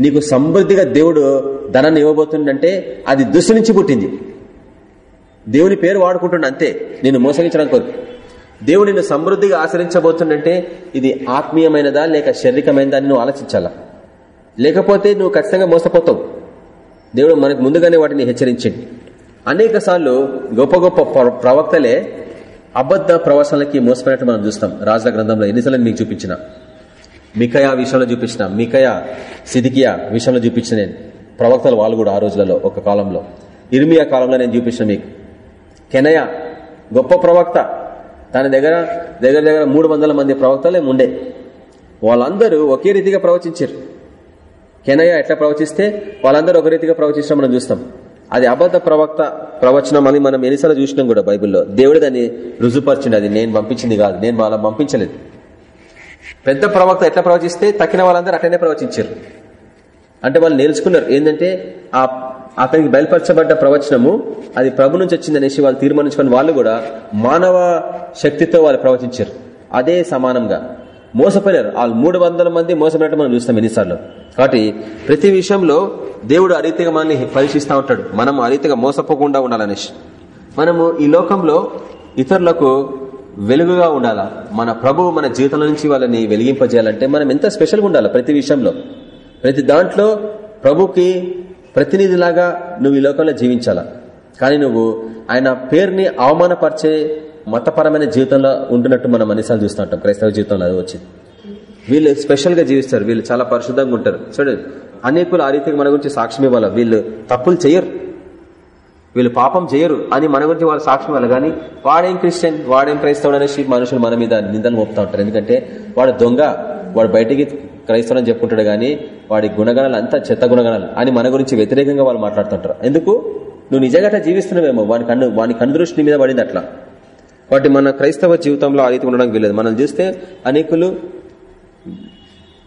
నీకు సమృద్ధిగా దేవుడు ధనాన్ని ఇవ్వబోతుందంటే అది దుష్టి నుంచి పుట్టింది. దేవుని పేరు వాడుకుంటుండే అంతే. నేను మోసగించడం కొరకు. దేవుడు నిన్ను సమృద్ధిగా ఆచరించబోతుందంటే ఇది ఆత్మీయమైనదా లేక శారీరకమైనదా అని నువ్వు ఆలోచించాలా? లేకపోతే నువ్వు ఖచ్చితంగా మోసపోతావు. దేవుడు మనకు ముందుగానే వాటిని హెచ్చరించింది అనేక సార్లు గొప్ప గొప్ప ప్రవక్తలే అబద్ధ ప్రవచనలకి మోసపోయినట్టు మనం చూస్తాం. రాజుల గ్రంథంలో ఎన్నిసార్లు మీకు చూపించిన? మికయా విషయంలో చూపించిన? మికయా సిదికియా విషయంలో చూపించిన నేను. ప్రవక్తలు వాళ్ళు కూడా ఆ రోజులలో ఒక కాలంలో. ఇర్మియా కాలంలో నేను చూపించిన మీకు. కెనయ గొప్ప ప్రవక్త. తన దగ్గర దగ్గర దగ్గర మూడు వందల మంది ప్రవక్తలే ఉండే వాళ్ళందరూ ఒకే రీతిగా ప్రవచించారు కెనయ్య ఎట్లా ప్రవచిస్తే వాళ్ళందరూ ఒక రీతిగా ప్రవచించడం మనం చూస్తాం. అది అబద్ధ ప్రవక్త ప్రవచనం అని మనం ఎన్నిసార్లు చూసినాం కూడా బైబిల్లో. దేవుడు దాన్ని రుజుపరిచింది అది నేను పంపించింది కాదు. నేను వాళ్ళ పంపించలేదు. పెద్ద ప్రవక్త ఎట్లా ప్రవచిస్తే తక్కిన వాళ్ళందరూ అట్లనే ప్రవచించారు అంటే వాళ్ళు నేర్చుకున్నారు. ఏంటంటే ఆ అతనికి బయలుపరచబడ్డ ప్రవచనము అది ప్రభు నుంచి వచ్చిందనేసి వాళ్ళు తీర్మానించుకుని వాళ్ళు కూడా మానవ శక్తితో వాళ్ళు ప్రవచించారు. అదే సమానంగా మోసపోయారు వాళ్ళు మూడు వందల మంది మోసపోయినట్టు మనం చూస్తాం ఎన్నిసార్లు. కాబట్టి ప్రతి విషయంలో దేవుడు ఆ రీతిగా మనల్ని పరీక్షిస్తూ ఉంటాడు. మనం ఆ రీతిగా మోసపోకుండా ఉండాలనేసి. మనము ఈ లోకంలో ఇతరులకు వెలుగుగా ఉండాలా? మన ప్రభు మన జీవితంలో నుంచి వాళ్ళని వెలిగింపజేయాలంటే మనం ఎంత స్పెషల్గా ఉండాలి ప్రతి విషయంలో? ప్రతి దాంట్లో ప్రభుకి ప్రతినిధిలాగా నువ్వు ఈ లోకంలో జీవించాలా? కానీ నువ్వు ఆయన పేరుని అవమానపరిచే మతపరమైన జీవితంలో ఉంటున్నట్టు మనం అన్నిసార్లు చూస్తూ ఉంటాం. క్రైస్తవ జీవితంలో అది వచ్చింది. వీళ్ళు స్పెషల్గా జీవిస్తారు. వీళ్ళు చాలా పరిశుద్ధంగా ఉంటారు. చూడు అనేకులు ఆ రీతికి మన గురించి సాక్ష్యం ఇవ్వాలి? వీళ్ళు తప్పులు చేయరు. వీళ్ళు పాపం చేయరు అని మన గురించి వాళ్ళు సాక్ష్యం ఇవ్వాలి. కానీ వాడేం క్రిస్టియన్ వాడేం క్రైస్తవుడు అనేసి మనుషులు మన మీద నిందలు మోపుతా ఉంటారు. ఎందుకంటే వాడు దొంగ వాడు బయటికి క్రైస్తవం చెప్పుకుంటాడు కానీ వాడి గుణగణాలు అంతా చెత్త గుణగణాలు. అని మన గురించి వ్యతిరేకంగా వాళ్ళు మాట్లాడుతుంటారు. ఎందుకు? నువ్వు నిజంగా అట్లా జీవిస్తున్నావేమో. వాని కన్ను వాని కనుదృష్టి మీద పడింది అట్లా. వాటి మన క్రైస్తవ జీవితంలో ఆ రీతి ఉండడానికి వీలేదు మనం చూస్తే అనేకులు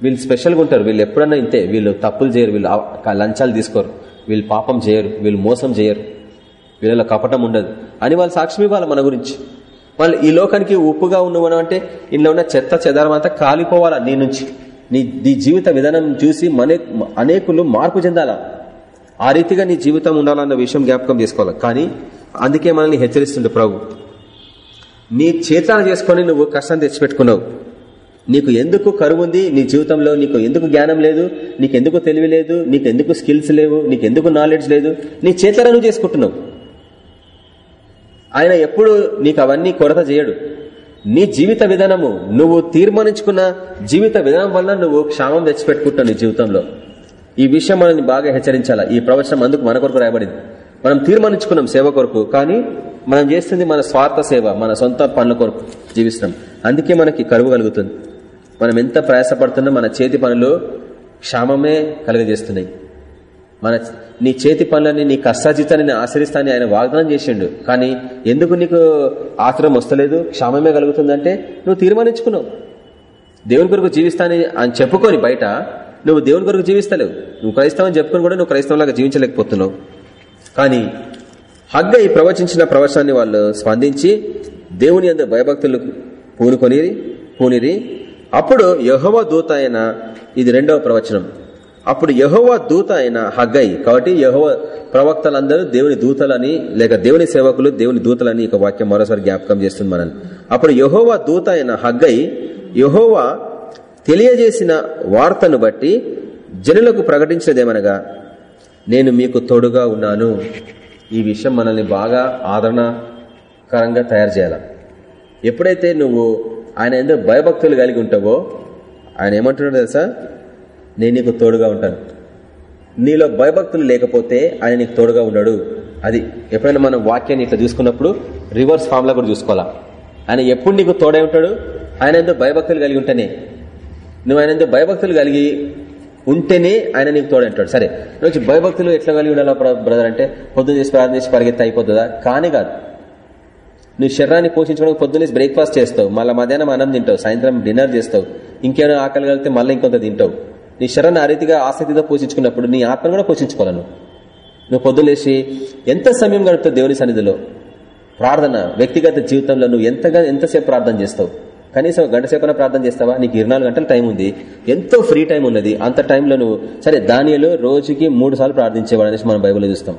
వీళ్ళు స్పెషల్గా ఉంటారు. వీళ్ళు ఎప్పుడన్నా ఇంతే. వీళ్ళు తప్పులు చేయరు. వీళ్ళు లంచాలు తీసుకోరు. వీళ్ళు పాపం చేయరు. వీళ్ళు మోసం చేయరు. వీళ్ళలో కపటం ఉండదు. అని వాళ్ళు సాక్ష్యం ఇవ్వాలి మన గురించి. వాళ్ళు ఈ లోకానికి ఉప్పుగా ఉన్నవను అంటే ఇందులో ఉన్న చెత్త చెదారం అంతా కాలిపోవాలా నీ నుంచి? నీ నీ జీవిత విధానం చూసి మన అనేకులు మార్పు చెందాలా? ఆ రీతిగా నీ జీవితం ఉండాలన్న విషయం జ్ఞాపకం చేసుకోవాలి. కానీ అందుకే మనల్ని హెచ్చరిస్తుండే ప్రభు. నీ చేతన చేసుకొని నువ్వు కష్టం తెచ్చిపెట్టుకున్నావు. నీకు ఎందుకు కరువు ఉంది? నీ జీవితంలో నీకు ఎందుకు జ్ఞానం లేదు? నీకు ఎందుకు తెలివి లేదు? నీకు ఎందుకు స్కిల్స్ లేవు? నీకు ఎందుకు నాలెడ్జ్ లేదు? నీ చేతన నువ్వు చేసుకుంటున్నావు. ఆయన ఎప్పుడు నీకు అవన్నీ కొరత చేయడు. నీ జీవిత విధానము నువ్వు తీర్మానించుకున్న జీవిత విధానం వల్ల నువ్వు క్షామం తెచ్చిపెట్టుకుంటావు నీ జీవితంలో. ఈ విషయం మనల్ని బాగా హెచ్చరించాలా? ఈ ప్రవచనం అందుకు మన కొరకు రాయబడింది. మనం తీర్మానించుకున్నాం సేవ కొరకు కానీ మనం చేస్తుంది మన స్వార్థ సేవ మన సొంత పనుల కొరకు జీవిస్తున్నాం. అందుకే మనకి కరువు కలుగుతుంది. మనం ఎంత ప్రయాసపడుతున్నా మన చేతి పనులు క్షామమే కలుగజేస్తున్నాయి. మన నీ చేతి పనులని నీ కష్టాజీతాన్ని నేను ఆశ్రయిస్తానని ఆయన వాగ్దానం చేసిండు. కానీ ఎందుకు నీకు ఆశ్రయం వస్తలేదు? క్షామమే కలుగుతుందంటే నువ్వు తీర్మానించుకున్నావు. దేవుని కొరకు జీవిస్తానని అని చెప్పుకొని బయట నువ్వు దేవుని కొరకు జీవిస్తలేవు. నువ్వు క్రైస్తవం చెప్పుకొని కూడా నువ్వు క్రైస్తవంలాగా జీవించలేకపోతున్నావు. కానీ హగ్గ ఈ ప్రవచించిన ప్రవచనాన్ని వాళ్ళు స్పందించి దేవుని అందు భయభక్తులు పూనుకొని పూనిరి. అప్పుడు యహోవ దూత ఇది రెండవ ప్రవచనం. అప్పుడు యహోవ దూత అయిన హగ్గై కాబట్టి యహోవ ప్రవక్తలందరూ దేవుని దూతలని లేక దేవుని సేవకులు దేవుని దూతలని ఒక వాక్యం మరోసారి జ్ఞాపకం చేస్తుంది మనల్ని. అప్పుడు యహోవ దూత అయిన హగ్గై యహోవ తెలియజేసిన వార్తను బట్టి జనులకు ప్రకటించినదేమనగా నేను మీకు తోడుగా ఉన్నాను. ఈ విషయం మనల్ని బాగా ఆదరణకరంగా తయారు చేయాలి. ఎప్పుడైతే నువ్వు ఆయన ఎందుకు భయభక్తులు కలిగి ఉంటావో ఆయన ఏమంటున్నాడు తెలుసా? నేను నీకు తోడుగా ఉంటాను. నీలో భయభక్తులు లేకపోతే ఆయన నీకు తోడుగా ఉన్నాడు అది ఎప్పుడైనా మనం వాక్యాన్ని ఇట్లా చూసుకున్నప్పుడు రివర్స్ ఫామ్లో కూడా చూసుకోవాలా? ఆయన ఎప్పుడు నీకు తోడై ఉంటాడు? ఆయన ఎందుకు భయభక్తులు కలిగి ఉంటేనే. నువ్వు ఆయన ఎందుకు భయభక్తులు కలిగి ఉంటేనే ఆయన నీకు తోడంటాడు సరే నువ్వు భయభక్తులు ఎట్లా కలిగి ఉండాలో బ్రదర్ అంటే పొద్దున్న చేసి ప్రార్థన చేసి పరిగెత్తి అయిపోతుందా? కానీ కాదు. నువ్వు శరీరాన్ని పోషించుకోవడానికి పొద్దున్నే బ్రేక్ఫాస్ట్ చేస్తావు. మళ్ళీ మధ్యాహ్నం అన్నం తింటావు. సాయంత్రం డిన్నర్ చేస్తావు. ఇంకేమైనా ఆకలి కలిగితే మళ్ళీ ఇంకొంత తింటావు. నీ శరణ్ ఆ రీతిగా ఆసక్తితో పోషించుకున్నప్పుడు నీ ఆత్మను కూడా పోషించుకోవాలను. నువ్వు పొద్దులేసి ఎంత సమయం గడుపుతావు దేవుని సన్నిధిలో? ప్రార్థన వ్యక్తిగత జీవితంలో నువ్వు ఎంతగా ఎంతసేపు ప్రార్థన చేస్తావు? కనీసం గంట సేపన ప్రార్థన చేస్తావా? నీకు ఇరవై గంటల టైం ఉంది. ఎంతో ఫ్రీ టైం ఉన్నది. అంత టైంలో నువ్వు సరే దానిలో రోజుకి మూడు సార్లు ప్రార్థించేవాడు అనేసి మనం బైబిల్లో చూస్తాం.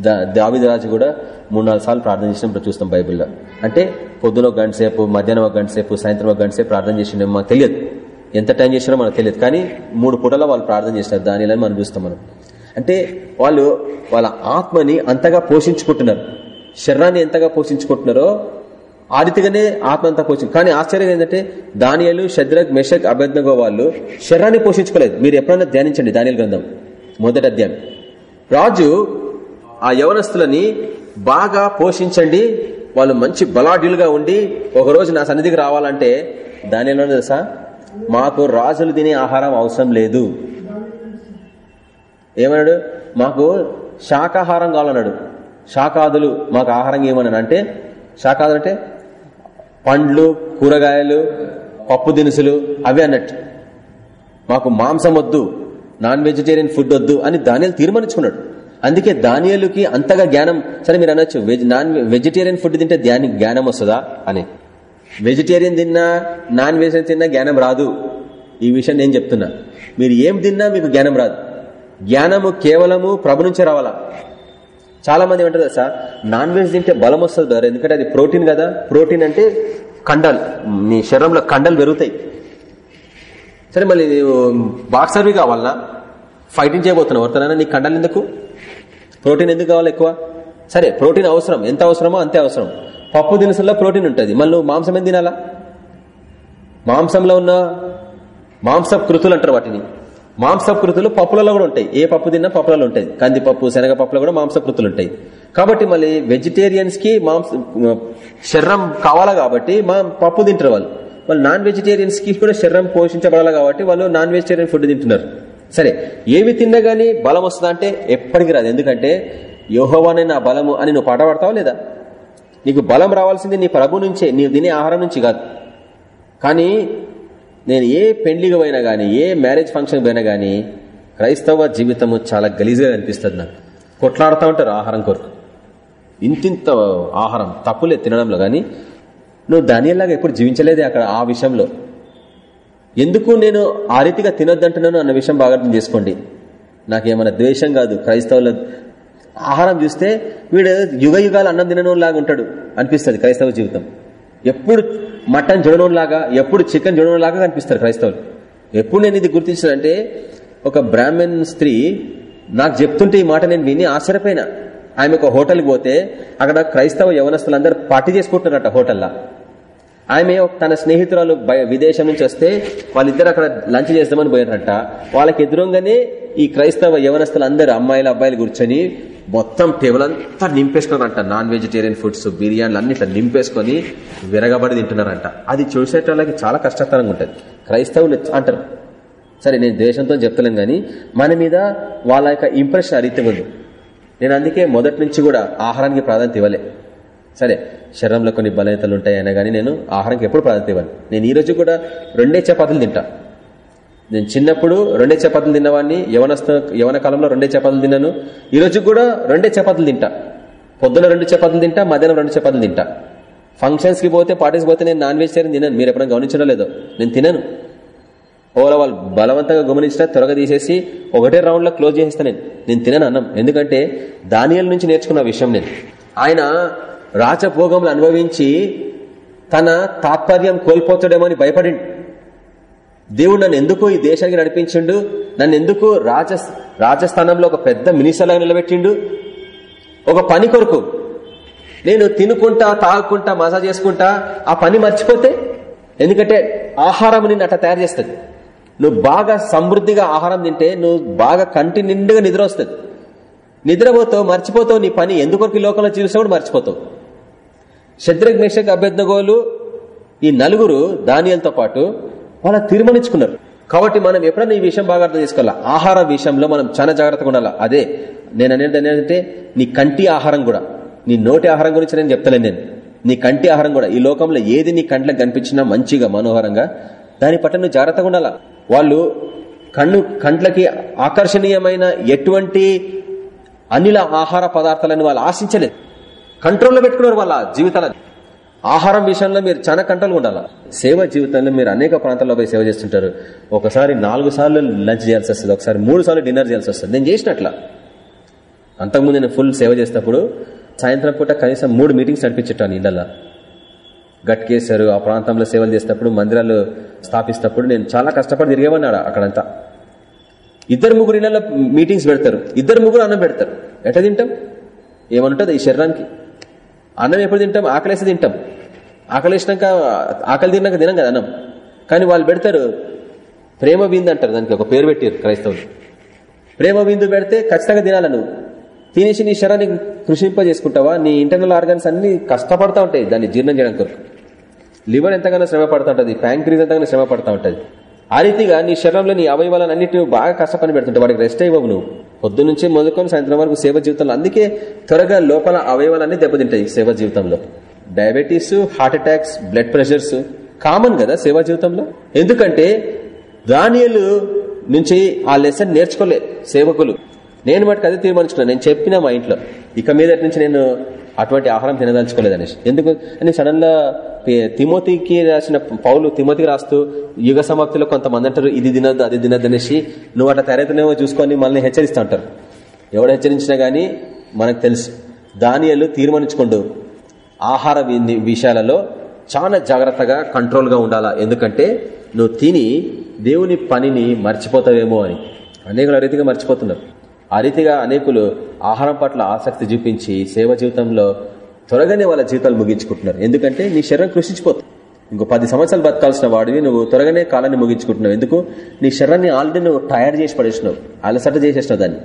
దా దావిదరాజు కూడా మూడు నాలుగు సార్లు ప్రార్థన చేసినప్పుడు చూస్తాం బైబిల్లో. అంటే పొద్దున ఒక గంట సేపు మధ్యాహ్నం ఒక గంట సేపు సాయంత్రం ఒక గంట సేపు ప్రార్థన చేసిన మాకు తెలియదు. ఎంత టైం చేసినా మనకు తెలియదు. కానీ మూడు పూటల వాళ్ళు ప్రార్థన చేసినారు దానిలో మనం చూస్తాం మనం. అంటే వాళ్ళు వాళ్ళ ఆత్మని అంతగా పోషించుకుంటున్నారు. శరీరాన్ని ఎంతగా పోషించుకుంటున్నారో ఆ రీతిగానే ఆత్మ అంతా పోషించు కానీ ఆశ్చర్యం ఏంటంటే దానియలు శద్రక్ మెషక్ అభ్యర్థగో వాళ్ళు శరీరాన్ని పోషించుకోలేదు. మీరు ఎప్పుడైనా ధ్యానించండి దానియలు గ్రంథం మొదటి అధ్యాయం. రాజు ఆ యవనస్తులని బాగా పోషించండి వాళ్ళు మంచి బలాఢ్యులుగా ఉండి ఒకరోజు నా సన్నిధికి రావాలంటే దానిలో తెలుసా? మాకు రాజులు తినే ఆహారం అవసరం లేదు. ఏమన్నాడు? మాకు శాకాహారం కావాలన్నాడు. శాకాదులు మాకు ఆహారం ఏమన్నాడు అంటే శాకాదులు అంటే పండ్లు కూరగాయలు పప్పు దినుసులు అవి అన్నట్టు. మాకు మాంసం వద్దు నాన్ వెజిటేరియన్ ఫుడ్ వద్దు అని దానియలు తీర్మానించుకున్నాడు. అందుకే దానియలుకి అంతగా జ్ఞానం సరే మీరు అనొచ్చు నాన్ వెజిటేరియన్ ఫుడ్ తింటే ధ్యాని జ్ఞానం వస్తుందా అని. వెజిటేరియన్ తిన్నా నాన్ వెజిటేరియన్ తిన్నా జ్ఞానం రాదు. ఈ విషయం నేను చెప్తున్నా. మీరు ఏం తిన్నా మీకు జ్ఞానం రాదు. జ్ఞానము కేవలము ప్రభు నుంచే రావాలా? చాలా మంది ఏమంటారు సార్ నాన్ వెజ్ తింటే బలం వస్తుంది ద్వారా ఎందుకంటే అది ప్రోటీన్ కదా. ప్రోటీన్ అంటే కండలు. నీ శరీరంలో కండలు పెరుగుతాయి. సరే మళ్ళీ బాక్సర్వి కావాలన్నా ఫైటింగ్ చేయబోతున్నావు. ఎవరితోనైనా నీ కండలు ఎందుకు? ప్రోటీన్ ఎందుకు కావాలి ఎక్కువ? సరే ప్రోటీన్ అవసరం. ఎంత అవసరమో అంతే అవసరం. పప్పు దినుసుల్లో ప్రోటీన్ ఉంటుంది. మళ్ళీ మాంసం ఏం తినాలా? మాంసంలో ఉన్న మాంసపు కృతులు అంటారు వాటిని. మాంసపు కృతులు పప్పులలో కూడా ఉంటాయి. ఏ పప్పు తిన్నా పప్పులలో ఉంటాయి. కందిపప్పు శనగపప్పులో కూడా మాంసకృతులు ఉంటాయి. కాబట్టి మళ్ళీ వెజిటేరియన్స్కి మాంస శరీరం కావాలా కాబట్టి మా పప్పు తింటారు వాళ్ళు. వాళ్ళు నాన్ వెజిటేరియన్స్కి కూడా శరీరం పోషించబడాలి కాబట్టి వాళ్ళు నాన్ వెజిటేరియన్ ఫుడ్ తింటున్నారు. సరే ఏవి తిన్నా గానీ బలం వస్తుందా అంటే ఎప్పటికి రాదు. ఎందుకంటే యోహోవానే నా బలము అని నువ్వు పాట పడతావా లేదా? నీకు బలం రావాల్సింది నీ ప్రభు నుంచే నీవు తినే ఆహారం నుంచి కాదు. కానీ నేను ఏ పెండ్లికి పోయినా కానీ ఏ మ్యారేజ్ ఫంక్షన్ పోయినా కానీ క్రైస్తవ జీవితము చాలా గలీజ్గా అనిపిస్తుంది నాకు. కొట్లాడుతూ ఉంటారు ఆహారం కొరకు. ఇంతింత ఆహారం తప్పులే తినడంలో కానీ నువ్వు దానిలాగా ఎప్పుడు జీవించలేదే అక్కడ ఆ విషయంలో. ఎందుకు నేను ఆ రీతిగా తినొద్దంటున్నాను అన్న విషయం బాగా అర్థం చేసుకోండి. నాకేమైనా ద్వేషం కాదు క్రైస్తవుల ఆహారం చూస్తే వీడు యుగ యుగాలు అన్నం తినడం లాగా ఉంటాడు అనిపిస్తుంది క్రైస్తవ జీవితం. ఎప్పుడు మటన్ లాగా ఎప్పుడు చికెన్ లాగా కనిపిస్తారు క్రైస్తవులు. ఎప్పుడు నేను ఇది గుర్తించానంటే ఒక బ్రాహ్మణ్ స్త్రీ నాకు చెప్తుంటే ఈ మాట నేను విని ఆశ్చర్యపోయినా. ఆమె ఒక హోటల్కి పోతే అక్కడ క్రైస్తవ యవనస్తులందరూ పార్టీ చేసుకుంటున్నారట హోటల్లా. ఆమె తన స్నేహితురాలు విదేశం నుంచి వస్తే వాళ్ళిద్దరు అక్కడ లంచ్ చేద్దామని పోయినట్ట వాళ్ళకి ఎదురుగానే ఈ క్రైస్తవ యవనస్తులు అందరూ అమ్మాయిలు అబ్బాయిలు కూర్చొని మొత్తం టేబుల్ అంతా నింపేసుకున్నారంట. నాన్ వెజిటేరియన్ ఫుడ్స్ బిర్యానీలు అన్ని ఇట్లా నింపేసుకొని విరగబడి తింటున్నారంట. అది చూసేటోళ్ళకి చాలా కష్టతరంగా ఉంటుంది. క్రైస్తవులు అంటారు. సరే నేను దేశంతో చెప్తలేను గానీ మన మీద వాళ్ళ యొక్క ఇంప్రెషన్ అరీతి ఉంది. నేను అందుకే మొదటి నుంచి కూడా ఆహారానికి ప్రాధాన్యత ఇవ్వలే. సరే శరీరంలో కొన్ని బలహీనతలు ఉంటాయి అయినా కానీ నేను ఆహారంకి ఎప్పుడు ప్రాధాన్యత ఇవ్వను. నేను ఈరోజు కూడా రెండే చపాతీలు తింటా. నేను చిన్నప్పుడు రెండే చపాతీలు తిన్నవాడిని యవనస్థ యవన కాలంలో రెండే చపాతీలు తిన్నాను. ఈ రోజు కూడా రెండే చపాతీలు తింటా. పొద్దున రెండు చపాతీలు తింటా మధ్యాహ్నం రెండు చపాతీలు తింటా. ఫంక్షన్స్కి పోతే పార్టీస్కి పోతే నేను నాన్ వెజిటేరియన్ తినను. మీరు ఎప్పుడైనా గమనించడం లేదో. నేను తినను. ఓలా వాళ్ళు బలవంతంగా గమనించినా త్వరగా తీసేసి ఒకటే రౌండ్లో క్లోజ్ చేసేస్తాను నేను. నేను తినను అన్నం. ఎందుకంటే దానియల నుంచి నేర్చుకున్న విషయం నేను. ఆయన రాజభోగంలో అనుభవించి తన తాత్పర్యం కోల్పోతాడేమో అని భయపడి దేవుడు నన్ను ఎందుకు ఈ దేశానికి నడిపించిండు? నన్ను ఎందుకు రాజ రాజస్థానంలో ఒక పెద్ద మినిస్టర్లాగా నిలబెట్టిండు? ఒక పని కొరకు. నేను తినుకుంటా తాగుకుంటా మజా చేసుకుంటా ఆ పని మర్చిపోతే? ఎందుకంటే ఆహారం నిన్ను అట్లా తయారు చేస్తుంది. నువ్వు బాగా సమృద్ధిగా ఆహారం తింటే నువ్వు బాగా కంటి నిండుగా నిద్ర వస్తుంది. నిద్రపోతావు మర్చిపోతావు నీ పని ఎందుకొరకు ఈ లోకంలో జీవిస్తా కూడా మర్చిపోతావు. శత్రుఘ్ మేషక్ అభ్యర్థగోలు ఈ నలుగురు దానియలతో పాటు వాళ్ళ తీర్మానించుకున్నారు. కాబట్టి మనం ఎప్పుడైనా ఈ విషయం బాగా అర్థం చేసుకోవాలా? ఆహార విషయంలో మనం చాలా జాగ్రత్తగా ఉండాలి? అదే నేను అనేది ఏంటంటే నీ కంటి ఆహారం కూడా నీ నోటి ఆహారం గురించి నేను చెప్తలేను నేను. నీ కంటి ఆహారం కూడా ఈ లోకంలో ఏది నీ కంట్లకు కనిపించినా మంచిగా మనోహరంగా దాని పట్ల నువ్వు జాగ్రత్తగా ఉండాలా? వాళ్ళు కన్ను కంట్లకి ఆకర్షణీయమైన ఎటువంటి అనిల ఆహార పదార్థాలను వాళ్ళు ఆశించలేదు. కంట్రోల్లో పెట్టుకున్నారు వాళ్ళ జీవితాల ఆహారం విషయంలో మీరు చాలా కంట్రోల్ ఉండాలి? సేవ జీవితంలో మీరు అనేక ప్రాంతాల్లో పోయి సేవ చేస్తుంటారు. ఒకసారి నాలుగు సార్లు లంచ్ చేయాల్సి వస్తుంది. ఒకసారి మూడు సార్లు డిన్నర్ చేయాల్సి వస్తుంది. నేను చేసినట్ల. అంతకుముందు నేను ఫుల్ సేవ చేసినప్పుడు సాయంత్రం పూట కనీసం మూడు మీటింగ్స్ నడిపించేటాను ఇళ్ళల్లో. గట్కేశారు. ఆ ప్రాంతంలో సేవలు చేసినప్పుడు మందిరాలు స్థాపిస్తున్నప్పుడు నేను చాలా కష్టపడి తిరిగేవన్నాడు అక్కడంతా. ఇద్దరు ముగ్గురు ఇళ్ళలో మీటింగ్స్ పెడతారు. ఇద్దరు ముగ్గురు అన్నం పెడతారు. ఎట్లా తింటాం? ఏమనుంటుంది ఈ శరీరానికి? అన్నం ఎప్పుడు తింటాం? ఆకలేసి తింటాం. ఆకలేసినాక ఆకలి తిన్నాక తినం కదా అన్నం. కానీ వాళ్ళు పెడతారు ప్రేమ బిందు అంటారు దానికి ఒక పేరు పెట్టారు క్రైస్తవులు. ప్రేమ బిందు పెడితే ఖచ్చితంగా తినాల నువ్వు. తినేసి నీ శరాన్ని కృషింప చేసుకుంటావా నీ ఇంటర్నల్ ఆర్గన్స్ అన్ని కష్టపడతా ఉంటాయి దాన్ని జీర్ణం చేయడం కొరకు. లివర్ ఎంతగానో శ్రమ పడుతూ ఉంటుంది ప్యాంక్రీస్ ఎంతగానో శ్రమ పడుతూ ఉంటుంది. ఆ రీతిగా నీ శరీరంలో నీ అవయవాలను అన్నిటి బాగా కష్టపని పెడుతుంటే వాడికి రెస్ట్ అయ్యవు నువ్వు. పొద్దు నుంచి మొదలుకొని సాయంత్రం వరకు సేవ జీవితంలో అందుకే త్వరగా లోపల అవయవాలన్నీ దెబ్బతింటాయి సేవ జీవితంలో. Diabetes heart attacks blood pressures common కదా సేవా జీవితంలో? ఎందుకంటే దానియలు నుంచి ఆ లెసన్ నేర్చుకోలే సేవకులు. నేను మటుకు అదే తీర్మానించుకున్నాను నేను చెప్పిన మా ఇంట్లో. ఇక మీద నుంచి నేను అటువంటి ఆహారం తినదలుచుకోలేదు అనేసి ఎందుకు? అని సడన్గా తిమోతికి రాసిన పౌలు తిమోతికి రాస్తూ యుగ సమాప్తిలో కొంతమంది అంటారు ఇది తినద్దు అది తినద్దు అనేసి నువ్వు అట్లా తయారైతేనేమో చూసుకొని మనల్ని హెచ్చరిస్తూ ఉంటారు. ఎవడు హెచ్చరించినా గానీ మనకు తెలుసు. దానియలు తీర్మానించుకుంటూ ఆహార విషయాలలో చాలా జాగ్రత్తగా కంట్రోల్గా ఉండాలా? ఎందుకంటే నువ్వు తిని దేవుని పనిని మర్చిపోతావేమో అని. అనేక రీతిగా మర్చిపోతున్నారు. ఆ రీతిగా అనేకులు ఆహారం పట్ల ఆసక్తి చూపించి సేవ జీవితంలో త్వరగానే వాళ్ళ జీవితాలు ముగించుకుంటున్నారు. ఎందుకంటే నీ శరీరం కృషించిపోతుంది. ఇంకో పది సంవత్సరాలు బతకాల్సిన వాడివి నువ్వు త్వరగానే కాలాన్ని ముగించుకుంటున్నావు. ఎందుకు? నీ శరీరాన్ని ఆల్రెడీ నువ్వు టైర్ చేసి పడేసినావు. అలసట చేసేసినావు దాన్ని.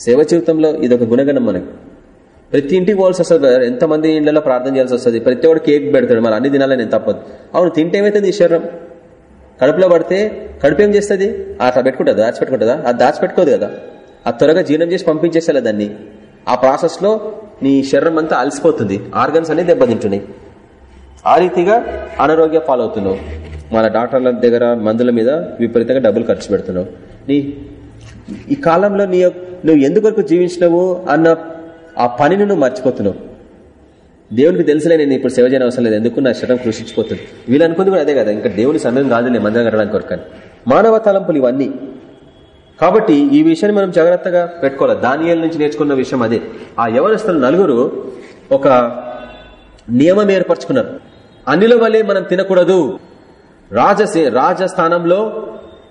సేవ జీవితంలో ఇది ఒక గుణగణం మనకు. ప్రతి ఇంటికి పోవాల్సి వస్తుంది ఎంతమంది ఇళ్ళలో ప్రార్థన చేయాల్సి వస్తుంది? ప్రతి ఒక్కడు కేక్ పెడతాడు. మరి అన్ని తినాలని తప్పదు. అవును తింటేమైతుంది నీ ఈ శరీరం? కడుపులో పడితే కడుపు ఏం చేస్తుంది? అట్లా పెట్టుకుంటుందా? దాచిపెట్టుకుంటుందా? అది దాచిపెట్టుకోదు కదా. ఆ త్వరగా జీర్ణం చేసి పంపించేసేలా దాన్ని. ఆ ప్రాసెస్లో నీ శరీరం అంతా అలసిపోతుంది. ఆర్గన్స్ అనేది దెబ్బతింటున్నాయి. ఆ రీతిగా అనారోగ్య పాలవుతున్నావు. మన డాక్టర్ల దగ్గర మందుల మీద విపరీతంగా డబ్బులు ఖర్చు పెడుతున్నావు. నీ ఈ కాలంలో నీ నువ్వు ఎందుకొరకు జీవించినవు అన్న ఆ పనిని నువ్వు మర్చిపోతున్నావు. దేవునికి తెలుసులే నేను ఇప్పుడు సేవ చేయని అవసరం లేదు. ఎందుకు నా శరీరం కృషించిపోతుంది? వీళ్ళు అనుకుంది కూడా అదే కదా. ఇంకా దేవుని సమయం కాదులే మందిరం కట్టడానికి కొరకని మానవ తలంపులు ఇవన్నీ. కాబట్టి ఈ విషయాన్ని మనం జాగ్రత్తగా పెట్టుకోవాలి. దానియాల నుంచి నేర్చుకున్న విషయం అదే. ఆ యవనస్తులు నలుగురు ఒక నియమం ఏర్పరచుకున్నారు. అన్నిల వల్లే మనం తినకూడదు. రాజసే రాజస్థానంలో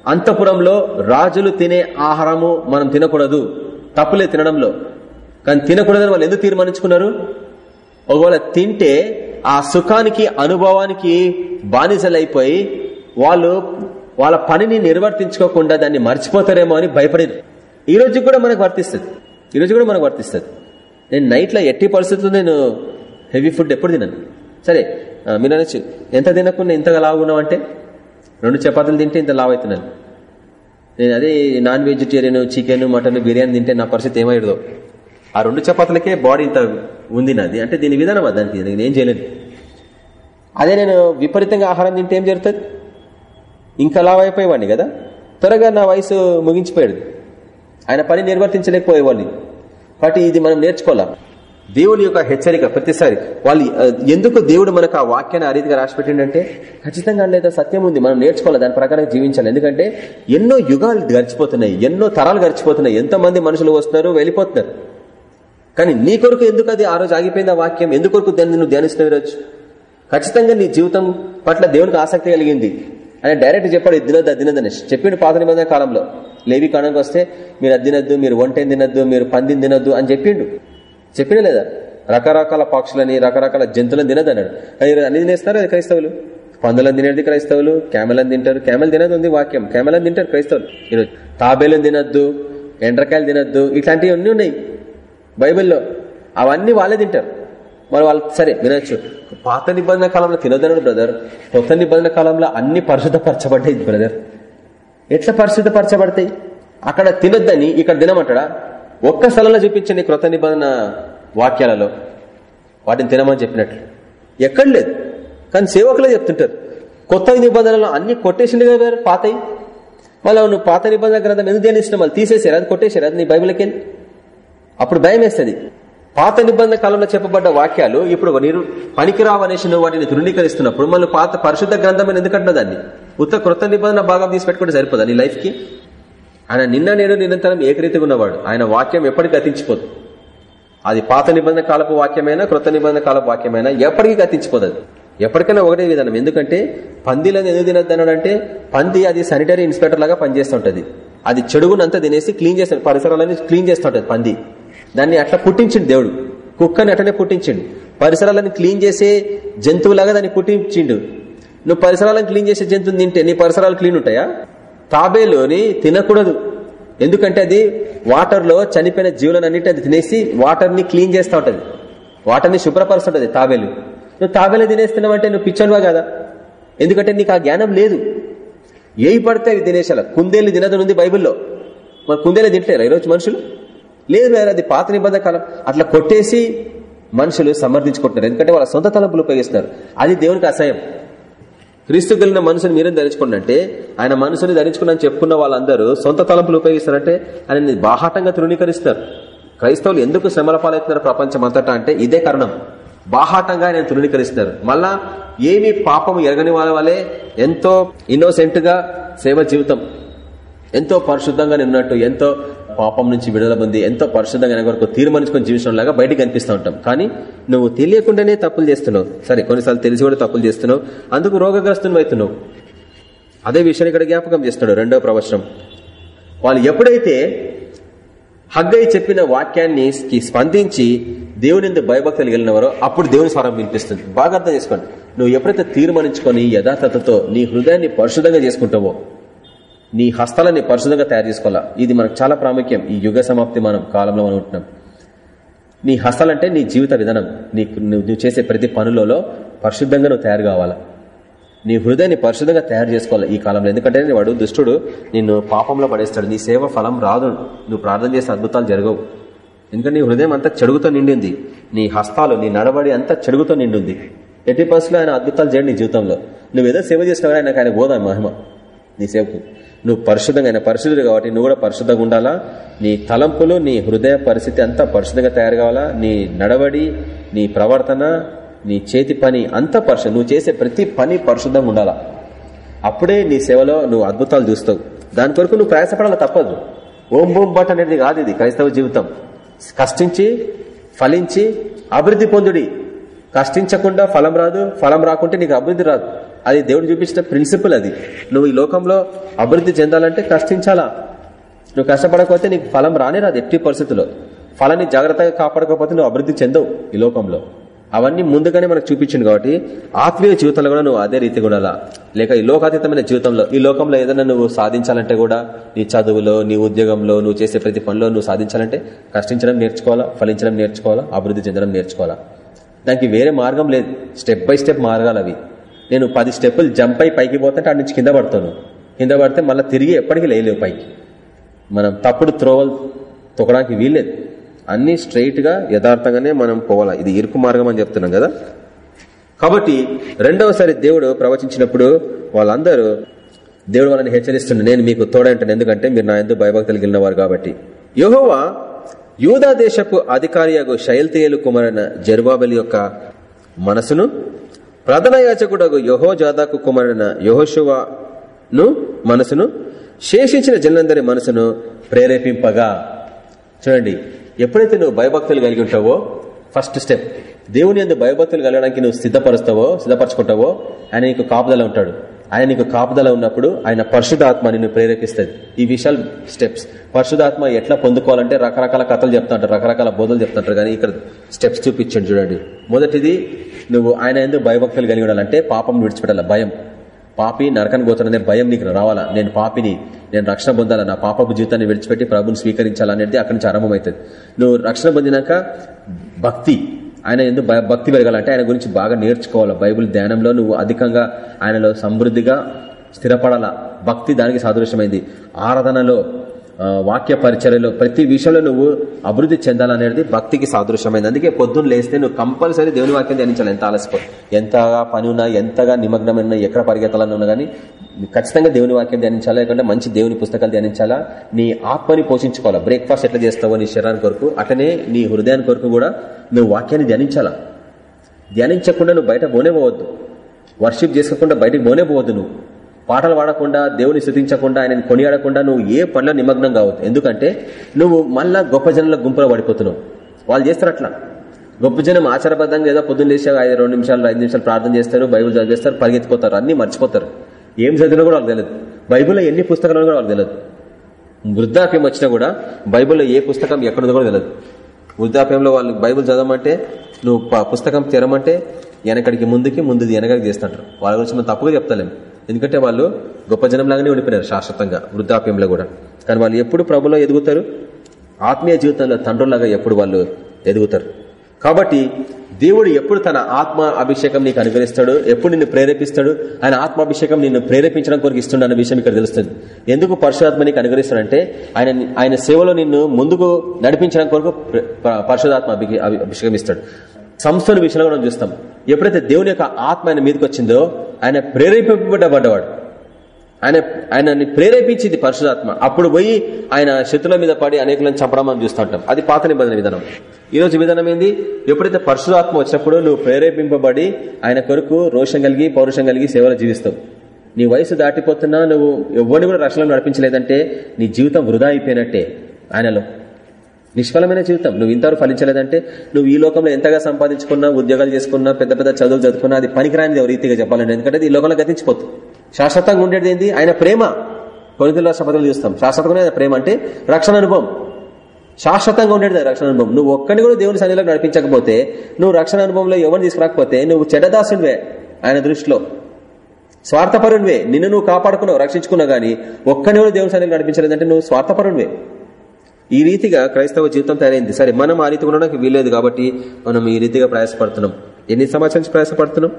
అంతపురంలో రాజులు తినే ఆహారము మనం తినకూడదు. తప్పులే తినడంలో. కానీ తినకూడదని వాళ్ళు ఎందుకు తీర్మానించుకున్నారు? ఒకవేళ తింటే ఆ సుఖానికి అనుభవానికి బానిసలైపోయి వాళ్ళు వాళ్ళ పనిని నిర్వర్తించుకోకుండా దాన్ని మర్చిపోతారేమో అని భయపడింది. ఈ రోజు కూడా మనకు వర్తిస్తుంది. ఈ రోజు కూడా మనకు వర్తిస్తుంది. నేను నైట్లో ఎట్టి పరిస్థితుల్లో నేను హెవీ ఫుడ్ ఎప్పుడు తినను. సరే మీరు అనొచ్చు ఎంత తినకుండా ఇంతగా లావున్నావు అంటే రెండు చపాతీలు తింటే ఇంత లావు అవుతున్నాను. నేను అదే non vegetarian chicken mutton biryani తింటే నా పరిస్థితి ఏమయ్యదో. ఆ రెండు చపాతీలకే బాడీ ఇంత ఉంది నాది. అంటే దీని విధానం దానికి నేను ఏం చేయలేదు. అదే నేను విపరీతంగా ఆహారం తింటే ఏం జరుగుతుంది? ఇంకా లావ్ అయిపోయేవాడిని కదా? త్వరగా నా వయసు ముగించిపోయాడు ఆయన పని నిర్వర్తించలేకపోయేవాళ్ళు కాబట్టి ఇది మనం నేర్చుకోవాలా? దేవుని యొక్క హెచ్చరిక ప్రతిసారి వాళ్ళు ఎందుకు దేవుడు మనకు ఆ వాక్యాన్ని ఆ రీతిగా రాసిపెట్టిండంటే ఖచ్చితంగా లేదా సత్యం ఉంది మనం నేర్చుకోవాలి? దాని ప్రకారం జీవించాలి. ఎందుకంటే ఎన్నో యుగాలు గడిచిపోతున్నాయి ఎన్నో తరాలు గడిచిపోతున్నాయి ఎంతో మంది మనుషులు వస్తున్నారు వెళ్ళిపోతున్నారు. కానీ నీ కొరకు ఎందుకు అది ఆ రోజు ఆగిపోయింది ఆ వాక్యం? ఎందుకొరకు దాన్ని నువ్వు ధ్యానిస్తున్న ఖచ్చితంగా నీ జీవితం పట్ల దేవునికి ఆసక్తి కలిగింది. ఆయన డైరెక్ట్ చెప్పాడు ఇది తినద్దు అది అనేసి. చెప్పిండు పాత నిబంధన కాలంలో. లేవి కాలంకి వస్తే మీరు అది తినద్దు మీరు వంటేం తినద్దు మీరు పందిని తినద్దు అని చెప్పిండు. చెప్పిన లేదా? రకరకాల పక్షులని రకరకాల జంతువులను తినద్దు అన్నాడు. అన్ని తినేస్తారు అది క్రైస్తవులు? పందులను తినేది క్రైస్తవులు క్యామెలను తింటారు. క్యామెల్ తినదు ఉంది వాక్యం. క్యామెలను తింటారు క్రైస్తవులు. ఈరోజు తాబేలను తినద్దు ఎండ్రకాయలు తినద్దు ఇట్లాంటివి అన్నీ ఉన్నాయి బైబిల్లో. అవన్నీ వాళ్ళే తింటారు. మరి వాళ్ళు సరే వినొచ్చు. పాత నిబంధన కాలంలో తినదనడు బ్రదర్ కొత్త నిబంధన కాలంలో అన్ని పరిశుద్ధపరచబడ్డాయి బ్రదర్ ఎట్లా పరిశుద్ధపరచబడతాయి? అక్కడ తినొద్దని ఇక్కడ తినమంటాడా? ఒక్క స్థలంలో చూపించండి క్రొత్త నిబంధన వాక్యాలలో వాటిని తినమని చెప్పినట్లు. ఎక్కడ లేదు. కానీ సేవకులే చెప్తుంటారు. కొత్త నిబంధనలు అన్ని కొట్టేసిండు కదా పాతయి? మళ్ళీ నువ్వు పాత నిబంధన గ్రంథం ఎందుకు ధ్యానిస్తున్నావు? మళ్ళీ తీసేసారు అది కొట్టేశారు అది నీ బైబిల్కి వెళ్ళి అప్పుడు భయం వేస్తుంది పాత నిబంధన కాలంలో చెప్పబడ్డ వాక్యాలు ఇప్పుడు నీరు పనికిరావనేసి నువ్వు వాటిని ధృవీకరిస్తున్నప్పుడు మళ్ళీ పాత పరిశుద్ధ గ్రంథమైన ఎందుకంటున్నా దాన్ని? ఉత్త క్రొత్త నిబంధన భాగం తీసి పెట్టుకుంటే సరిపోదా నీ లైఫ్కి? ఆయన నిన్న నేడు నిరంతరం ఏకరీతిగా ఉన్నవాడు. ఆయన వాక్యం ఎప్పటికీ గతించిపోదు. అది పాత నిబంధన కాలపు వాక్యమైనా క్రొత్త నిబంధన కాలపు వాక్యమైనా ఎప్పటికీ గతించిపోదు ఎప్పటికైనా ఒకటే విధానం. ఎందుకంటే పందిలను ఎందుకు తినద్దు అంటే పంది అది శానిటరీ ఇన్స్పెక్టర్ లాగా పనిచేస్తుంటది అది చెడుగునంతా తినేసి క్లీన్ చేస్తాడు పరిసరాలని క్లీన్ చేస్తుంటది పంది. దాన్ని అట్లా పుట్టించిండు దేవుడు. కుక్కని అట్లనే పుట్టించిండు. పరిసరాలను క్లీన్ చేసే జంతువులాగా దాన్ని పుట్టించిండు. నువ్వు పరిసరాలను క్లీన్ చేసే జంతువు తింటే నీ పరిసరాలు క్లీన్ ఉంటాయా? తాబేలోని తినకూడదు. ఎందుకంటే అది వాటర్లో చనిపోయిన అన్నిటి అది తినేసి వాటర్ని క్లీన్ చేస్తూ ఉంటుంది. వాటర్ని శుభ్రపరుస్తుంటది తాబేలు. నువ్వు తాబేలు తినేస్తున్నావంటే నువ్వు పిచ్చోన్వా కదా? ఎందుకంటే నీకు ఆ జ్ఞానం లేదు. ఏవి పడితే అవి తినేసాల. కుందేలు తినదు ఉంది బైబిల్లో. మరి కుందేలు తింటారా ఈరోజు మనుషులు? లేదు వేరే అది పాత నిబంధన కాలం. అట్లా కొట్టేసి మనుషులు సమర్థించుకుంటున్నారు. ఎందుకంటే వాళ్ళ సొంత తలంపులు ఉపయోగిస్తున్నారు అది దేవునికి అసహ్యం. క్రీస్తు కలిగిన మనుషుని మీరేం ధరించుకోండి ఆయన మనసుని ధరించుకున్నాను చెప్పుకున్న వాళ్ళందరూ సొంత తలంపులు ఉపయోగిస్తారంటే ఆయన బాహాటంగా తృణీకరిస్తారు. క్రైస్తవులు ఎందుకు శ్రమల పాలవుతున్నారు ప్రపంచం అంతటా అంటే ఇదే కారణం. బాహాటంగా ఆయన తృణీకరిస్తారు. మళ్ళా ఏమి పాపం ఎరగని వాళ్ళ వల్లే ఎంతో ఇన్నోసెంట్గా సేవ జీవితం. ఎంతో పరిశుద్ధంగా నిన్నట్టు ఎంతో పాపం నుంచి విడుదల పొంది ఎంతో పరిశుద్ధంగా వరకు తీర్మానించుకొని జీవించడం లాగా బయటికి కనిపిస్తూ ఉంటాం. కానీ నువ్వు తెలియకుండానే తప్పులు చేస్తున్నావు. సరే కొన్నిసార్లు తెలిసి కూడా తప్పులు చేస్తున్నావు. అందుకు రోగగ్రస్తులు అవుతున్నావు అదే విషయాన్ని ఇక్కడ జ్ఞాపకం చేస్తున్నాడు రెండో ప్రవచనం. వాళ్ళు ఎప్పుడైతే హగ్గై చెప్పిన వాక్యాన్ని స్పందించి దేవుని ఎందుకు భయభక్తులు వెళ్ళినవారో అప్పుడు దేవుని స్వరం వినిపిస్తుంది. బాగా అర్థం చేసుకోండి. నువ్వు ఎప్పుడైతే తీర్మానించుకొని యథార్థతతో నీ హృదయాన్ని పరిశుద్ధంగా చేసుకుంటావో నీ హస్తాలని పరిశుద్ధంగా తయారు చేసుకోవాలా? ఇది మనకు చాలా ప్రాముఖ్యం ఈ యుగ సమాప్తి మనం కాలంలో మనం ఉంటున్నాం. నీ హస్తాలంటే నీ జీవిత విధానం. నీకు నువ్వు నువ్వు చేసే ప్రతి పనులలో పరిశుద్ధంగా నువ్వు తయారు కావాలా? నీ హృదయాన్ని పరిశుద్ధంగా తయారు చేసుకోవాలి ఈ కాలంలో? ఎందుకంటే వాడు దుష్టుడు నిన్ను పాపంలో పడేస్తాడు. నీ సేవ ఫలం రాదు. నువ్వు ప్రార్థన చేసే అద్భుతాలు జరగవు. ఎందుకంటే నీ హృదయం అంతా చెడుగుతో నిండింది. నీ హస్తాలు నీ నడబడి అంతా చెడుగుతో నిండింది. ఎట్టి పరిస్థితుల్లో ఆయన అద్భుతాలు చేయండి నీ జీవితంలో. నువ్వు ఏదో సేవ చేసినవారు ఆయనకు ఆయన గోదా మహిమ. నీ సేవకు. నువ్వు పరిశుద్ధంగా ఆయన పరిశుద్ధుడు కాబట్టి నువ్వు కూడా పరిశుద్ధంగా ఉండాలా? నీ తలంపులు నీ హృదయ పరిస్థితి అంతా పరిశుద్ధంగా తయారు కావాలా? నీ నడవడి నీ ప్రవర్తన నీ చేతి పని అంతా పరిశుద్ధం నువ్వు చేసే ప్రతి పని పరిశుద్ధంగా ఉండాలా? అప్పుడే నీ సేవలో నువ్వు అద్భుతాలు చూస్తావు. దాని కొరకు నువ్వు ప్రయాసపడాలి? తప్పదు. ఓం బోం బట్ అనేది కాదు ఇది క్రైస్తవ జీవితం. కష్టించి ఫలించి అభివృద్ధి పొందుడి. కష్టించకుండా ఫలం రాదు ఫలం రాకుంటే నీకు అభివృద్ధి రాదు. అది దేవుడు చూపించిన ప్రిన్సిపల్ అది. నువ్వు ఈ లోకంలో అభివృద్ధి చెందాలంటే కష్టించాలా? నువ్వు కష్టపడకపోతే నీకు ఫలం రానే రాదు ఎట్టి పరిస్థితుల్లో. ఫలాన్ని జాగ్రత్తగా కాపాడకపోతే నువ్వు అభివృద్ధి చెందవు ఈ లోకంలో. అవన్నీ ముందుగానే మనకు చూపించింది కాబట్టి ఆత్మీయ జీవితంలో కూడా నువ్వు అదే రీతి కూడా లేక ఈ లోకాతీతమైన జీవితంలో ఈ లోకంలో ఏదైనా నువ్వు సాధించాలంటే కూడా నీ చదువులో నీ ఉద్యోగంలో నువ్వు చేసే ప్రతి పనిలో నువ్వు సాధించాలంటే కష్టించడం నేర్చుకోవాలా? ఫలించడం నేర్చుకోవాలా? అభివృద్ధి చెందడం నేర్చుకోవాలా? దానికి వేరే మార్గం లేదు. స్టెప్ బై స్టెప్ మార్గాలు అవి. నేను పది స్టెప్పులు జంప్ అయి పైకి పోతుంటే అటు నుంచి కింద పడతాను. కింద పడితే మళ్ళీ తిరిగి ఎప్పటికీ లేలేవు పైకి. మనం తప్పుడు త్రోవలు తొక్కడానికి వీల్లేదు. అన్ని స్ట్రైట్గా యథార్థంగానే మనం పోవాలి. ఇది ఇరుకు మార్గం అని చెప్తున్నాం కదా? కాబట్టి రెండవసారి దేవుడు ప్రవచించినప్పుడు వాళ్ళందరూ దేవుడు వాళ్ళని హెచ్చరిస్తుండే నేను మీకు తోడంటాను ఎందుకంటే మీరు నా ఎందుకు భయభక్తులు గెలిన వారు కాబట్టి. యహోవా యూదా దేశపు అధికారియగు శైల్తేయులు కుమారైన జెరుబాబెల్ యొక్క మనసును ప్రధాన యాచకుడగు యహో జాదాకు కుమారైన యహోశువను మనసును శేషించిన జనులందరి మనసును ప్రేరేపింపగా. చూడండి ఎప్పుడైతే నువ్వు భయభక్తులు కలిగి ఉంటావో ఫస్ట్ స్టెప్ దేవుని ఎందుకు భయభక్తులు కలగడానికి నువ్వు సిద్ధపరుస్తావో సిద్ధపరచుకుంటావో ఆయన నీకు కాపుదల ఉంటాడు. ఆయన నీకు కాపుదల ఉన్నప్పుడు ఆయన పరిశుధాత్మ నిన్ను ప్రేరేపిస్తుంది. ఈ విషయాలు స్టెప్స్. పరిశుధాత్మ ఎట్లా పొందుకోవాలంటే రకరకాల కథలు చెప్తుంటారు రకరకాల బోధలు చెప్తుంటారు. కానీ ఇక్కడ స్టెప్స్ చూపించండి చూడండి. మొదటిది నువ్వు ఆయన ఎందుకు భయభక్తులు కలిగి ఉండాలంటే పాపం విడిచిపెట్టాల భయం. పాపి నరకని పోతున్నదే భయం నీకు రావాలా? నేను పాపిని నేను రక్షణ పొందాలా? నా పాపపు జీవితాన్ని విడిచిపెట్టి ప్రభుని స్వీకరించాలనేది అక్కడి నుంచి ఆరంభమవుతుంది. నువ్వు రక్షణ పొందినాక భక్తి ఆయన ఎందుకు భక్తి పెరగాలంటే ఆయన గురించి బాగా నేర్చుకోవాలి. బైబుల్ ధ్యానంలో నువ్వు అధికంగా ఆయనలో సమృద్ధిగా స్థిరపడాలా? భక్తి దానికి సాదృశ్యమైంది. ఆరాధనలో వాక్య పరిచర్యలో ప్రతి విషయంలో నువ్వు అభివృద్ధి చెందాలనేది భక్తికి సాదృశ్యమైంది. అందుకే పొద్దున్న లేస్తే నువ్వు కంపల్సరీ దేవుని వాక్యం ధ్యానించాలి. ఎంత ఆలసిపో ఎంతగా పని ఉన్నా ఎంతగా నిమగ్నమైన ఎక్కడ పరిగెత్తాలని ఉన్నా కానీ ఖచ్చితంగా దేవుని వాక్యం ధ్యానించాలా? లేకుంటే మంచి దేవుని పుస్తకాలు ధ్యానించాలా? నీ ఆత్మని పోషించుకోవాలా. బ్రేక్ఫాస్ట్ ఎట్లా చేస్తావో నీ శరీరానికి కొరకు అటనే నీ హృదయానికి కొరకు కూడా నువ్వు వాక్యాన్ని ధ్యానించాలా? ధ్యానించకుండా నువ్వు బయట పోనే పోవద్దు. వర్షిప్ చేసుకోకుండా బయటకు పోనే పోవద్దు నువ్వు. పాటలు పాడకుండా దేవుని స్థుతించకుండా ఆయన కొనియాడకుండా నువ్వు ఏ పనిలో నిమగ్నం కావద్దు. ఎందుకంటే నువ్వు మళ్ళా గొప్ప జనుల గుంపులో పడిపోతున్నావు. వాళ్ళు చేస్తారు అట్లా. గొప్ప జనం ఆచారబద్ధంగా ఏదో పొద్దున్న లేచి ఐదు రెండు నిమిషాలు ఐదు నిమిషాలు ప్రార్థన చేస్తారు బైబుల్ చదివేస్తారు పరిగెత్తిపోతారు అన్ని మర్చిపోతారు. ఏం చదివినా కూడా వాళ్ళకి తెలియదు. బైబుల్లో ఎన్ని పుస్తకాలు కూడా వాళ్ళకి తెలియదు. వృద్ధాప్యం వచ్చినా కూడా బైబుల్లో ఏ పుస్తకం ఎక్కడుందో కూడా తెలియదు. వృద్ధాప్యంలో వాళ్ళు బైబుల్ చదవమంటే నువ్వు పుస్తకం తెరమంటే వెనకడికి ముందుకి ముందు వెనకడికి చేస్తుంటారు వాళ్ళ గురించి మనం తప్పుగా చెప్తలేము ఎందుకంటే వాళ్ళు గొప్ప జనంలాగానే ఉండిపోయినారు శాశ్వతంగా వృద్ధాప్యంలో కూడా. కానీ వాళ్ళు ఎప్పుడు ప్రభులో ఎదుగుతారు? ఆత్మీయ జీవితంలో తండ్రులాగా ఎప్పుడు వాళ్ళు ఎదుగుతారు? కాబట్టి దేవుడు ఎప్పుడు తన ఆత్మ అభిషేకం నీకు అనుగ్రహిస్తాడు? ఎప్పుడు నిన్ను ప్రేరేపిస్తాడు? ఆయన ఆత్మాభిషేకం నిన్ను ప్రేరేపించడం కొరకు ఇస్తుండ అన్న విషయం ఇక్కడ తెలుస్తుంది. ఎందుకు పరశురాత్మ నీకు అనుగ్రహిస్తాడంటే ఆయన ఆయన సేవలో నిన్ను ముందుకు నడిపించడం కొరకు పరశురాత్మ అభిషేకం ఇస్తాడు. సంస్థల విషయంలో కూడా చూస్తాం. ఎప్పుడైతే దేవుని యొక్క ఆత్మ ఆయన మీదకి వచ్చిందో ఆయన ప్రేరేపింపబడ్డవాడు. ఆయన ఆయనని ప్రేరేపించింది పరిశుధాత్మ అప్పుడు పోయి ఆయన శత్రుల మీద పడి అనేకులను చంపడం మనం చూస్తుంటాం అది పాత నిబంధన విధానం. ఈ రోజు విధానం ఏంది? ఎప్పుడైతే పరిశుధాత్మ వచ్చినప్పుడు నువ్వు ప్రేరేపింపబడి ఆయన కొరకు రోషం కలిగి పౌరుషం కలిగి సేవలు జీవిస్తావు. నీ వయసు దాటిపోతున్నా నువ్వు ఎవరిని కూడా రక్షణలు నడిపించలేదంటే నీ జీవితం వృధా అయిపోయినట్టే. ఆయనలో నిష్ఫలమైన జీవితం. నువ్వు ఇంతవరకు ఫలించలేదంటే నువ్వు ఈ లోకంలో ఎంతగా సంపాదించుకున్నా ఉద్యోగాలు చేసుకున్నా పెద్ద పెద్ద చదువులు చదువుకున్నా అది పనికిరానిది రీతిగా చెప్పాలంటే ఎందుకంటే ఈ లోకంలో గతించిపోతుంది శాశ్వతంగా ఉండేది ఏంది? ఆయన ప్రేమ. కొనితుల శపథలు చూస్తాం. శాశ్వతంగా ప్రేమ అంటే రక్షణ అనుభవం. శాశ్వతంగా ఉండేది రక్షణ అనుభవం. నువ్వు ఒక్కడిని కూడా దేవుని సన్నిధిలో నడిపించకపోతే నువ్వు రక్షణ అనుభవంలో ఎవరిని తీసుకురాకపోతే నువ్వు చెడ్డదాసుడివే ఆయన దృష్టిలో. స్వార్థపరునివే. నిన్ను నువ్వు కాపాడుకున్నావు రక్షించుకున్నావు గానీ ఒక్కడిని కూడా దేవుని సన్నిధిలో నడిపించలేదంటే నువ్వు స్వార్థపరునివే. ఈ రీతిగా క్రైస్తవ జీవితం తయారైంది. సరే మనం ఆ రీతి ఉండడానికి వీల్లేదు కాబట్టి మనం ఈ రీతిగా ప్రయాసపడుతున్నాం. ఎన్ని సంవత్సరాల నుంచి ప్రయాసపడుతున్నాం?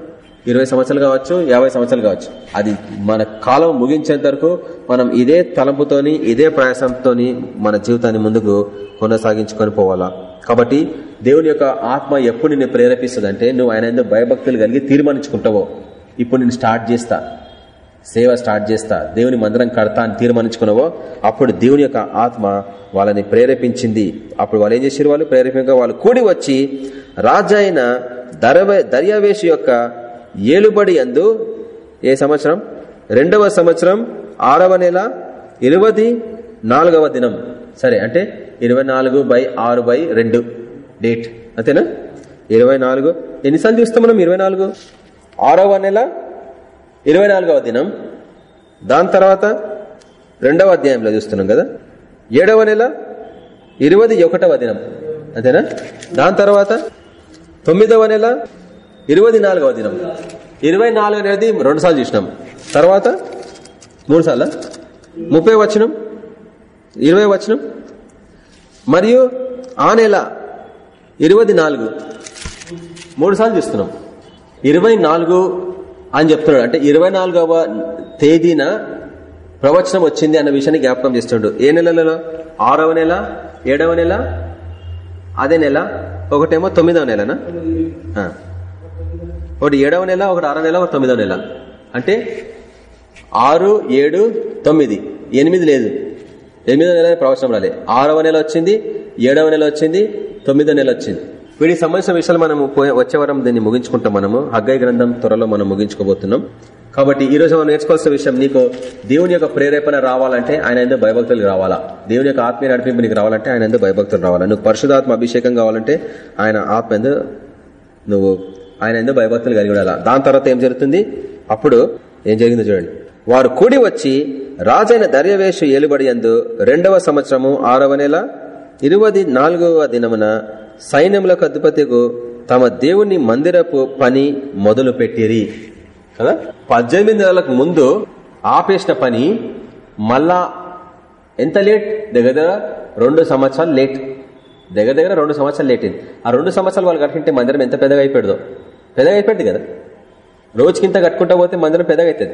ఇరవై సంవత్సరాలు కావచ్చు యాభై సంవత్సరాలు కావచ్చు. అది మన కాలం ముగించేంత వరకు మనం ఇదే తలంపుతోని ఇదే ప్రయాసంతో మన జీవితాన్ని ముందుకు కొనసాగించుకొని పోవాలా? కాబట్టి దేవుని యొక్క ఆత్మ ఎప్పుడు నిన్ను ప్రేరేపిస్తుంది నువ్వు ఆయన భయభక్తులు కలిగి తీర్మానించుకుంటావో ఇప్పుడు నేను స్టార్ట్ చేస్తా. సేవ స్టార్ట్ చేస్తా దేవుని మందిరం కడతా అని తీర్మానించుకున్నావో అప్పుడు దేవుని యొక్క ఆత్మ వాళ్ళని ప్రేరేపించింది. అప్పుడు వాళ్ళు ఏం చేసారు వాళ్ళు? ప్రేరేపంగా వాళ్ళు కూడి వచ్చి రాజైన దర్యావేశ యొక్క ఏలుబడి అందు ఏ సంవత్సరం? రెండవ సంవత్సరం ఆరవ నెల ఇరవై నాలుగవ దినం. సరే అంటే ఇరవై నాలుగు బై ఆరు బై రెండు డేట్. అంతేనా? ఇరవై నాలుగు. ఎన్నిసార్లు చూస్తాం మనం ఇరవై నాలుగు? ఆరవ నెల ఇరవై నాలుగవ దినం. దాని తర్వాత రెండవ అధ్యాయంలో చూస్తున్నాం కదా. ఏడవ నెల ఇరవై ఒకటవ దినం. అంతేనా? దాని తర్వాత తొమ్మిదవ నెల ఇరవై నాలుగవ దినం. ఇరవై నాలుగు అనేది రెండు సార్లు చూసినాం. తర్వాత మూడు సార్లు ముప్పై వచనం? ఇరవై వచనం? మరియు ఆ నెల ఇరవై నాలుగు. మూడు సార్లు చూస్తున్నాం. ఇరవై నాలుగు అని చెప్తున్నాడు. అంటే ఇరవై నాలుగవ తేదీన ప్రవచనం వచ్చింది అన్న విషయాన్ని జ్ఞాపకం చేస్తుండు. ఏ నెలలో ఆరవ నెల ఏడవ నెల అదే నెల ఒకటేమో తొమ్మిదవ నెలనా? ఒకటి ఏడవ నెల ఒకటి ఆరవ నెల ఒకటి తొమ్మిదవ నెల. అంటే ఆరు ఏడు తొమ్మిది. ఎనిమిది లేదు. ఎనిమిదవ నెల ప్రవచనం రాలే. ఆరవ నెల వచ్చింది ఏడవ నెల వచ్చింది తొమ్మిదో నెల వచ్చింది. వీటికి సంబంధించిన విషయాలు మనము పోయే- వచ్చే వారం దీన్ని ముగించుకుంటాం మనము. హగ్గై గ్రంథం త్వరలో మనం ముగించుకోబోతున్నాం. కాబట్టి ఈ రోజు మనం నేర్చుకోవాల్సిన విషయం నీకు దేవుని యొక్క ప్రేరేపణ రావాలంటే ఆయన ఎందుకు భయభక్తులు రావాలా? దేవుని యొక్క ఆత్మీయ నడిపింపు నీకు రావాలంటే ఆయన ఎందుకు భయభక్తులు రావాలా? నువ్వు పరిశుధాత్మ అభిషేకం కావాలంటే ఆయన ఆత్మ ఎందు నువ్వు ఆయన ఎందుకు భయభక్తులు కలిగి ఉండాలా? దాని తర్వాత ఏం జరుగుతుంది? అప్పుడు ఏం జరిగిందో చూడండి. వారు కూడి వచ్చి రాజైన దర్యవేషు ఏలుబడి ఎందు రెండవ సంవత్సరము ఆరవ నెల ఇరవై నాలుగవ దినమున సైన్యములకు అధిపతికు తమ దేవుని మందిరపు పని మొదలు పెట్టిరి. కదా? పద్దెనిమిది నెలలకు ముందు ఆపేసిన పని మళ్ళా ఎంత లేట్? దగ్గర దగ్గర రెండు సంవత్సరాలు లేట్. దగ్గర దగ్గర రెండు సంవత్సరాలు లేట్ అయింది. ఆ రెండు సంవత్సరాలు వాళ్ళు కట్టుకుంటే మందిరం ఎంత పెద్దగా అయిపోయిందో. పెద్దగా అయిపోయింది కదా? రోజుకింత కట్టుకుంటా పోతే మందిరం పెద్దగా అవుతుంది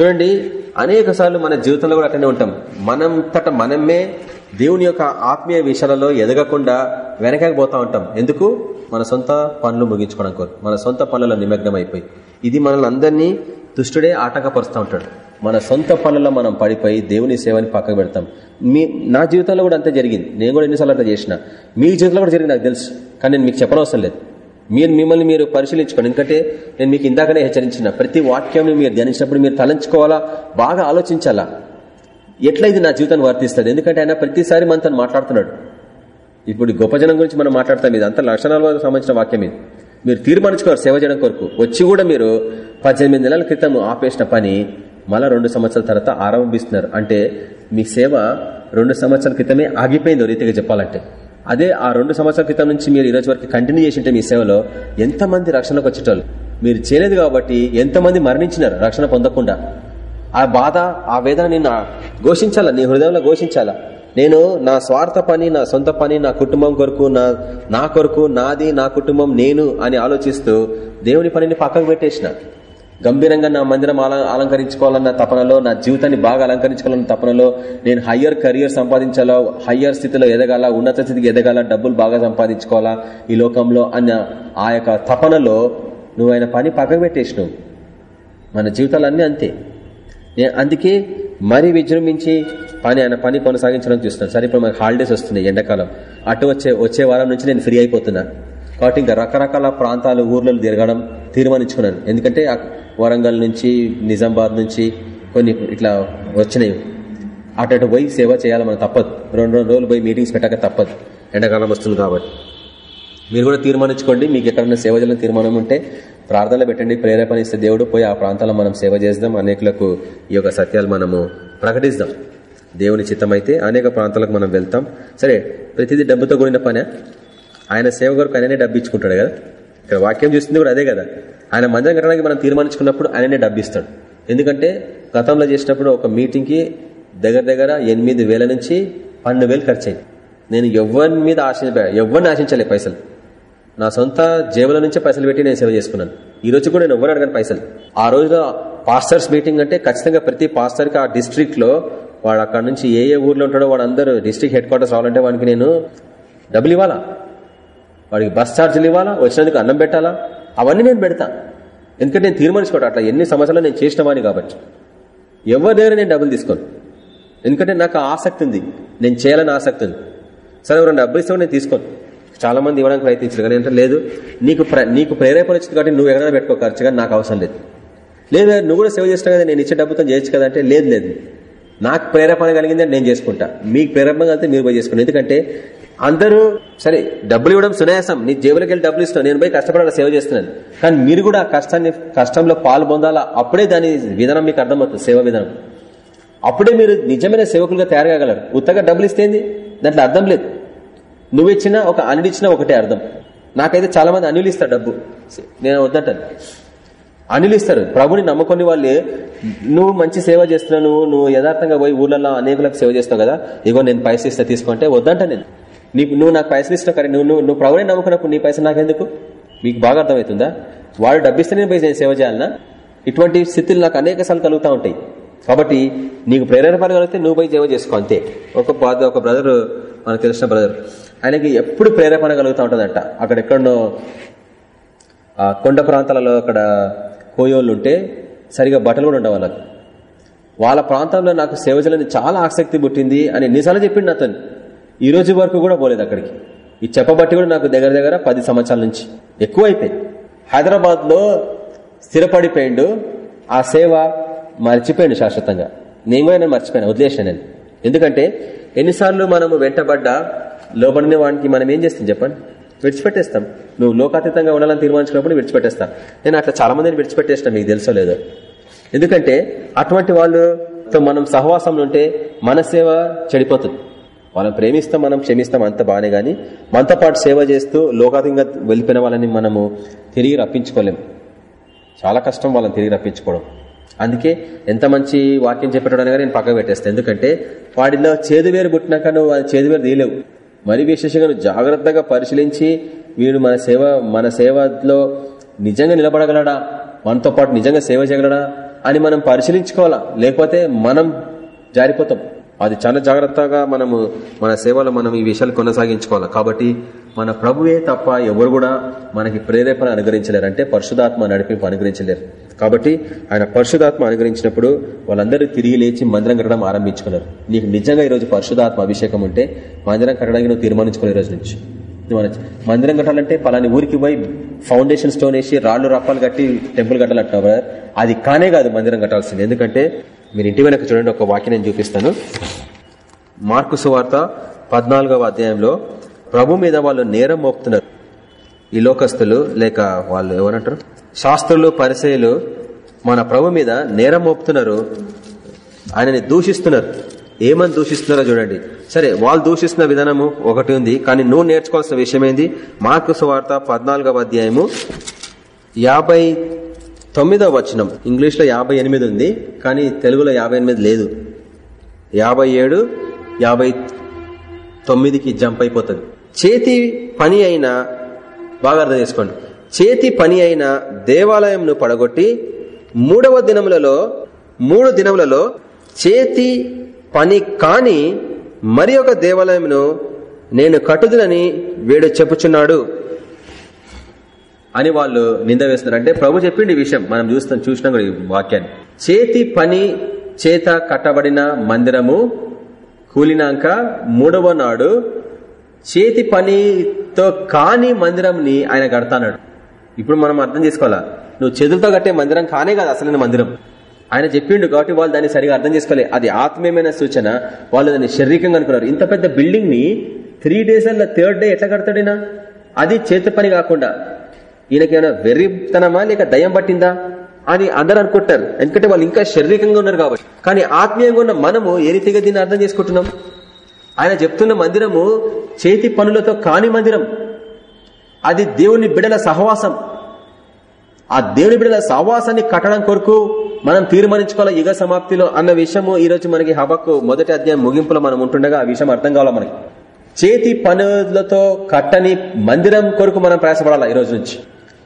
చూడండి అనేక సార్లు మన జీవితంలో కూడా అట్లనే ఉంటాం. మనంతట మనమే దేవుని యొక్క ఆత్మీయ విషయాలలో ఎదగకుండా వెనకకి పోతా ఉంటాం. ఎందుకు? మన సొంత పనులు ముగించుకోవడం కోరు మన సొంత పనులలో నిమగ్నం అయిపోయి ఇది మనల్ని అందరినీ దుష్టుడే ఆటంకపరుస్తూ ఉంటాడు. మన సొంత పనుల్లో మనం పడిపోయి దేవుని సేవని పక్కకు పెడతాం. మీ నా జీవితంలో కూడా అంతే జరిగింది. నేను కూడా ఎన్నిసార్లు అంతా చేసిన. మీ జీవితంలో కూడా జరిగింది నాకు తెలుసు. కానీ నేను మీకు చెప్పనవసరం లేదు. మీరు మిమ్మల్ని మీరు పరిశీలించుకోండి. ఎందుకంటే నేను మీకు ఇందాకనే హెచ్చరించిన ప్రతి వాక్యం మీరు ధ్యానించినప్పుడు మీరు తలంచుకోవాలా? బాగా ఆలోచించాలా? ఎట్లా ఇది నా జీవితాన్ని వర్తిస్తుంది? ఎందుకంటే ఆయన ప్రతిసారి మనతో మాట్లాడుతున్నాడు. ఇప్పుడు గొప్ప జనం గురించి మనం మాట్లాడతాం. ఇది అంత లక్షణాలకు సంబంధించిన వాక్యం ఇది. మీరు తీర్మానించుకోరు సేవ చేయడం కొరకు. వచ్చి కూడా మీరు పద్దెనిమిది నెలల క్రితం ఆపేసిన పని మళ్ళా రెండు సంవత్సరాల తర్వాత ఆరంభిస్తున్నారు. అంటే మీ సేవ రెండు సంవత్సరాల క్రితమే ఆగిపోయింది రీతిగా చెప్పాలంటే. అదే ఆ రెండు సంవత్సరాల క్రితం నుంచి మీరు ఈరోజు వరకు కంటిన్యూ చేసింటే మీ సేవలో ఎంతమంది రక్షణకు వచ్చేటోళ్ళు? మీరు చేయలేదు కాబట్టి ఎంతమంది మరణించినారు రక్షణ పొందకుండా? ఆ బాధ ఆ వేదన నేను ఘోషించాలా? నీ హృదయంలో ఘోషించాలా? నేను నా స్వార్థ పని నా సొంత పని నా కుటుంబం కొరకు నా నా కొరకు నాది నా కుటుంబం నేను అని ఆలోచిస్తూ దేవుని పనిని పక్కకు పెట్టేసిన. గంభీరంగా నా మందిరం అలంకరించుకోవాలన్న తపనలో నా జీవితాన్ని బాగా అలంకరించుకోవాలన్న తపనలో నేను హయ్యర్ కెరియర్ సంపాదించాలా హయ్యర్ స్థితిలో ఎదగాల ఉన్నత స్థితికి ఎదగాల డబ్బులు బాగా సంపాదించుకోవాలా? ఈ లోకంలో అన్న ఆ యొక్క తపనలో నువ్వు ఆయన పని పక్కకు పెట్టేసినావు. మన జీవితాలన్నీ అంతే. నేను అందుకే మరీ విజృంభించి పని ఆయన పని కొనసాగించడం చూస్తున్నాను. సరే ఇప్పుడు మనకు హాలిడేస్ వస్తున్నాయి ఎండాకాలం. అటు వచ్చే వచ్చే వారం నుంచి నేను ఫ్రీ అయిపోతున్నా. కాబట్టి ఇంకా రకరకాల ప్రాంతాలు ఊర్లలో తిరగడం తీర్మానించుకున్నాను. ఎందుకంటే వరంగల్ నుంచి నిజామాబాద్ నుంచి కొన్ని ఇట్లా వచ్చినాయి. అటు అటు పోయి సేవ చేయాలి మనం తప్పదు. రెండు రెండు రోజులు పోయి మీటింగ్స్ పెట్టాక తప్పదు. ఎండాకాలం వస్తుంది కాబట్టి. మీరు కూడా తీర్మానించుకోండి. మీకు ఎక్కడైనా సేవ చేయాలని తీర్మానం ఉంటే ప్రార్థనలు పెట్టండి. ప్రేరేపణ ఇస్తే దేవుడు పోయి ఆ ప్రాంతాల్లో మనం సేవ చేద్దాం అనేకులకు ఈ యొక్క సత్యాలు మనము ప్రకటిస్తాం. దేవుని చిత్తం అయితే అనేక ప్రాంతాలకు మనం వెళ్తాం. సరే ప్రతిదీ డబ్బుతో కూడిన పనే? ఆయన సేవ కొరకు ఆయననే డబ్బు ఇచ్చుకుంటాడు కదా? ఇక్కడ వాక్యం చూస్తుంది కూడా అదే కదా. ఆయన మందిరం కట్టడానికి మనం తీర్మానించుకున్నప్పుడు ఆయననే డబ్బు ఇస్తాడు ఎందుకంటే గతంలో చేసినప్పుడు ఒక మీటింగ్కి దగ్గర దగ్గర ఎనిమిది వేల నుంచి పన్నెండు వేలు ఖర్చు అయింది నేను ఎవరి మీద ఆశించ ఎవరిని ఆశించలే పైసలు. నా సొంత జేబుల నుంచే పైసలు పెట్టి నేను సేవ చేసుకున్నాను. ఈ రోజు కూడా నేను ఎవరు అడగను పైసలు. ఆ రోజులో పాస్టర్స్ మీటింగ్ అంటే ఖచ్చితంగా ప్రతి పాస్టర్కి ఆ డిస్ట్రిక్ట్లో వాడు అక్కడ నుంచి ఏ ఏ ఊర్లో ఉంటాడో వాడు అందరూ డిస్ట్రిక్ట్ హెడ్ క్వార్టర్స్ రావాలంటే వాడికి నేను డబ్బులు ఇవ్వాలా? వాడికి బస్ ఛార్జీలు ఇవ్వాలా? వచ్చినందుకు అన్నం పెట్టాలా? అవన్నీ నేను పెడతా. ఎందుకంటే నేను తీర్మానించుకోవటం అట్లా ఎన్ని సంవత్సరాలు నేను చేసిన వాడిని కాబట్టి. ఎవరి దగ్గర నేను డబ్బులు తీసుకోను. ఎందుకంటే నాకు ఆసక్తి ఉంది. నేను చేయాలని ఆసక్తి ఉంది. సరే ఎవరైనా డబ్బులు ఇస్తావు నేను తీసుకోను. చాలా మంది ఇవ్వడానికి ప్రయత్నించారు. కానీ అంటే లేదు నీకు ప్ర- నీకు ప్రేరేపణ వచ్చింది కాబట్టి నువ్వు ఎక్కడైనా పెట్టుకో ఖర్చు కానీ నాకు అవసరం లేదు. లేదు నువ్వు కూడా సేవ చేసినా కదా నేను ఇచ్చే డబ్బుతో చేయొచ్చు కదా అంటే లేదు లేదు. నాకు ప్రేరేపణ కలిగింది నేను చేసుకుంటా. మీకు ప్రేరేపణ కలిగితే మీరు పోయి చేసుకోండి ఎందుకంటే అందరూ సరే డబ్బులు ఇవ్వడం సునాయాసం. నీ జేబులకి వెళ్ళి డబ్బులు ఇస్తాను నేను పోయి కష్టపడాల సేవ చేస్తున్నాను. కానీ మీరు కూడా కష్టాన్ని కష్టంలో పాలు పొందాలా అప్పుడే దాని విధానం మీకు అర్థమవుతుంది సేవ విధానం. అప్పుడే మీరు నిజమైన సేవకులుగా తయారు కాగలరు ఉత్తగా డబ్బులు ఇస్తేంది దాంట్లో అర్థం లేదు. నువ్వు ఇచ్చినా ఒక అనిల్ ఇచ్చినా ఒకటే అర్థం. నాకైతే చాలా మంది అనిల్ ఇస్తారు డబ్బు. నేను వద్దంటాను. అనిల్ ఇస్తారు. ప్రభుని నమ్ముకుని వాళ్ళే నువ్వు మంచి సేవ చేస్తున్నావు నువ్వు నువ్వు యథార్థంగా పోయి ఊర్లలో అనేకులకు సేవ చేస్తావు కదా ఇగో నేను పైసలు ఇస్తా తీసుకుంటే వద్దంట నేను. నీకు నువ్వు నాకు పైసలు ఇస్తున్నావు కానీ నువ్వు నువ్వు ప్రభునే నమ్ముకున్నప్పుడు నీ పైసలు నాకెందుకు? మీకు బాగా అర్థమవుతుందా? వాడు డబ్బిస్తే నేను పోయి సేవ చేయాలన్నా ఇటువంటి స్థితులు నాకు అనేక సార్లు కలుగుతూ ఉంటాయి. కాబట్టి నీకు ప్రేరణ కలిగితే నువ్వు పోయి సేవ చేసుకో అంతే. ఒక బాధ ఒక బ్రదర్ మనకు తెలిసిన బ్రదర్ ఆయనకి ఎప్పుడు ప్రేరేపణ కలుగుతూ ఉంటుందంట. అక్కడ ఎక్కడో ఆ కొండ ప్రాంతాలలో అక్కడ కోయోళ్ళు ఉంటే సరిగా బట్టలు కూడా ఉండవు వాళ్ళకి. వాళ్ళ ప్రాంతంలో నాకు సేవ చేయాలని చాలా ఆసక్తి పుట్టింది అని ఎన్నిసార్లు చెప్పిండు అతను ఈ రోజు వరకు కూడా పోలేదు అక్కడికి. ఈ చెప్పబట్టి కూడా నాకు దగ్గర దగ్గర పది సంవత్సరాల నుంచి. ఎక్కువ హైదరాబాద్లో స్థిరపడిపోయిండు. ఆ సేవ మర్చిపోయిండు శాశ్వతంగా. నేను కూడా నేను మర్చిపోయాను వదిలేసాను నేను. ఎందుకంటే ఎన్నిసార్లు మనము వెంటబడ్డా లోబడిన వానికి మనం ఏం చేస్తాం చెప్పండి? విడిచిపెట్టేస్తాం. నువ్వు లోకాతీతంగా ఉండాలని తీర్మానించినప్పుడు విడిచిపెట్టేస్తాం. నేను అట్లా చాలా మందిని విడిచిపెట్టేస్తాను మీకు తెలుసో లేదో. ఎందుకంటే అటువంటి వాళ్ళతో మనం సహవాసంలో ఉంటే మన సేవ చెడిపోతుంది. వాళ్ళని ప్రేమిస్తాం మనం క్షమిస్తాం అంత బాగానే కానీ మనతో పాటు సేవ చేస్తూ లోకాధికంగా వెళ్ళిపోయిన వాళ్ళని మనము తిరిగి రప్పించుకోలేం. చాలా కష్టం వాళ్ళని తిరిగి రప్పించుకోవడం. అందుకే ఎంత మంచి వాక్యం చెప్పేటోడని నేను పక్కకు పెట్టేస్తాను ఎందుకంటే వాడిలో చేదువేరు పుట్టినాక నువ్వు చేదువేరు తీయలేవు. మరి విశేషంగా నువ్వు జాగ్రత్తగా పరిశీలించి వీడు మన సేవ మన సేవలో నిజంగా నిలబడగలడా? మనతో పాటు నిజంగా సేవ చేయగలడా? అని మనం పరిశీలించుకోవాలా? లేకపోతే మనం జారిపోతాం. అది చాలా జాగ్రత్తగా మనము మన సేవలో మనం ఈ విషయాలు కొనసాగించుకోవాలి. కాబట్టి మన ప్రభువే తప్ప ఎవరు కూడా మనకి ప్రేరేపణ అనుగ్రహించలేరు. అంటే పరిశుధాత్మ నడిపింపు అనుగ్రహించలేరు. కాబట్టి ఆయన పరిశుధాత్మ అనుగ్రహించినప్పుడు వాళ్ళందరూ తిరిగి లేచి మందిరం కట్టడం ఆరంభించుకున్నారు. నీకు నిజంగా ఈరోజు పరిశుధాత్మ అభిషేకం ఉంటే మందిరం కట్టడానికి నువ్వు తీర్మానించుకోవాలి రోజు నుంచి. మందిరం కట్టాలంటే పలాని ఊరికి పోయి ఫౌండేషన్ స్టోన్ వేసి రాళ్ళు రప్పాలు కట్టి టెంపుల్ కట్టాలంటున్నావు అది కానే కాదు మందిరం కట్టాల్సింది. ఎందుకంటే మీరు ఇంటి వెనక చూడండి ఒక వాక్యం నేను చూపిస్తాను. మార్కు సువార్త పద్నాలుగవ అధ్యాయంలో ప్రభు మీద వాళ్ళు నేరం మోపుతున్నారు. ఈ లోకస్తులు లేక వాళ్ళు ఎవరంటారు? శాస్త్రులు పరిచయలు మన ప్రభు మీద నేరం మోపుతున్నారు. ఆయనని దూషిస్తున్నారు. ఏమని దూషిస్తున్నారో చూడండి. సరే వాళ్ళు దూషిస్తున్న విధానము ఒకటి ఉంది కానీ నువ్వు నేర్చుకోవాల్సిన విషయం ఏంది? మార్కు సువార్త పద్నాలుగవ అధ్యాయము యాభై తొమ్మిదవ వచనం. ఇంగ్లీష్లో యాభై ఎనిమిది ఉంది కానీ తెలుగులో యాభై ఎనిమిది లేదు. యాభై ఏడు యాభై తొమ్మిదికి జంప్ అయిపోతుంది. చేతి పని అయిన బాగా అర్థం చేసుకోండి. చేతి పని అయిన దేవాలయంను పడగొట్టి మూడవ దినములలో మూడు దినములలో చేతి పని కాని మరి ఒక దేవాలయంను నేను కట్టుదునని వీడు చెప్పుచున్నాడు. అని వాళ్ళు నింద వేస్తున్నారు. అంటే ప్రభు చెప్పిండి ఈ విషయం. మనం చూస్తాం చూసినాం కూడా ఈ వాక్యాన్ని. చేతి పని చేత కట్టబడిన మందిరము కూలినాక మూడవ నాడు చేతి పనితో కాని మందిరంని ఆయన కడతాడు ఇప్పుడు మనం అర్థం చేసుకోవాలా? నువ్వు చేతులతో కట్టే మందిరం కానే కాదు అసలైన మందిరం. ఆయన చెప్పిండు కాబట్టి వాళ్ళు దాన్ని సరిగా అర్థం చేసుకోవాలి అది ఆత్మీయమైన సూచన. వాళ్ళు దాన్ని శారీరకంగా అనుకున్నారు. ఇంత పెద్ద బిల్డింగ్ని త్రీ డేస్ అలా థర్డ్ డే ఎట్లా కడతాడినా అది చేతి పని కాకుండా. ఈయనకేమైనా వెర్రితనమా లేక దయ్యం పట్టిందా? అని అందరు అనుకుంటారు. ఎందుకంటే వాళ్ళు ఇంకా శారీరకంగా ఉన్నారు కాబట్టి. కానీ ఆత్మీయంగా ఉన్న మనము ఏ రీతిగా దీన్ని అర్థం చేసుకుంటున్నాం? ఆయన చెప్తున్న మందిరము చేతి పనులతో కాని మందిరం. అది దేవుని బిడల సహవాసం. ఆ దేవుని బిడల సహవాసాన్ని కట్టడం కొరకు మనం తీర్మానించుకోవాలి? యుగ సమాప్తిలో అన్న విషయము ఈ రోజు మనకి హబక్కు మొదటి అధ్యాయం ముగింపులో మనం ఉంటుండగా ఆ విషయం అర్థం కావాలి మనకి? చేతి పనులతో కట్టని మందిరం కొరకు మనం ప్రయాసపడాలా ఈ రోజు నుంచి?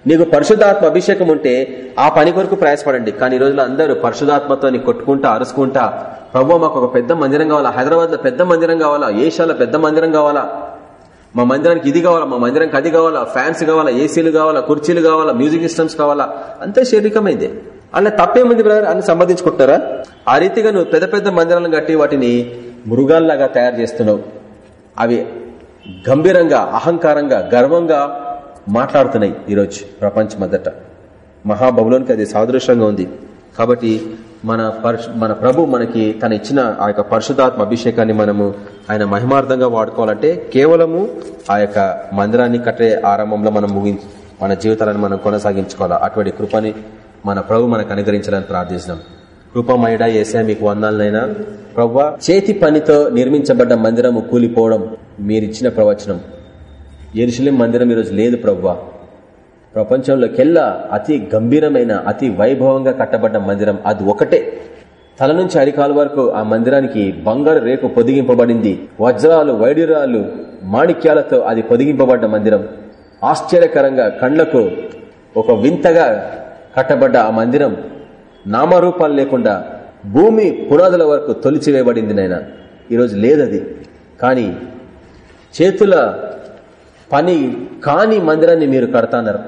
నీకు పరిశుధాత్మ అభిషేకం ఉంటే ఆ పని కొరకు ప్రయాసపడండి. కానీ ఈ రోజులో అందరూ పరిశుధాత్మతో కొట్టుకుంటా అరుసుకుంటా ప్రభు మాకు ఒక పెద్ద మందిరం కావాలా? హైదరాబాద్లో పెద్ద మందిరం కావాలా? ఏషియాలో పెద్ద మందిరం కావాలా? మా మందిరానికి ఇది కావాలా? మా మందిరానికి అది కావాలా? ఫ్యాన్స్ కావాలా? ఏసీలు కావాలా? కుర్చీలు కావాలా? మ్యూజిక్ సిస్టమ్స్ కావాలా? అంతే శారీరకమైంది. అలా తప్పేముంది బ్రదర్? అని సంబంధించుకుంటారా ఆ రీతిగా నువ్వు పెద్ద పెద్ద మందిరాలను కట్టి వాటిని మృగాల్లాగా తయారు చేస్తున్నావు. అవి గంభీరంగా అహంకారంగా గర్వంగా మాట్లాడుతున్నాయి ఈరోజు ప్రపంచం మొదట మహాబబులోనికి అది సాదృశ్యంగా ఉంది. కాబట్టి మన మన ప్రభు మనకి తన ఇచ్చిన ఆ యొక్క పరిశుధాత్మ అభిషేకాన్ని మనము ఆయన మహిమార్థంగా వాడుకోవాలంటే కేవలము ఆ యొక్క మందిరాన్ని కట్టే ఆరంభంలో మనం ముగించి మన జీవితాలను మనం కొనసాగించుకోవాలా. అటువంటి కృపని మన ప్రభు మనకు అనుగ్రహించాలని ప్రార్థిస్తున్నాం. కృపమయడ ఏసా మీకు వందాలనైనా. ప్రవ్వ చేతి పనితో నిర్మించబడ్డ మందిరము కూలిపోవడం మీరిచ్చిన ప్రవచనం. ఎరుశలేం మందిరం ఈరోజు లేదు ప్రవ్వా. ప్రపంచంలోకెల్లా అతి గంభీరమైన అతి వైభవంగా కట్టబడ్డ మందిరం అది ఒకటే. తల నుంచి అరికాల వరకు ఆ మందిరానికి బంగారు రేకు పొదిగింపబడింది. వజ్రాలు వైడ్యురాలు మాణిక్యాలతో అది పొదిగింపబడ్డ మందిరం. ఆశ్చర్యకరంగా కండ్లకు ఒక వింతగా కట్టబడ్డ ఆ మందిరం నామరూపాలు లేకుండా భూమి పునాదుల వరకు తొలిచివేయబడింది నాయన. ఈరోజు లేదది. కానీ చేతుల పని కాని మందిరాన్ని మీరు కడతాన్నారు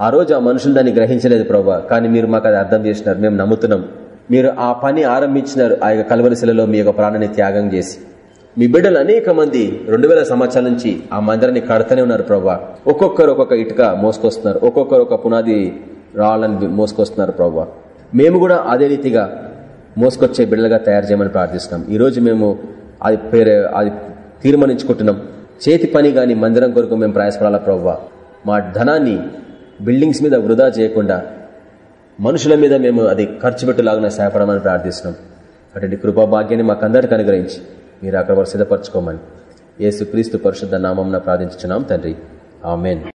ఆ రోజు ఆ మనుషులు దాన్ని గ్రహించలేదు ప్రభా కానీ మీరు మాకు అది అర్థం చేసినారు. మేము నమ్ముతున్నాం. మీరు ఆ పని ఆరంభించినారు. ఆ యొక్క కలవరిశిలలో మీ యొక్క ప్రాణాన్ని త్యాగం చేసి. మీ బిడ్డలు అనేక మంది రెండు వేల సంవత్సరాల నుంచి ఆ మందిరాన్ని కడతనే ఉన్నారు ప్రభా. ఒక్కొక్కరు ఒక్కొక్క ఇటుక మోసుకొస్తున్నారు. ఒక్కొక్కరు ఒక పునాది రావాలని మోసుకొస్తున్నారు ప్రభా. మేము కూడా అదే రీతిగా మోసుకొచ్చే బిడ్డలుగా తయారు చేయమని ప్రార్థిస్తున్నాం. ఈ రోజు మేము అది పేరు అది తీర్మానించుకుంటున్నాం. చేతి పని గాని మందిరం కొరకు మేము ప్రయాసపడాలా ప్రవ్వా. మా ధనాన్ని బిల్డింగ్స్ మీద వృధా చేయకుండా మనుషుల మీద మేము అది ఖర్చు పెట్టులాగా సహాయపడమని ప్రార్థిస్తున్నాం. అటువంటి కృపా భాగ్యాన్ని మాకందరికి అనుగ్రహించి మీరు అక్కడ సిద్ధపరచుకోమని యేసుక్రీస్తు పరిశుద్ధ నామం ప్రార్థించున్నాం తండ్రి. ఆమెన్.